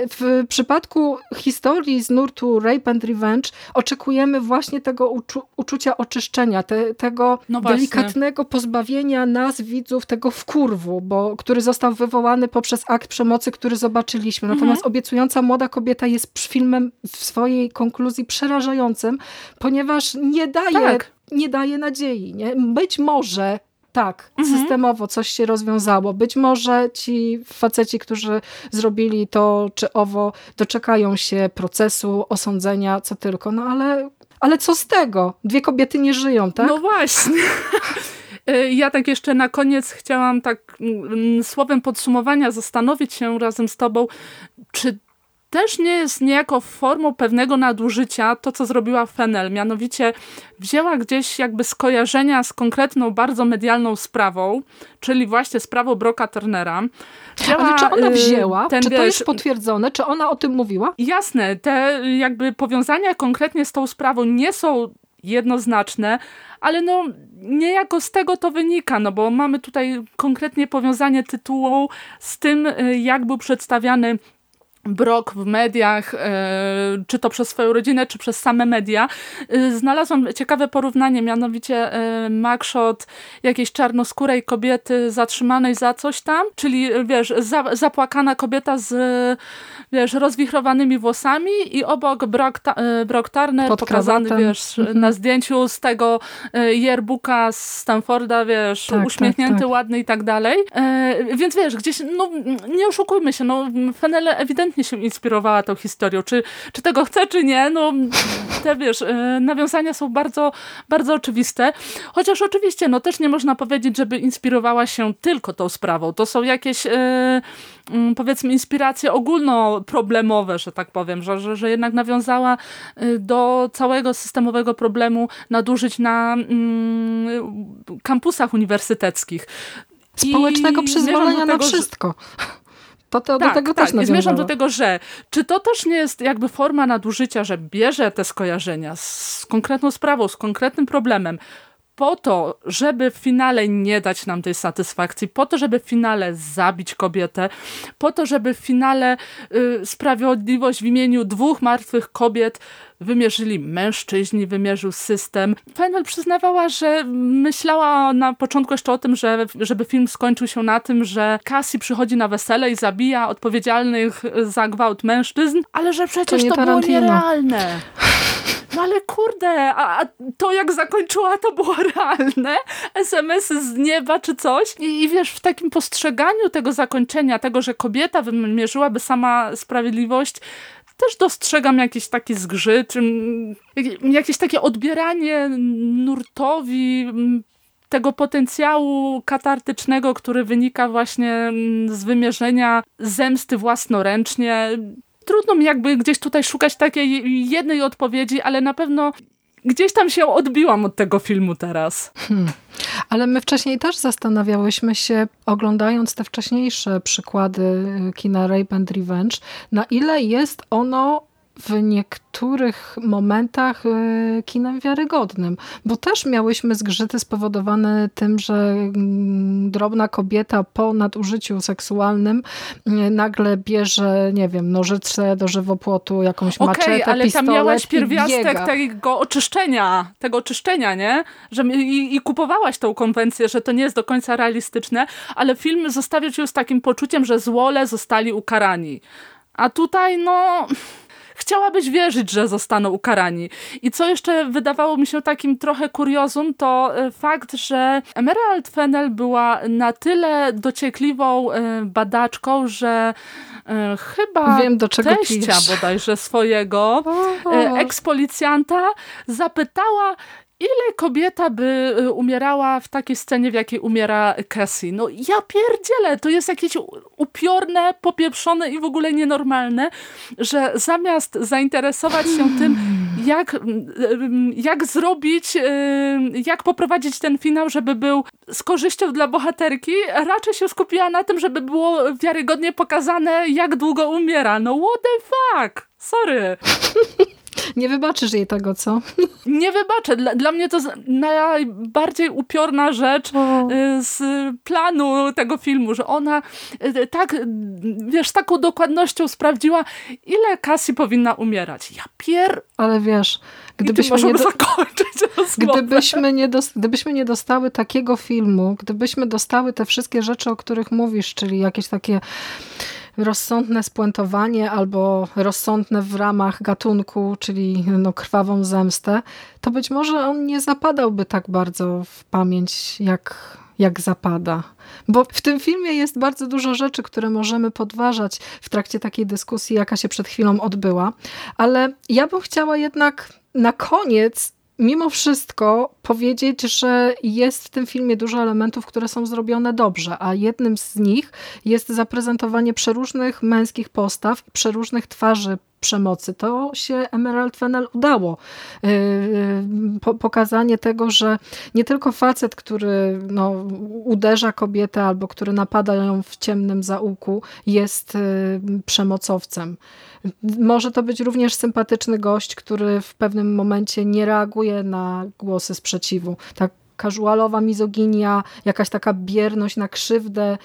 w przypadku historii z nurtu Rape and Revenge oczekujemy właśnie tego uczu uczucia oczyszczenia, te, tego no delikatnego pozbawienia nas, widzów, tego wkurwu, bo, który został wywołany poprzez akt przemocy, który zobaczyliśmy. Mhm. Natomiast mhm. obiecująca młoda kobieta jest filmem w swojej konkluzji przerażającym, ponieważ nie daje tak nie daje nadziei. Nie? Być może tak, mhm. systemowo coś się rozwiązało. Być może ci faceci, którzy zrobili to czy owo, doczekają się procesu, osądzenia, co tylko. No ale, ale co z tego? Dwie kobiety nie żyją, tak? No właśnie. Y, ja tak jeszcze na koniec chciałam tak mm, słowem podsumowania zastanowić się razem z tobą, czy też nie jest niejako formą pewnego nadużycia to, co zrobiła Fennel. Mianowicie wzięła gdzieś jakby skojarzenia z konkretną, bardzo medialną sprawą, czyli właśnie sprawą Broka Turnera. Wzięła, Ale czy ona y, wzięła? Ten, czy to jest potwierdzone? Czy ona o tym mówiła? Jasne. Te jakby powiązania konkretnie z tą sprawą nie są jednoznaczne, ale no niejako z tego to wynika, no bo mamy tutaj konkretnie powiązanie tytułu z tym, y, jak był przedstawiany brok w mediach, e, czy to przez swoją rodzinę, czy przez same media. E, znalazłam ciekawe porównanie, mianowicie e, mugshot jakiejś czarnoskórej kobiety zatrzymanej za coś tam, czyli wiesz, zapłakana kobieta z wiesz, rozwichrowanymi włosami i obok Brock, Brock Turner Pod pokazany, wiesz, mhm. na zdjęciu z tego yearbooka z Stanforda, wiesz, tak, uśmiechnięty, tak, tak. ładny i tak dalej. Więc wiesz, gdzieś, no nie oszukujmy się, no Fenele ewidentnie ewidentnie się inspirowała tą historią. Czy, czy tego chce, czy nie, no te wiesz, e, nawiązania są bardzo, bardzo oczywiste. Chociaż oczywiście, no też nie można powiedzieć, żeby inspirowała się tylko tą sprawą. To są jakieś e, mm, powiedzmy inspiracje ogólnoproblemowe, że tak powiem, że, że, że jednak nawiązała e, do całego systemowego problemu nadużyć na mm, kampusach uniwersyteckich. Społecznego przyzwolenia na wszystko. To, to tak, do tego tak. też nawiązało. Zmierzam do tego, że czy to też nie jest jakby forma nadużycia, że bierze te skojarzenia z konkretną sprawą, z konkretnym problemem, po to, żeby w finale nie dać nam tej satysfakcji, po to, żeby w finale zabić kobietę, po to, żeby w finale y, sprawiedliwość w imieniu dwóch martwych kobiet wymierzyli mężczyźni, wymierzył system. Fennel przyznawała, że myślała na początku jeszcze o tym, że, żeby film skończył się na tym, że Cassie przychodzi na wesele i zabija odpowiedzialnych za gwałt mężczyzn, ale że przecież to, to było nierealne. No ale kurde, a, a, to jak zakończyła, to było realne? SMS-y z nieba czy coś? I, I, wiesz, w takim postrzeganiu tego zakończenia, tego, że kobieta wymierzyłaby sama sprawiedliwość, też dostrzegam jakiś taki zgrzyt, jakieś takie odbieranie nurtowi tego potencjału katartycznego, który wynika właśnie z wymierzenia zemsty własnoręcznie. Trudno mi jakby gdzieś tutaj szukać takiej jednej odpowiedzi, ale na pewno gdzieś tam się odbiłam od tego filmu teraz. Hmm. Ale my wcześniej też zastanawiałyśmy się, oglądając te wcześniejsze przykłady y, kina Rape and Revenge, na ile jest ono w niektórych momentach e, kinem wiarygodnym, bo też miałyśmy zgrzyty spowodowane tym, że mm, drobna kobieta po nadużyciu seksualnym e, nagle bierze, nie wiem, nożyce do żywopłotu, jakąś okay, maczetę, ale tam miałaś pierwiastek tego oczyszczenia, tego oczyszczenia, nie? Że, i, I kupowałaś tą konwencję, że to nie jest do końca realistyczne, ale film zostawia cię z takim poczuciem, że złole zostali ukarani. A tutaj, no chciałabyś wierzyć, że zostaną ukarani. I co jeszcze wydawało mi się takim trochę kuriozum, to e, fakt, że Emerald Fennel była na tyle dociekliwą e, badaczką, że e, chyba Wiem, do czego teścia bodajże swojego, ekspolicjanta, zapytała, ile kobieta by y, umierała w takiej scenie, w jakiej umiera Cassie? No ja pierdzielę, to jest jakieś upiorne, popieprzone i w ogóle nienormalne, że zamiast zainteresować się tym, jak, jak zrobić, y, jak poprowadzić ten finał, żeby był z korzyścią dla bohaterki, raczej się skupiła na tym, żeby było wiarygodnie pokazane, jak długo umiera. No what the fuck? Sorry. Nie wybaczysz jej tego, co? Nie wybaczę. Dla, dla mnie to najbardziej upiorna rzecz y, z planu tego filmu, że ona y, tak, wiesz, z taką dokładnością sprawdziła, ile Cassie powinna umierać. Ja pier... Ale wiesz, gdybyśmy nie, do... gdybyśmy, nie gdybyśmy nie dostały takiego filmu, gdybyśmy dostały te wszystkie rzeczy, o których mówisz, czyli jakieś takie rozsądne spuentowanie albo rozsądne w ramach gatunku, czyli no, krwawą zemstę, to być może on nie zapadałby tak bardzo w pamięć, jak, jak zapada. Bo w tym filmie jest bardzo dużo rzeczy, które możemy podważać w trakcie takiej dyskusji, jaka się przed chwilą odbyła. Ale ja bym chciała jednak na koniec mimo wszystko powiedzieć, że jest w tym filmie dużo elementów, które są zrobione dobrze, a jednym z nich jest zaprezentowanie przeróżnych męskich postaw, przeróżnych twarzy przemocy. To się Emerald Fennel udało. Y, y, pokazanie tego, że nie tylko facet, który no, uderza kobietę albo który napada ją w ciemnym zaułku jest y, przemocowcem. Może to być również sympatyczny gość, który w pewnym momencie nie reaguje na głosy sprzeciwu. Tak casualowa mizoginia, jakaś taka bierność na krzywdę,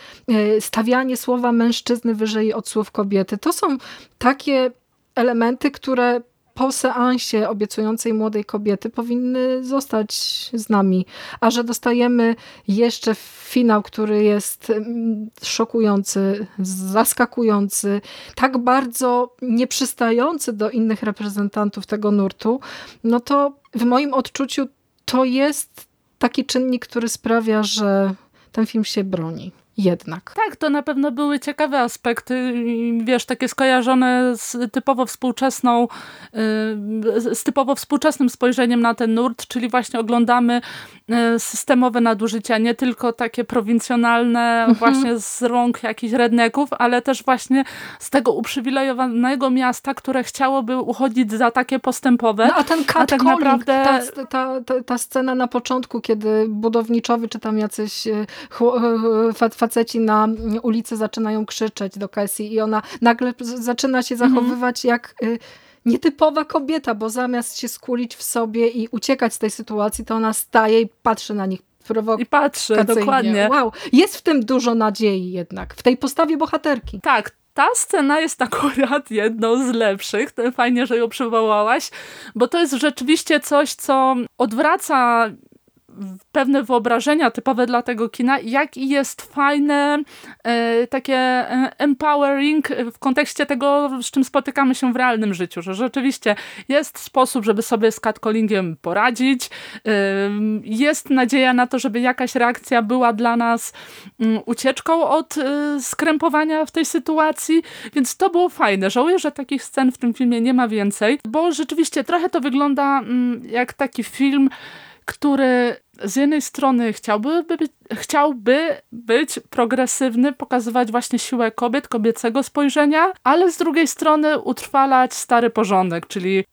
stawianie słowa mężczyzny wyżej od słów kobiety. To są takie elementy, które po seansie obiecującej młodej kobiety powinny zostać z nami. A że dostajemy jeszcze finał, który jest mm, szokujący, zaskakujący, tak bardzo nieprzystający do innych reprezentantów tego nurtu, no to w moim odczuciu to jest taki czynnik, który sprawia, że ten film się broni jednak. Tak, to na pewno były ciekawe aspekty, wiesz, takie skojarzone z typowo współczesną, y, z typowo współczesnym spojrzeniem na ten nurt, czyli właśnie oglądamy y, systemowe nadużycia, nie tylko takie prowincjonalne mhm. właśnie z rąk jakichś redneków, ale też właśnie z tego uprzywilejowanego miasta, które chciałoby uchodzić za takie postępowe. No a ten cat a tak naprawdę... ta, ta, ta, ta, scena na początku, kiedy budowniczowy czy tam jacyś y, faceci na ulicy zaczynają krzyczeć do Cassie i ona nagle zaczyna się mhm. zachowywać jak y, nietypowa kobieta, bo zamiast się skulić w sobie i uciekać z tej sytuacji, to ona staje i patrzy na nich I patrzy, dokładnie. Wow, jest w tym dużo nadziei jednak, w tej postawie bohaterki. Tak, ta scena jest akurat jedną z lepszych. Fajnie, że ją przywołałaś, bo to jest rzeczywiście coś, co odwraca pewne wyobrażenia typowe dla tego kina, jak i jest fajne e, takie e, empowering w kontekście tego, z czym spotykamy się w realnym życiu, że rzeczywiście jest sposób, żeby sobie z catcallingiem poradzić, jest nadzieja na to, żeby jakaś reakcja była dla nas mm, ucieczką od e, skrępowania w tej sytuacji, więc to było fajne. Żałuję, że takich scen w tym filmie nie ma więcej, bo rzeczywiście trochę to wygląda mm, jak taki film, który z jednej strony chciałby być, chciałby być progresywny, pokazywać właśnie siłę kobiet, kobiecego spojrzenia, ale z drugiej strony utrwalać stary porządek, czyli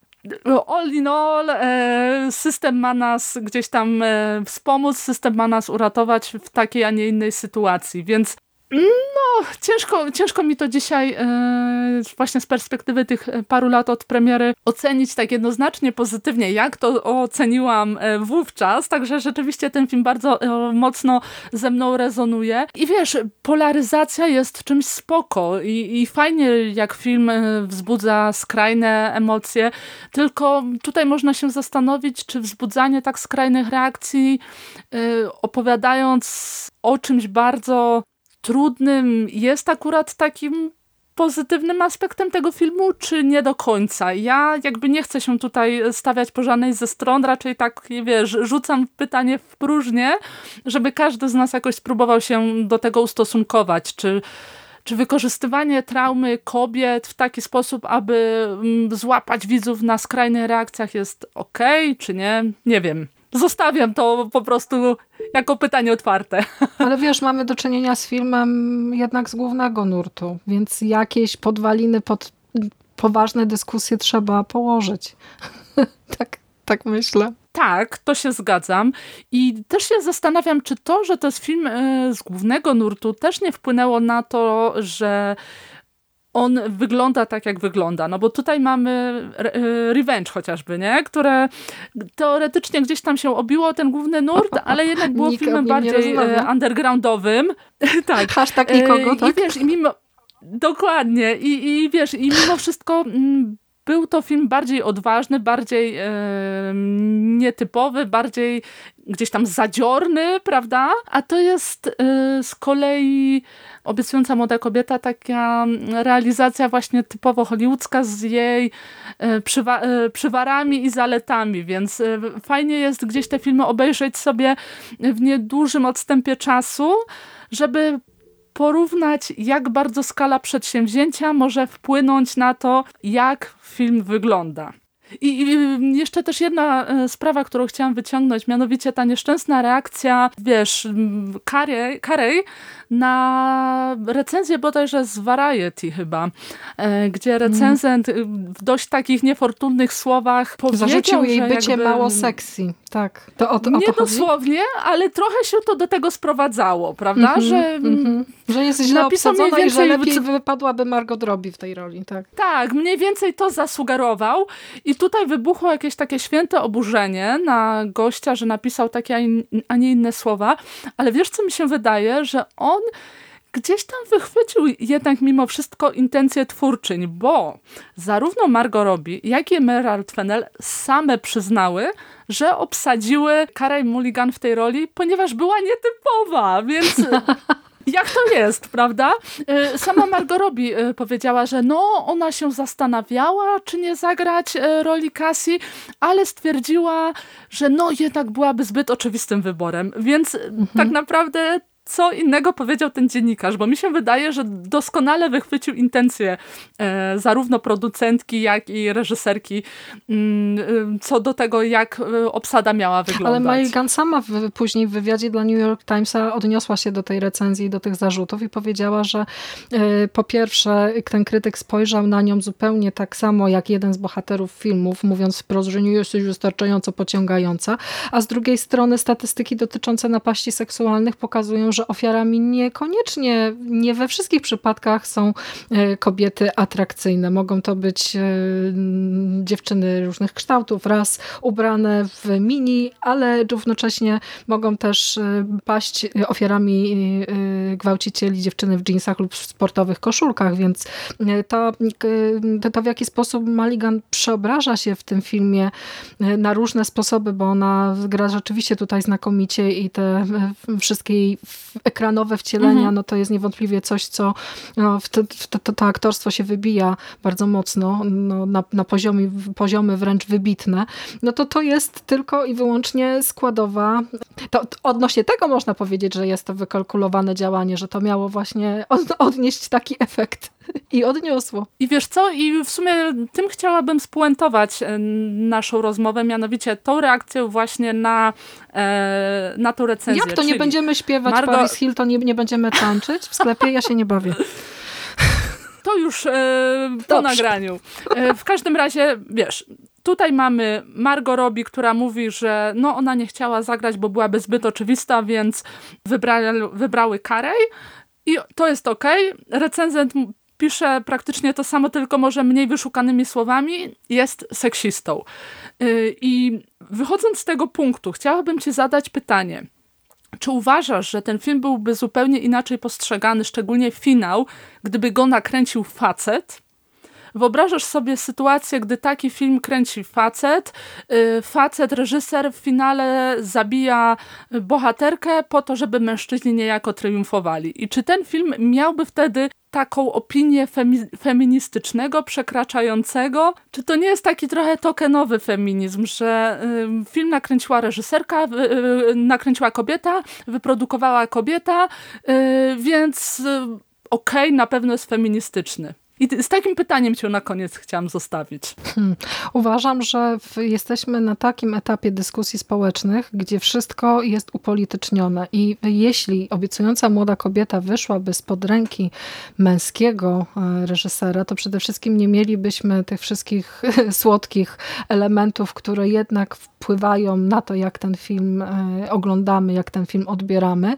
all in all e, system ma nas gdzieś tam e, wspomóc, system ma nas uratować w takiej, a nie innej sytuacji, więc no, ciężko, ciężko mi to dzisiaj e, właśnie z perspektywy tych paru lat od premiery ocenić tak jednoznacznie pozytywnie, jak to oceniłam e, wówczas, także rzeczywiście ten film bardzo e, mocno ze mną rezonuje. I wiesz, polaryzacja jest czymś spoko i, i fajnie jak film wzbudza skrajne emocje, tylko tutaj można się zastanowić, czy wzbudzanie tak skrajnych reakcji opowiadając o czymś bardzo trudnym jest akurat takim pozytywnym aspektem tego filmu, czy nie do końca? Ja jakby nie chcę się tutaj stawiać po żadnej ze stron, raczej tak, wiesz, rzucam pytanie w próżnię, żeby każdy z nas jakoś spróbował się do tego ustosunkować, czy czy wykorzystywanie traumy kobiet w taki sposób, aby mm, złapać widzów na skrajnych reakcjach jest ok, czy nie? Nie wiem zostawiam to po prostu jako pytanie otwarte. Ale wiesz, mamy do czynienia z filmem jednak z głównego nurtu, więc jakieś podwaliny pod poważne dyskusje trzeba położyć. tak, tak myślę. Tak, to się zgadzam. I też się zastanawiam, czy to, że to jest film e, z głównego nurtu, też nie wpłynęło na to, że on wygląda tak, jak wygląda. No bo tutaj mamy e, Revenge chociażby, nie? Które teoretycznie gdzieś tam się obiło ten główny nurt, ale jednak było filmem bardziej e, undergroundowym. tak. Hashtag nikogo, e, tak? I wiesz, i mimo... Dokładnie. I, I wiesz, i mimo wszystko mm, był to film bardziej odważny, bardziej e, nietypowy, bardziej gdzieś tam zadziorny, prawda? A to jest e, z kolei obiecująca młoda kobieta, taka realizacja właśnie typowo hollywoodzka z jej e, przywa e, przywarami i zaletami, więc e, fajnie jest gdzieś te filmy obejrzeć sobie w niedużym odstępie czasu, żeby porównać, jak bardzo skala przedsięwzięcia może wpłynąć na to, jak film wygląda. I jeszcze też jedna e, sprawa, którą chciałam wyciągnąć, mianowicie ta nieszczęsna reakcja, wiesz, Carey na recenzję bodajże z Variety chyba, e, gdzie mm. recenzent w dość takich niefortunnych słowach powiedział, Zarzucił jej bycie jakby, mało sexy. Tak. To o, to, nie dosłownie, ale trochę się to do tego sprowadzało, prawda? Mm -hmm, że, mm -hmm. że jest źle obsadzona i że lepiej wypadłaby Margot Robbie w tej roli. Tak. tak, mniej więcej to zasugerował i tutaj wybuchło jakieś takie święte oburzenie na gościa, że napisał takie, a nie inne słowa, ale wiesz co mi się wydaje, że on gdzieś tam wychwycił jednak mimo wszystko intencje twórczyń, bo zarówno Margot Robbie, jak i Emerald Fennell same przyznały, że obsadziły Carey Mulligan w tej roli, ponieważ była nietypowa, więc jak to jest, prawda? E, sama Margot Robbie e, powiedziała, że no, ona się zastanawiała, czy nie zagrać e, roli Cassie, ale stwierdziła, że no, jednak byłaby zbyt oczywistym wyborem, więc mhm. tak naprawdę co innego powiedział ten dziennikarz, bo mi się wydaje, że doskonale wychwycił intencje e, zarówno producentki, jak i reżyserki mm, e, co do tego, jak e, obsada miała wyglądać. Ale Gunn sama w, później w wywiadzie dla New York Timesa odniosła się do tej recenzji, do tych zarzutów i powiedziała, że e, po pierwsze ten krytyk spojrzał na nią zupełnie tak samo, jak jeden z bohaterów filmów, mówiąc wprost, że nie jesteś wystarczająco pociągająca, a z drugiej strony statystyki dotyczące napaści seksualnych pokazują, że ofiarami niekoniecznie, nie we wszystkich przypadkach są e, kobiety atrakcyjne. Mogą to być e, dziewczyny różnych kształtów, raz ubrane w mini, ale równocześnie mogą też paść ofiarami gwałcicieli dziewczyny w jeansach lub w sportowych koszulkach, więc to, to w jaki sposób Maligan przeobraża się w tym filmie na różne sposoby, bo ona gra rzeczywiście tutaj znakomicie i te e, wszystkie ekranowe wcielenia, mhm. no to jest niewątpliwie coś, co no, w to, w to, to, aktorstwo się wybija bardzo mocno, no, na, na poziomie, poziomy wręcz wybitne, no to to jest tylko i wyłącznie składowa. To, odnośnie tego można powiedzieć, że jest to wykalkulowane działanie, że to miało właśnie od, odnieść taki efekt. I odniosło. I wiesz co? I w sumie tym chciałabym spuentować e, naszą rozmowę, mianowicie tą reakcją właśnie na, e, na tą recenzję. Jak to nie będziemy śpiewać Margo... Paris Hilton, nie, nie będziemy tańczyć w sklepie? Ja się nie bawię. To już e, po Dobrze. nagraniu. E, w każdym razie, wiesz, tutaj mamy Margot Robbie, która mówi, że no ona nie chciała zagrać, bo byłaby zbyt oczywista, więc wybrali, wybrały Karej. I to jest ok. Recenzent pisze praktycznie to samo, tylko może mniej wyszukanymi słowami, jest seksistą. Y, I wychodząc z tego punktu, chciałabym ci zadać pytanie. Czy uważasz, że ten film byłby zupełnie inaczej postrzegany, szczególnie finał, gdyby go nakręcił facet? Wyobrażasz sobie sytuację, gdy taki film kręci facet, y, facet, reżyser w finale zabija bohaterkę po to, żeby mężczyźni niejako triumfowali. I czy ten film miałby wtedy taką opinię femi feministycznego, przekraczającego? Czy to nie jest taki trochę tokenowy feminizm, że y, film nakręciła reżyserka, y, y, nakręciła kobieta, wyprodukowała kobieta, y, więc y, okej, okay, na pewno jest feministyczny. I z takim pytaniem cię na koniec chciałam zostawić. Hmm. Uważam, że jesteśmy na takim etapie dyskusji społecznych, gdzie wszystko jest upolitycznione i jeśli obiecująca młoda kobieta wyszłaby spod ręki męskiego e, reżysera, to przede wszystkim nie mielibyśmy tych wszystkich słodkich elementów, które jednak wpływają na to, jak ten film e, oglądamy, jak ten film odbieramy.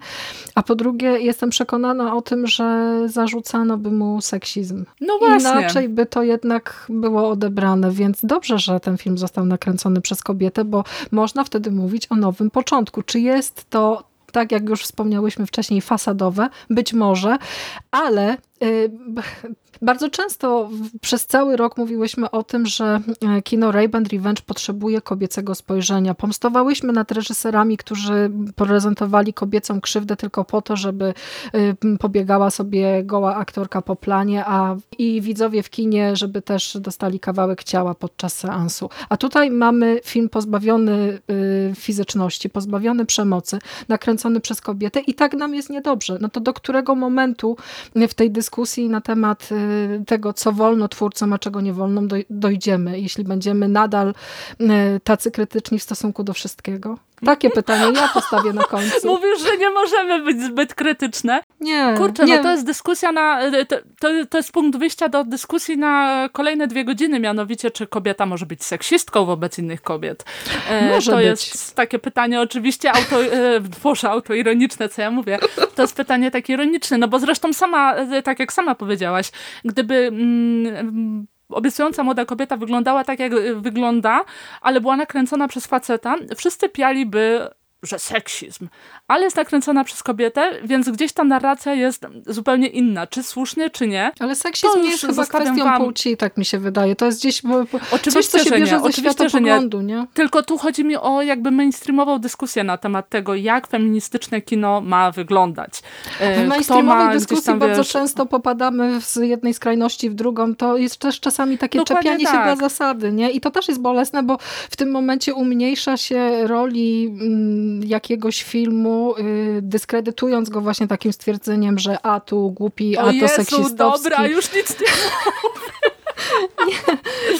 A po drugie, jestem przekonana o tym, że zarzucano by mu seksizm. No właśnie. Inaczej by to jednak było odebrane, więc dobrze, że ten film został nakręcony przez kobietę, bo można wtedy mówić o nowym początku. Czy jest to tak jak już wspomniałyśmy wcześniej, fasadowe, być może, ale bardzo często przez cały rok mówiłyśmy o tym, że e, kino Ray-Ban Revenge potrzebuje kobiecego spojrzenia. Pomstowałyśmy nad reżyserami, którzy prezentowali kobiecą krzywdę tylko po to, żeby e, pobiegała sobie goła aktorka po planie, a i widzowie w kinie, żeby też dostali kawałek ciała podczas seansu. A tutaj mamy film pozbawiony e, fizyczności, pozbawiony przemocy, nakręcony przez kobietę i tak nam jest niedobrze. No to do którego momentu w tej dyskusji na temat tego, co wolno twórcom, a czego nie wolno, dojdziemy, jeśli będziemy nadal e, tacy krytyczni w stosunku do wszystkiego? Takie pytanie ja postawię na końcu. Mówisz, że nie możemy być zbyt krytyczne. Nie. Kurczę, nie. no to jest dyskusja na, to, to, to jest punkt wyjścia do dyskusji na kolejne dwie godziny, mianowicie czy kobieta może być seksistką wobec innych kobiet. E, może to być. jest takie pytanie oczywiście auto, e, Boże, autoironiczne, co ja mówię. To jest pytanie takie ironiczne, no bo zresztą sama, e, tak jak sama powiedziałaś, gdyby mm, obiecująca młoda kobieta wyglądała tak, jak wygląda, ale była nakręcona przez faceta, wszyscy pialiby że seksizm, ale jest nakręcona przez kobietę, więc gdzieś ta narracja jest zupełnie inna, czy słusznie, czy nie. Ale seksizm nie jest chyba kwestią wam... płci, tak mi się wydaje. To jest gdzieś Oczywiście, coś, co się bierze nie. ze że nie. nie. Tylko tu chodzi mi o jakby mainstreamową dyskusję na temat tego, jak feministyczne kino ma wyglądać. E, w mainstreamowej dyskusji tam, bardzo wiesz... często popadamy z jednej skrajności w drugą. To jest też czasami takie Dokładnie czepianie tak. się dla zasady, nie? I to też jest bolesne, bo w tym momencie umniejsza się roli mm, jakiegoś filmu, y, dyskredytując go właśnie takim stwierdzeniem, że a tu głupi, a to Jezu, seksistowski. dobra, już nic nie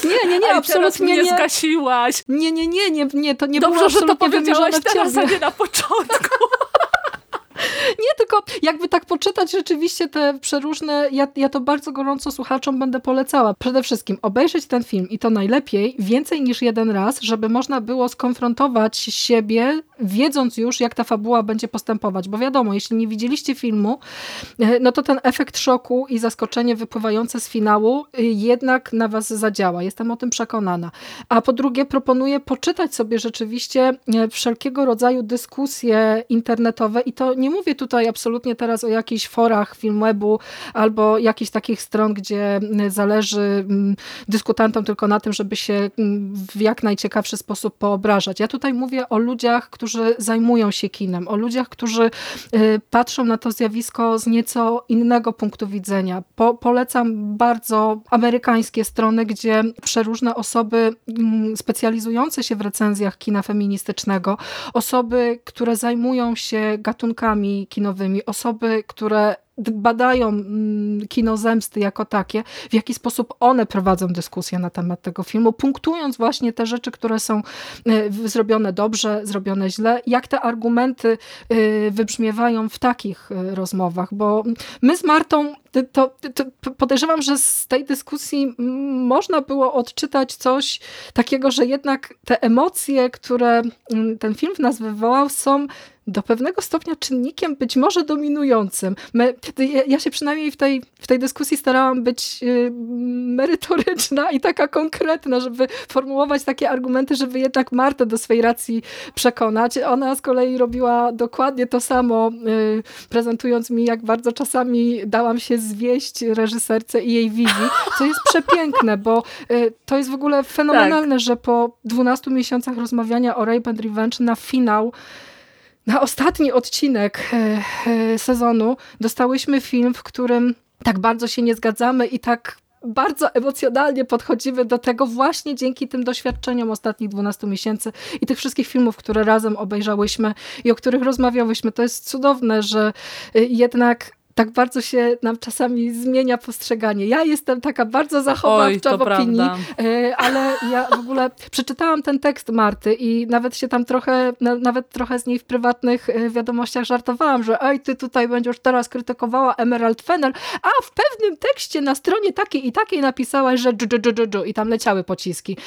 Nie, nie, nie, nie absolutnie nie. zgasiłaś. Nie, nie, nie, nie, nie, to nie Dobrze, było że to powiedziałaś teraz, a nie na początku. Nie, tylko jakby tak poczytać rzeczywiście te przeróżne, ja, ja to bardzo gorąco słuchaczom będę polecała. Przede wszystkim obejrzeć ten film i to najlepiej więcej niż jeden raz, żeby można było skonfrontować siebie wiedząc już, jak ta fabuła będzie postępować. Bo wiadomo, jeśli nie widzieliście filmu, e, no to ten efekt szoku i zaskoczenie wypływające z finału e, jednak na was zadziała. Jestem o tym przekonana. A po drugie, proponuję poczytać sobie rzeczywiście e, wszelkiego rodzaju dyskusje internetowe i to nie mówię tutaj absolutnie teraz o jakichś forach Filmwebu albo jakichś takich stron, gdzie zależy dyskutantom tylko na tym, żeby się w jak najciekawszy sposób poobrażać. Ja tutaj mówię o ludziach, którzy którzy zajmują się kinem, o ludziach, którzy y, patrzą na to zjawisko z nieco innego punktu widzenia. Po, polecam bardzo amerykańskie strony, gdzie przeróżne osoby mm, specjalizujące się w recenzjach kina feministycznego, osoby, które zajmują się gatunkami kinowymi, osoby, które badają mm, kino zemsty jako takie, w jaki sposób one prowadzą dyskusję na temat tego filmu, punktując właśnie te rzeczy, które są e, zrobione dobrze, zrobione źle, jak te argumenty e, wybrzmiewają w takich e, rozmowach, bo my z Martą to, to, podejrzewam, że z tej dyskusji można było odczytać coś takiego, że jednak te emocje, które ten film w nas wywołał, są do pewnego stopnia czynnikiem być może dominującym. My, ja się przynajmniej w tej, w tej dyskusji starałam być y, merytoryczna i taka konkretna, żeby formułować takie argumenty, żeby jednak Martę do swej racji przekonać. Ona z kolei robiła dokładnie to samo, y, prezentując mi, jak bardzo czasami dałam się zwieść reżyserce i jej wizji, co jest przepiękne, bo y, to jest w ogóle fenomenalne, tak. że po 12 miesiącach rozmawiania o Rape and Revenge na finał na ostatni odcinek e, e, sezonu dostałyśmy film, w którym tak bardzo się nie zgadzamy i tak bardzo emocjonalnie podchodzimy do tego właśnie dzięki tym doświadczeniom ostatnich 12 miesięcy i tych wszystkich filmów, które razem obejrzałyśmy i o których rozmawiałyśmy. To jest cudowne, że e, jednak tak bardzo się nam czasami zmienia postrzeganie. Ja jestem taka bardzo zachowawcza Oj, w opinii, prawda. E, ale ja w ogóle przeczytałam ten tekst Marty i nawet się tam trochę, nawet trochę z niej w prywatnych e, wiadomościach żartowałam, że ej, ty tutaj będziesz teraz krytykowała Emerald Fennel, a w pewnym tekście na stronie takiej i takiej napisałaś, że dżu, i tam leciały pociski.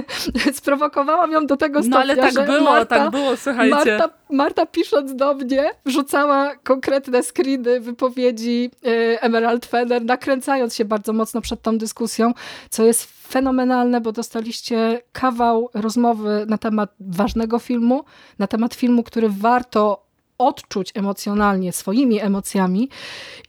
Sprowokowałam ją do tego stopnia, No ale tak było, Marta, tak było, słuchajcie. Marta, Marta pisząc do mnie, wrzucała konkretne screeny, wypowiedzi wypowiedzi y, Emerald Fenner, nakręcając się bardzo mocno przed tą dyskusją, co jest fenomenalne, bo dostaliście kawał rozmowy na temat ważnego filmu, na temat filmu, który warto odczuć emocjonalnie swoimi emocjami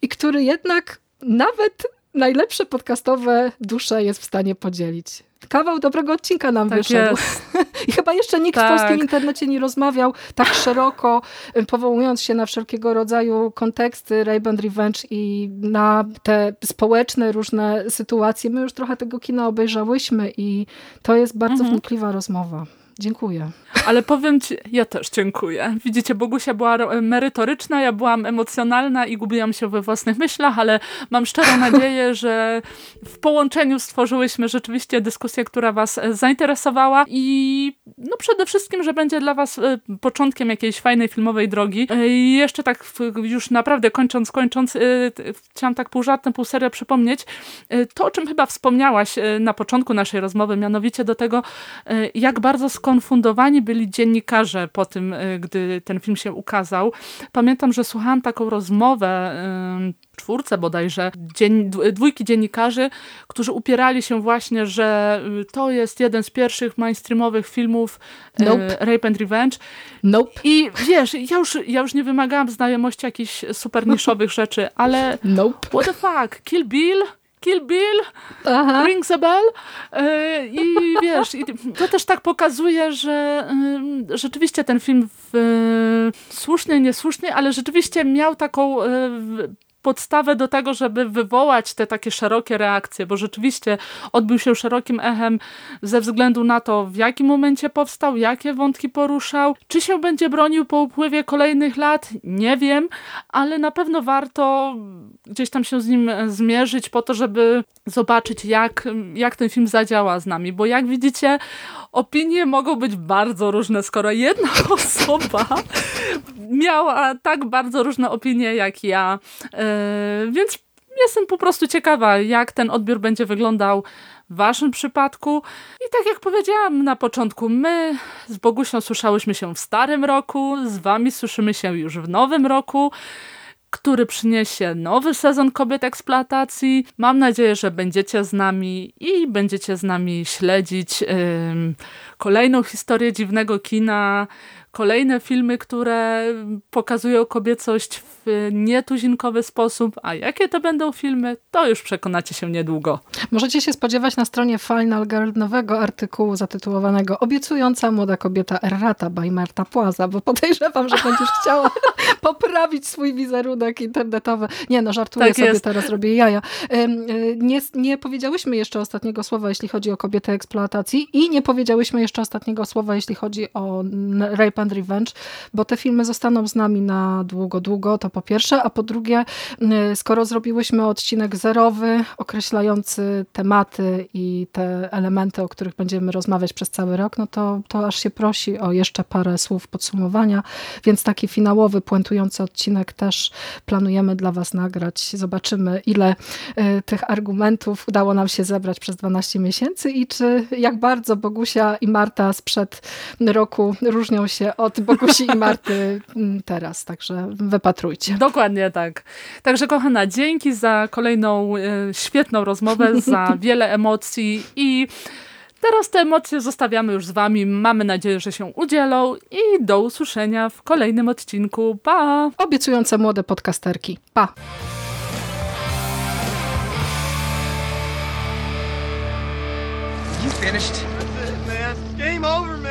i który jednak nawet najlepsze podcastowe dusze jest w stanie podzielić kawał dobrego odcinka nam tak wyszedł. I chyba jeszcze nikt tak. w polskim internecie nie rozmawiał tak szeroko, y, powołując się na wszelkiego rodzaju konteksty Rape and Revenge i na te społeczne różne sytuacje. My już trochę tego kina obejrzałyśmy i to jest bardzo mhm. wnikliwa rozmowa. Dziękuję. Ale powiem ci, ja też dziękuję. Widzicie, Bogusia była merytoryczna, ja byłam emocjonalna i gubiłam się we własnych myślach, ale mam szczerą nadzieję, że w połączeniu stworzyłyśmy rzeczywiście dyskusję, która was zainteresowała i no przede wszystkim, że będzie dla was e, początkiem jakiejś fajnej filmowej drogi. E, I jeszcze tak już naprawdę kończąc, kończąc, e, chciałam tak pół żartem, pół serio przypomnieć to, o czym chyba wspomniałaś na początku naszej rozmowy, mianowicie do tego, jak bardzo skonfundowani byli dziennikarze po tym, y, gdy ten film się ukazał. Pamiętam, że słuchałam taką rozmowę y, czwórce bodajże, dzien, dwójki dziennikarzy, którzy upierali się właśnie, że y, to jest jeden z pierwszych mainstreamowych filmów nope. Rape and Revenge. Nope. I wiesz, ja już, ja już nie wymagałam znajomości jakichś super niszowych rzeczy, ale nope. what the fuck, Kill Bill? Kill Bill, Aha. Rings a Bell e, i wiesz, i to też tak pokazuje, że rzeczywiście ten film w, słusznie, niesłusznie, ale rzeczywiście miał taką e, podstawę do tego, żeby wywołać te takie szerokie reakcje, bo rzeczywiście odbył się szerokim echem ze względu na to, w jakim momencie powstał, jakie wątki poruszał. Czy się będzie bronił po upływie kolejnych lat? Nie wiem, ale na pewno warto gdzieś tam się z nim zmierzyć po to, żeby zobaczyć, jak, jak ten film zadziała z nami, bo jak widzicie, opinie mogą być bardzo różne, skoro jedna osoba miała tak bardzo różne opinie jak ja. Yy, więc Jestem po prostu ciekawa, jak ten odbiór będzie wyglądał w waszym przypadku. I tak jak powiedziałam na początku, my z Bogusią słyszałyśmy się w starym roku, z wami słyszymy się już w nowym roku który przyniesie nowy sezon kobiet eksploatacji. Mam nadzieję, że będziecie z nami i będziecie z nami śledzić ym, kolejną historię dziwnego kina, kolejne filmy, które pokazują kobiecość w nietuzinkowy sposób, a jakie to będą filmy, to już przekonacie się niedługo. Możecie się spodziewać na stronie Final Girl nowego artykułu zatytułowanego Obiecująca młoda kobieta Errata by Marta Płaza, bo podejrzewam, że będziesz chciała poprawić swój wizerunek internetowy. Nie no, żartuję Tak sobie, jest. teraz robię jaja. Y, Nie, nie powiedziałyśmy jeszcze ostatniego słowa, jeśli chodzi o kobietę eksploatacji i nie powiedziałyśmy jeszcze ostatniego słowa, jeśli chodzi o Rape and Revenge, bo te filmy zostaną z nami na długo, długo, to po pierwsze, a po drugie, y, skoro zrobiłyśmy odcinek zerowy, określający tematy i te elementy, o których będziemy rozmawiać przez cały rok, no to, to aż się prosi o jeszcze parę słów podsumowania, więc taki finałowy, puentujący odcinek też planujemy dla Was nagrać. Zobaczymy, ile y, tych argumentów udało nam się zebrać przez 12 miesięcy i czy jak bardzo Bogusia i Marta sprzed roku różnią się od Bogusi i Marty mm, teraz, także wypatrujcie. Dokładnie tak. Także kochana, dzięki za kolejną e, świetną rozmowę, za wiele emocji i teraz te emocje zostawiamy już z wami. Mamy nadzieję, że się udzielą i do usłyszenia w kolejnym odcinku. Pa! Obiecujące młode podcasterki. Pa! You finished? That's it, man. Game over, man.